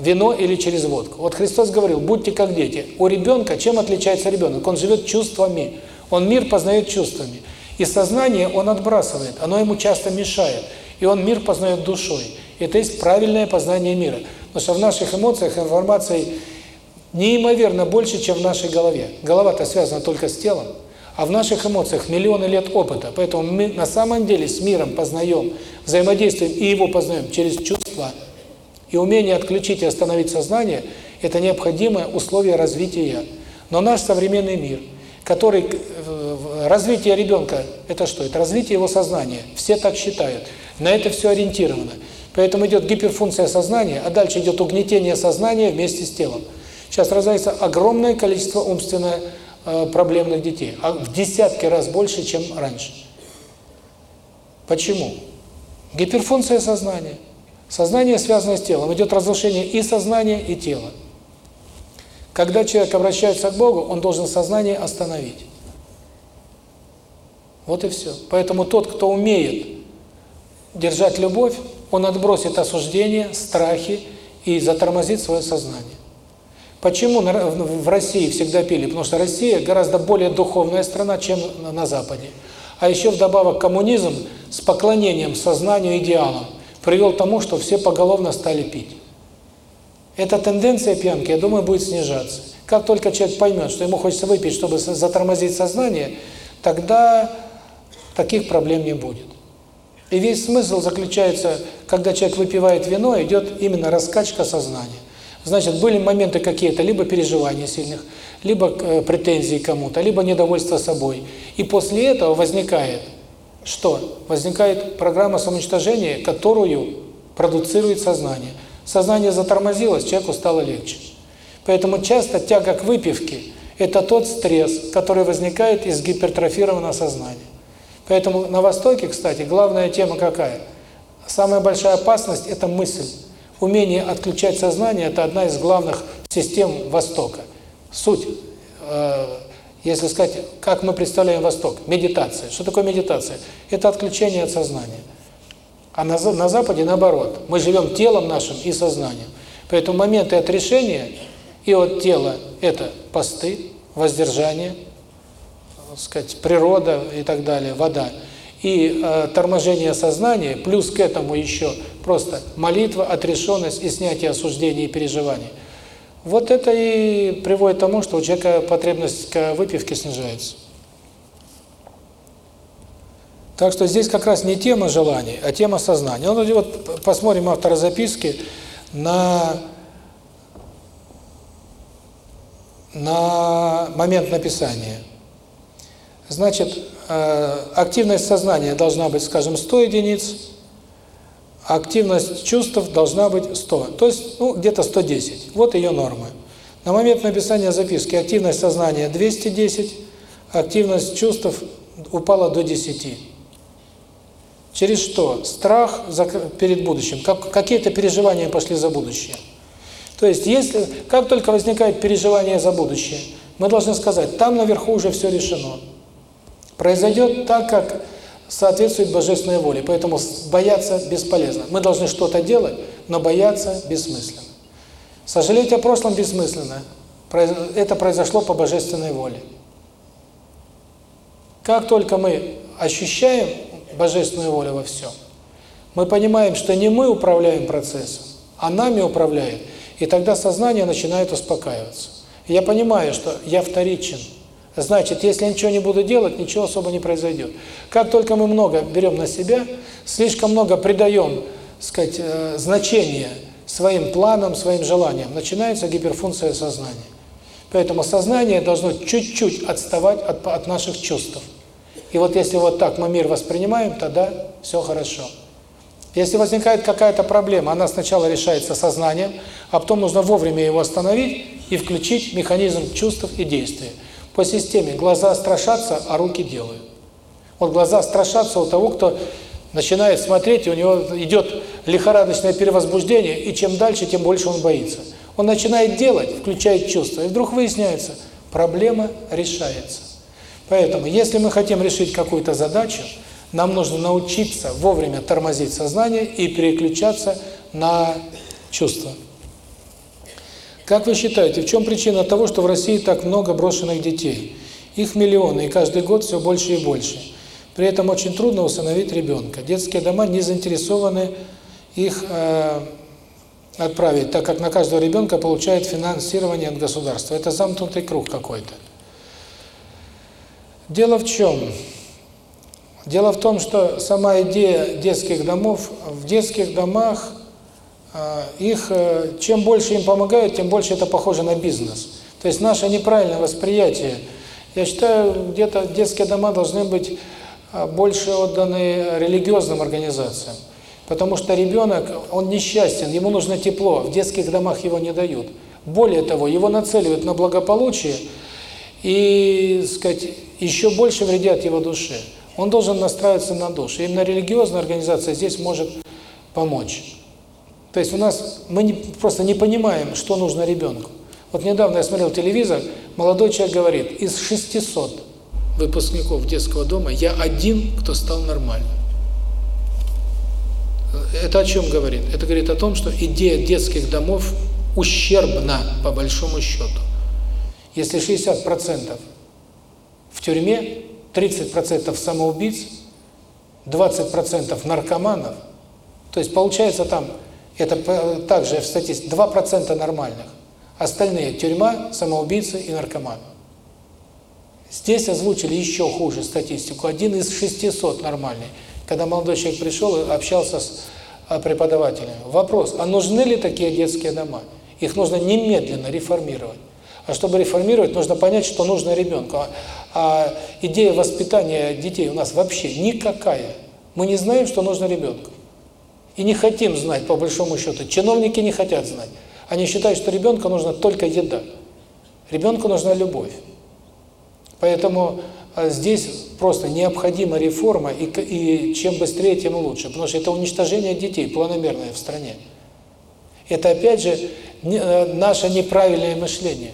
Speaker 1: вино или через водку. Вот Христос говорил, будьте как дети. У ребенка чем отличается ребенок? Он живет чувствами. Он мир познает чувствами. И сознание он отбрасывает, оно ему часто мешает. И он мир познает душой. Это есть правильное познание мира. Потому что в наших эмоциях информации неимоверно больше, чем в нашей голове. Голова-то связана только с телом. А в наших эмоциях миллионы лет опыта. Поэтому мы на самом деле с миром познаем, взаимодействуем и его познаем через чувства. И умение отключить и остановить сознание – это необходимое условие развития. Но наш современный мир, который… Э, развитие ребенка – это что? Это развитие его сознания. Все так считают. На это все ориентировано. Поэтому идет гиперфункция сознания, а дальше идет угнетение сознания вместе с телом. Сейчас рождается огромное количество умственного проблемных детей, а в десятки раз больше, чем раньше. Почему? Гиперфункция сознания. Сознание связано с телом. Идет разрушение и сознания, и тела. Когда человек обращается к Богу, он должен сознание остановить. Вот и все. Поэтому тот, кто умеет держать любовь, он отбросит осуждение, страхи и затормозит свое сознание. Почему в России всегда пили? Потому что Россия гораздо более духовная страна, чем на Западе. А еще вдобавок коммунизм с поклонением сознанию идеалам привел к тому, что все поголовно стали пить. Эта тенденция пьянки, я думаю, будет снижаться. Как только человек поймет, что ему хочется выпить, чтобы затормозить сознание, тогда таких проблем не будет. И весь смысл заключается, когда человек выпивает вино, идет именно раскачка сознания. Значит, были моменты какие-то, либо переживания сильных, либо э, претензии кому-то, либо недовольство собой. И после этого возникает что? Возникает программа самоуничтожения, которую продуцирует сознание. Сознание затормозилось, человеку стало легче. Поэтому часто тяга к выпивке – это тот стресс, который возникает из гипертрофированного сознания. Поэтому на Востоке, кстати, главная тема какая? Самая большая опасность – это мысль. Умение отключать сознание – это одна из главных систем Востока. Суть, э, если сказать, как мы представляем Восток, медитация. Что такое медитация? Это отключение от сознания. А на, на Западе наоборот. Мы живем телом нашим и сознанием. Поэтому моменты отрешения и от тела – это посты, воздержание, сказать, природа и так далее, вода – и э, торможение сознания, плюс к этому еще просто молитва, отрешенность и снятие осуждений и переживаний. Вот это и приводит к тому, что у человека потребность к выпивке снижается. Так что здесь как раз не тема желаний, а тема сознания. Ну, вот посмотрим автора записки на, на момент написания. Значит, э, активность сознания должна быть, скажем, 100 единиц, активность чувств должна быть 100, то есть ну, где-то 110. Вот ее нормы. На момент написания записки активность сознания 210, активность чувств упала до 10. Через что? Страх перед будущим. Как, Какие-то переживания пошли за будущее. То есть, если как только возникает переживание за будущее, мы должны сказать, там наверху уже все решено произойдет так, как соответствует божественной воле. Поэтому бояться бесполезно. Мы должны что-то делать, но бояться бессмысленно. Сожалеть о прошлом бессмысленно. Это произошло по божественной воле. Как только мы ощущаем божественную волю во всем, мы понимаем, что не мы управляем процессом, а нами управляет, и тогда сознание начинает успокаиваться. Я понимаю, что я вторичен. Значит, если я ничего не буду делать, ничего особо не произойдет. Как только мы много берем на себя, слишком много придаем, сказать, э, значение своим планам, своим желаниям, начинается гиперфункция сознания. Поэтому сознание должно чуть-чуть отставать от, от наших чувств. И вот если вот так мы мир воспринимаем, тогда все хорошо. Если возникает какая-то проблема, она сначала решается сознанием, а потом нужно вовремя его остановить и включить механизм чувств и действия. По системе глаза страшатся, а руки делают. Вот глаза страшатся у того, кто начинает смотреть, у него идет лихорадочное перевозбуждение, и чем дальше, тем больше он боится. Он начинает делать, включает чувства, и вдруг выясняется, проблема решается. Поэтому, если мы хотим решить какую-то задачу, нам нужно научиться вовремя тормозить сознание и переключаться на чувства. Как вы считаете, в чем причина того, что в России так много брошенных детей? Их миллионы, и каждый год все больше и больше. При этом очень трудно усыновить ребенка. Детские дома не заинтересованы их э, отправить, так как на каждого ребенка получает финансирование от государства. Это замкнутый круг какой-то. Дело в чем? Дело в том, что сама идея детских домов, в детских домах их, э, чем больше им помогают, тем больше это похоже на бизнес. То есть наше неправильное восприятие. Я считаю, где-то детские дома должны быть э, больше отданы религиозным организациям. Потому что ребенок, он несчастен, ему нужно тепло, в детских домах его не дают. Более того, его нацеливают на благополучие и, сказать, еще больше вредят его душе. Он должен настраиваться на душу. Именно религиозная организация здесь может помочь. То есть у нас, мы не, просто не понимаем, что нужно ребенку. Вот недавно я смотрел телевизор, молодой человек говорит, из 600 выпускников детского дома я один, кто стал нормальным. Это о чем говорит? Это говорит о том, что идея детских домов ущербна, по большому счету. Если 60% в тюрьме, 30% самоубийц, 20% наркоманов, то есть получается там, это также в статистике, 2% нормальных. Остальные – тюрьма, самоубийцы и наркоманы. Здесь озвучили еще хуже статистику. Один из 600 нормальный – когда молодой человек пришел и общался с а, преподавателем. Вопрос, а нужны ли такие детские дома? Их нужно немедленно реформировать. А чтобы реформировать, нужно понять, что нужно ребенку. А, а идея воспитания детей у нас вообще никакая. Мы не знаем, что нужно ребенку. И не хотим знать, по большому счету. Чиновники не хотят знать. Они считают, что ребенку нужна только еда. Ребенку нужна любовь. Поэтому а здесь просто необходима реформа, и, и чем быстрее, тем лучше. Потому что это уничтожение детей планомерное в стране. Это, опять же, э, наше неправильное мышление.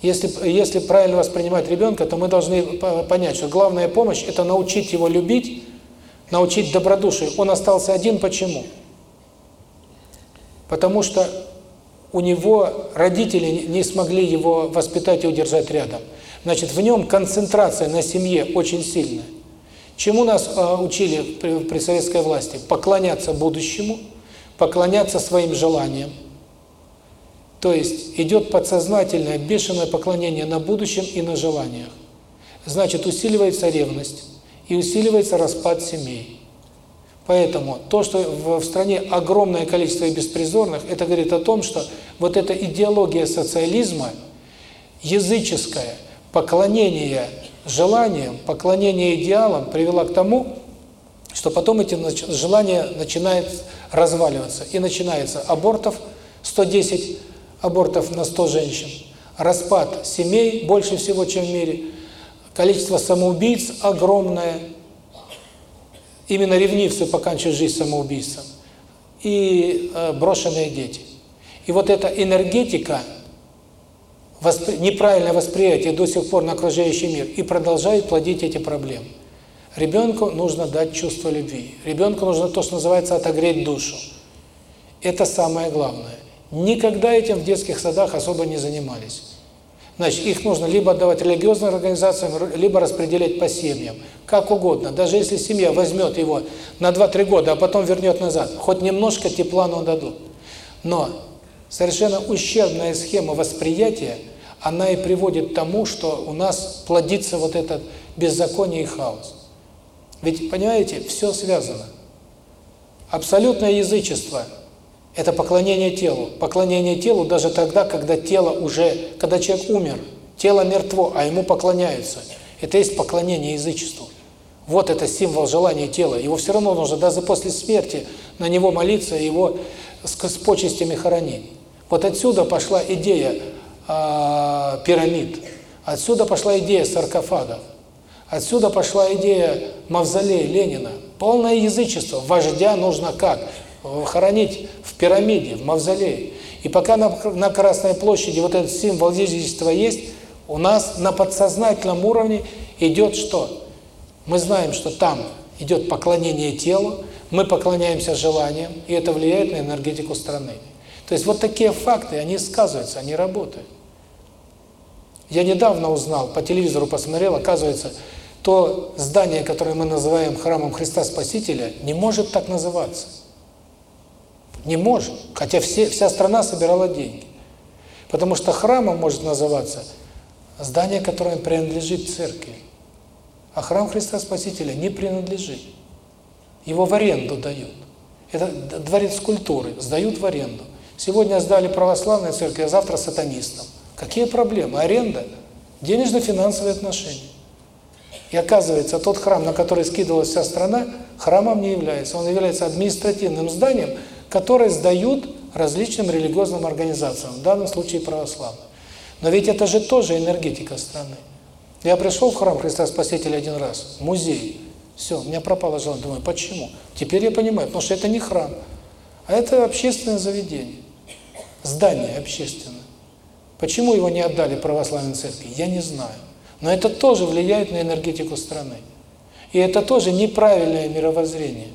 Speaker 1: Если, если правильно воспринимать ребенка, то мы должны понять, что главная помощь – это научить его любить, научить добродушию. Он остался один, почему? Потому что у него родители не смогли его воспитать и удержать рядом. Значит, в нем концентрация на семье очень сильная. Чему нас э, учили при, при советской власти? Поклоняться будущему, поклоняться своим желаниям. То есть идет подсознательное, бешеное поклонение на будущем и на желаниях. Значит, усиливается ревность и усиливается распад семей. Поэтому то, что в стране огромное количество беспризорных, это говорит о том, что вот эта идеология социализма, языческая, поклонение желаниям, поклонение идеалам привело к тому, что потом эти желания начинают разваливаться. И начинается абортов, 110 абортов на 100 женщин, распад семей больше всего, чем в мире, количество самоубийц огромное, именно ревнивцы поканчивают жизнь самоубийством, и э, брошенные дети. И вот эта энергетика – воспри... неправильное восприятие до сих пор на окружающий мир и продолжает плодить эти проблемы. Ребенку нужно дать чувство любви. Ребенку нужно то, что называется отогреть душу. Это самое главное. Никогда этим в детских садах особо не занимались. Значит, их нужно либо отдавать религиозным организациям, либо распределять по семьям. Как угодно. Даже если семья возьмет его на 2-3 года, а потом вернет назад, хоть немножко тепла нам дадут. Но совершенно ущербная схема восприятия, она и приводит к тому, что у нас плодится вот этот беззаконие и хаос. Ведь, понимаете, все связано. Абсолютное язычество – это поклонение телу. Поклонение телу даже тогда, когда тело уже, когда человек умер, тело мертво, а ему поклоняются. Это есть поклонение язычеству. Вот это символ желания тела. Его все равно нужно даже после смерти на него молиться, его с, с почестями хоронить. Вот отсюда пошла идея э, пирамид, отсюда пошла идея саркофагов. Отсюда пошла идея мавзолея Ленина. Полное язычество. Вождя нужно как? Хоронить в пирамиде, в мавзолее. И пока на, на Красной площади вот этот символ язычества есть, у нас на подсознательном уровне идет что? Мы знаем, что там идет поклонение телу, мы поклоняемся желаниям, и это влияет на энергетику страны. То есть вот такие факты, они сказываются, они работают. Я недавно узнал, по телевизору посмотрел, оказывается, то здание, которое мы называем храмом Христа Спасителя, не может так называться. Не может, хотя все, вся страна собирала деньги. Потому что храмом может называться здание, которое принадлежит церкви. А храм Христа Спасителя не принадлежит. Его в аренду дают. Это дворец культуры, сдают в аренду. Сегодня сдали православной церкви, а завтра сатанистам. Какие проблемы? Аренда, денежно-финансовые отношения. И оказывается, тот храм, на который скидывалась вся страна, храмом не является. Он является административным зданием, которое сдают различным религиозным организациям, в данном случае православным. Но ведь это же тоже энергетика страны. Я пришел в храм Христа Спасителя один раз, музей. Все, у меня пропало желание. Думаю, почему? Теперь я понимаю, потому что это не храм, а это общественное заведение. Здание общественное. Почему его не отдали православной церкви, я не знаю. Но это тоже влияет на энергетику страны. И это тоже неправильное мировоззрение.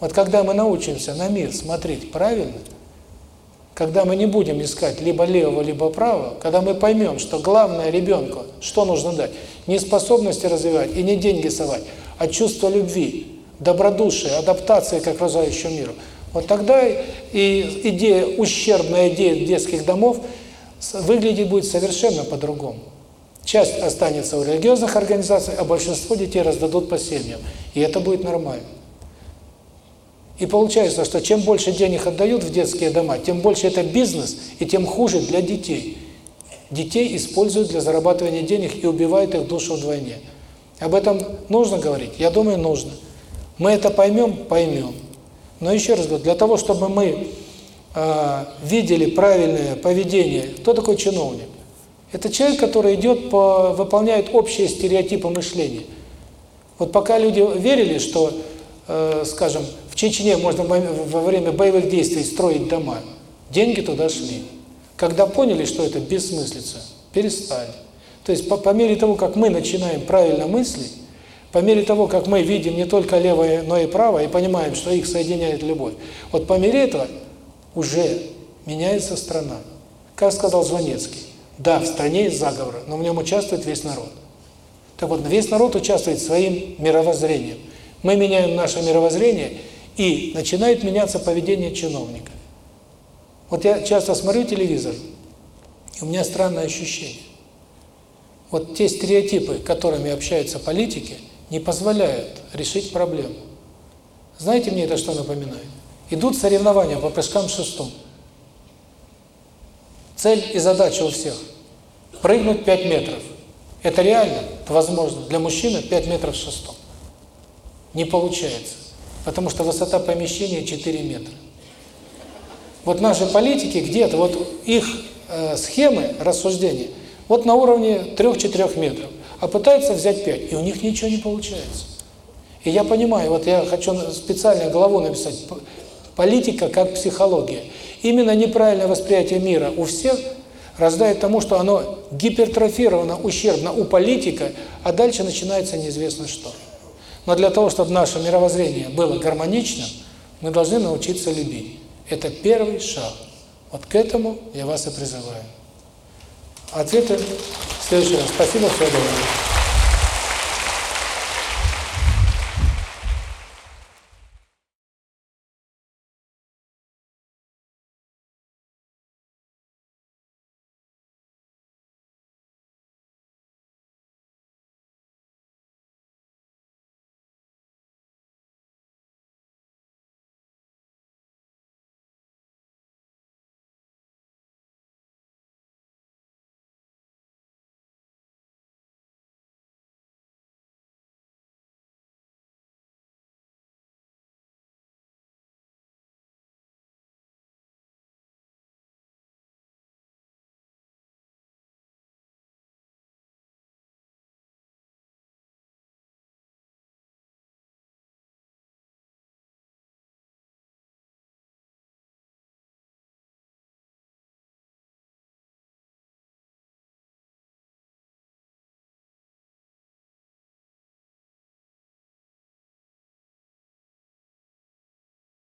Speaker 1: Вот когда мы научимся на мир смотреть правильно, когда мы не будем искать либо левого, либо правого, когда мы поймем, что главное ребенку, что нужно дать, не способности развивать и не деньги совать, а чувство любви, добродушие, адаптация к окружающему миру, вот тогда и идея, ущербная идея детских домов выглядит будет совершенно по-другому. Часть останется у религиозных организаций, а большинство детей раздадут по семьям. И это будет нормально. И получается, что чем больше денег отдают в детские дома, тем больше это бизнес, и тем хуже для детей. Детей используют для зарабатывания денег и убивают их душу вдвойне. Об этом нужно говорить? Я думаю, нужно. Мы это поймем? Поймем. Но еще раз говорю, для того, чтобы мы э, видели правильное поведение, кто такой чиновник? Это человек, который идет по, выполняет общие стереотипы мышления. Вот пока люди верили, что, э, скажем, Чечне можно во время боевых действий строить дома, деньги туда шли. Когда поняли, что это бессмыслица, перестали. То есть по, по мере того, как мы начинаем правильно мыслить, по мере того, как мы видим не только левое, но и правое, и понимаем, что их соединяет любовь, вот по мере этого уже меняется страна. Как сказал Звонецкий, да, в стране есть заговор, но в нем участвует весь народ. Так вот, весь народ участвует своим мировоззрением. Мы меняем наше мировоззрение, и начинает меняться поведение чиновника. Вот я часто смотрю телевизор, и у меня странное ощущение. Вот те стереотипы, которыми общаются политики, не позволяют решить проблему. Знаете, мне это что напоминает? Идут соревнования по прыжкам шестом. Цель и задача у всех – прыгнуть 5 метров. Это реально? Это возможно. Для мужчины 5 метров шестом. Не получается. Потому что высота помещения 4 метра. Вот наши политики где-то, вот их э, схемы рассуждения, вот на уровне 3-4 метров, а пытаются взять 5, и у них ничего не получается. И я понимаю, вот я хочу специально главу написать, политика как психология – Именно неправильное восприятие мира у всех рождает тому, что оно гипертрофировано, ущербно у политика, а дальше начинается неизвестно что. Но для того, чтобы наше мировоззрение было гармоничным, мы должны научиться любить. Это первый шаг. Вот к этому я вас и призываю. Ответы в следующий раз. Спасибо, всего доброго.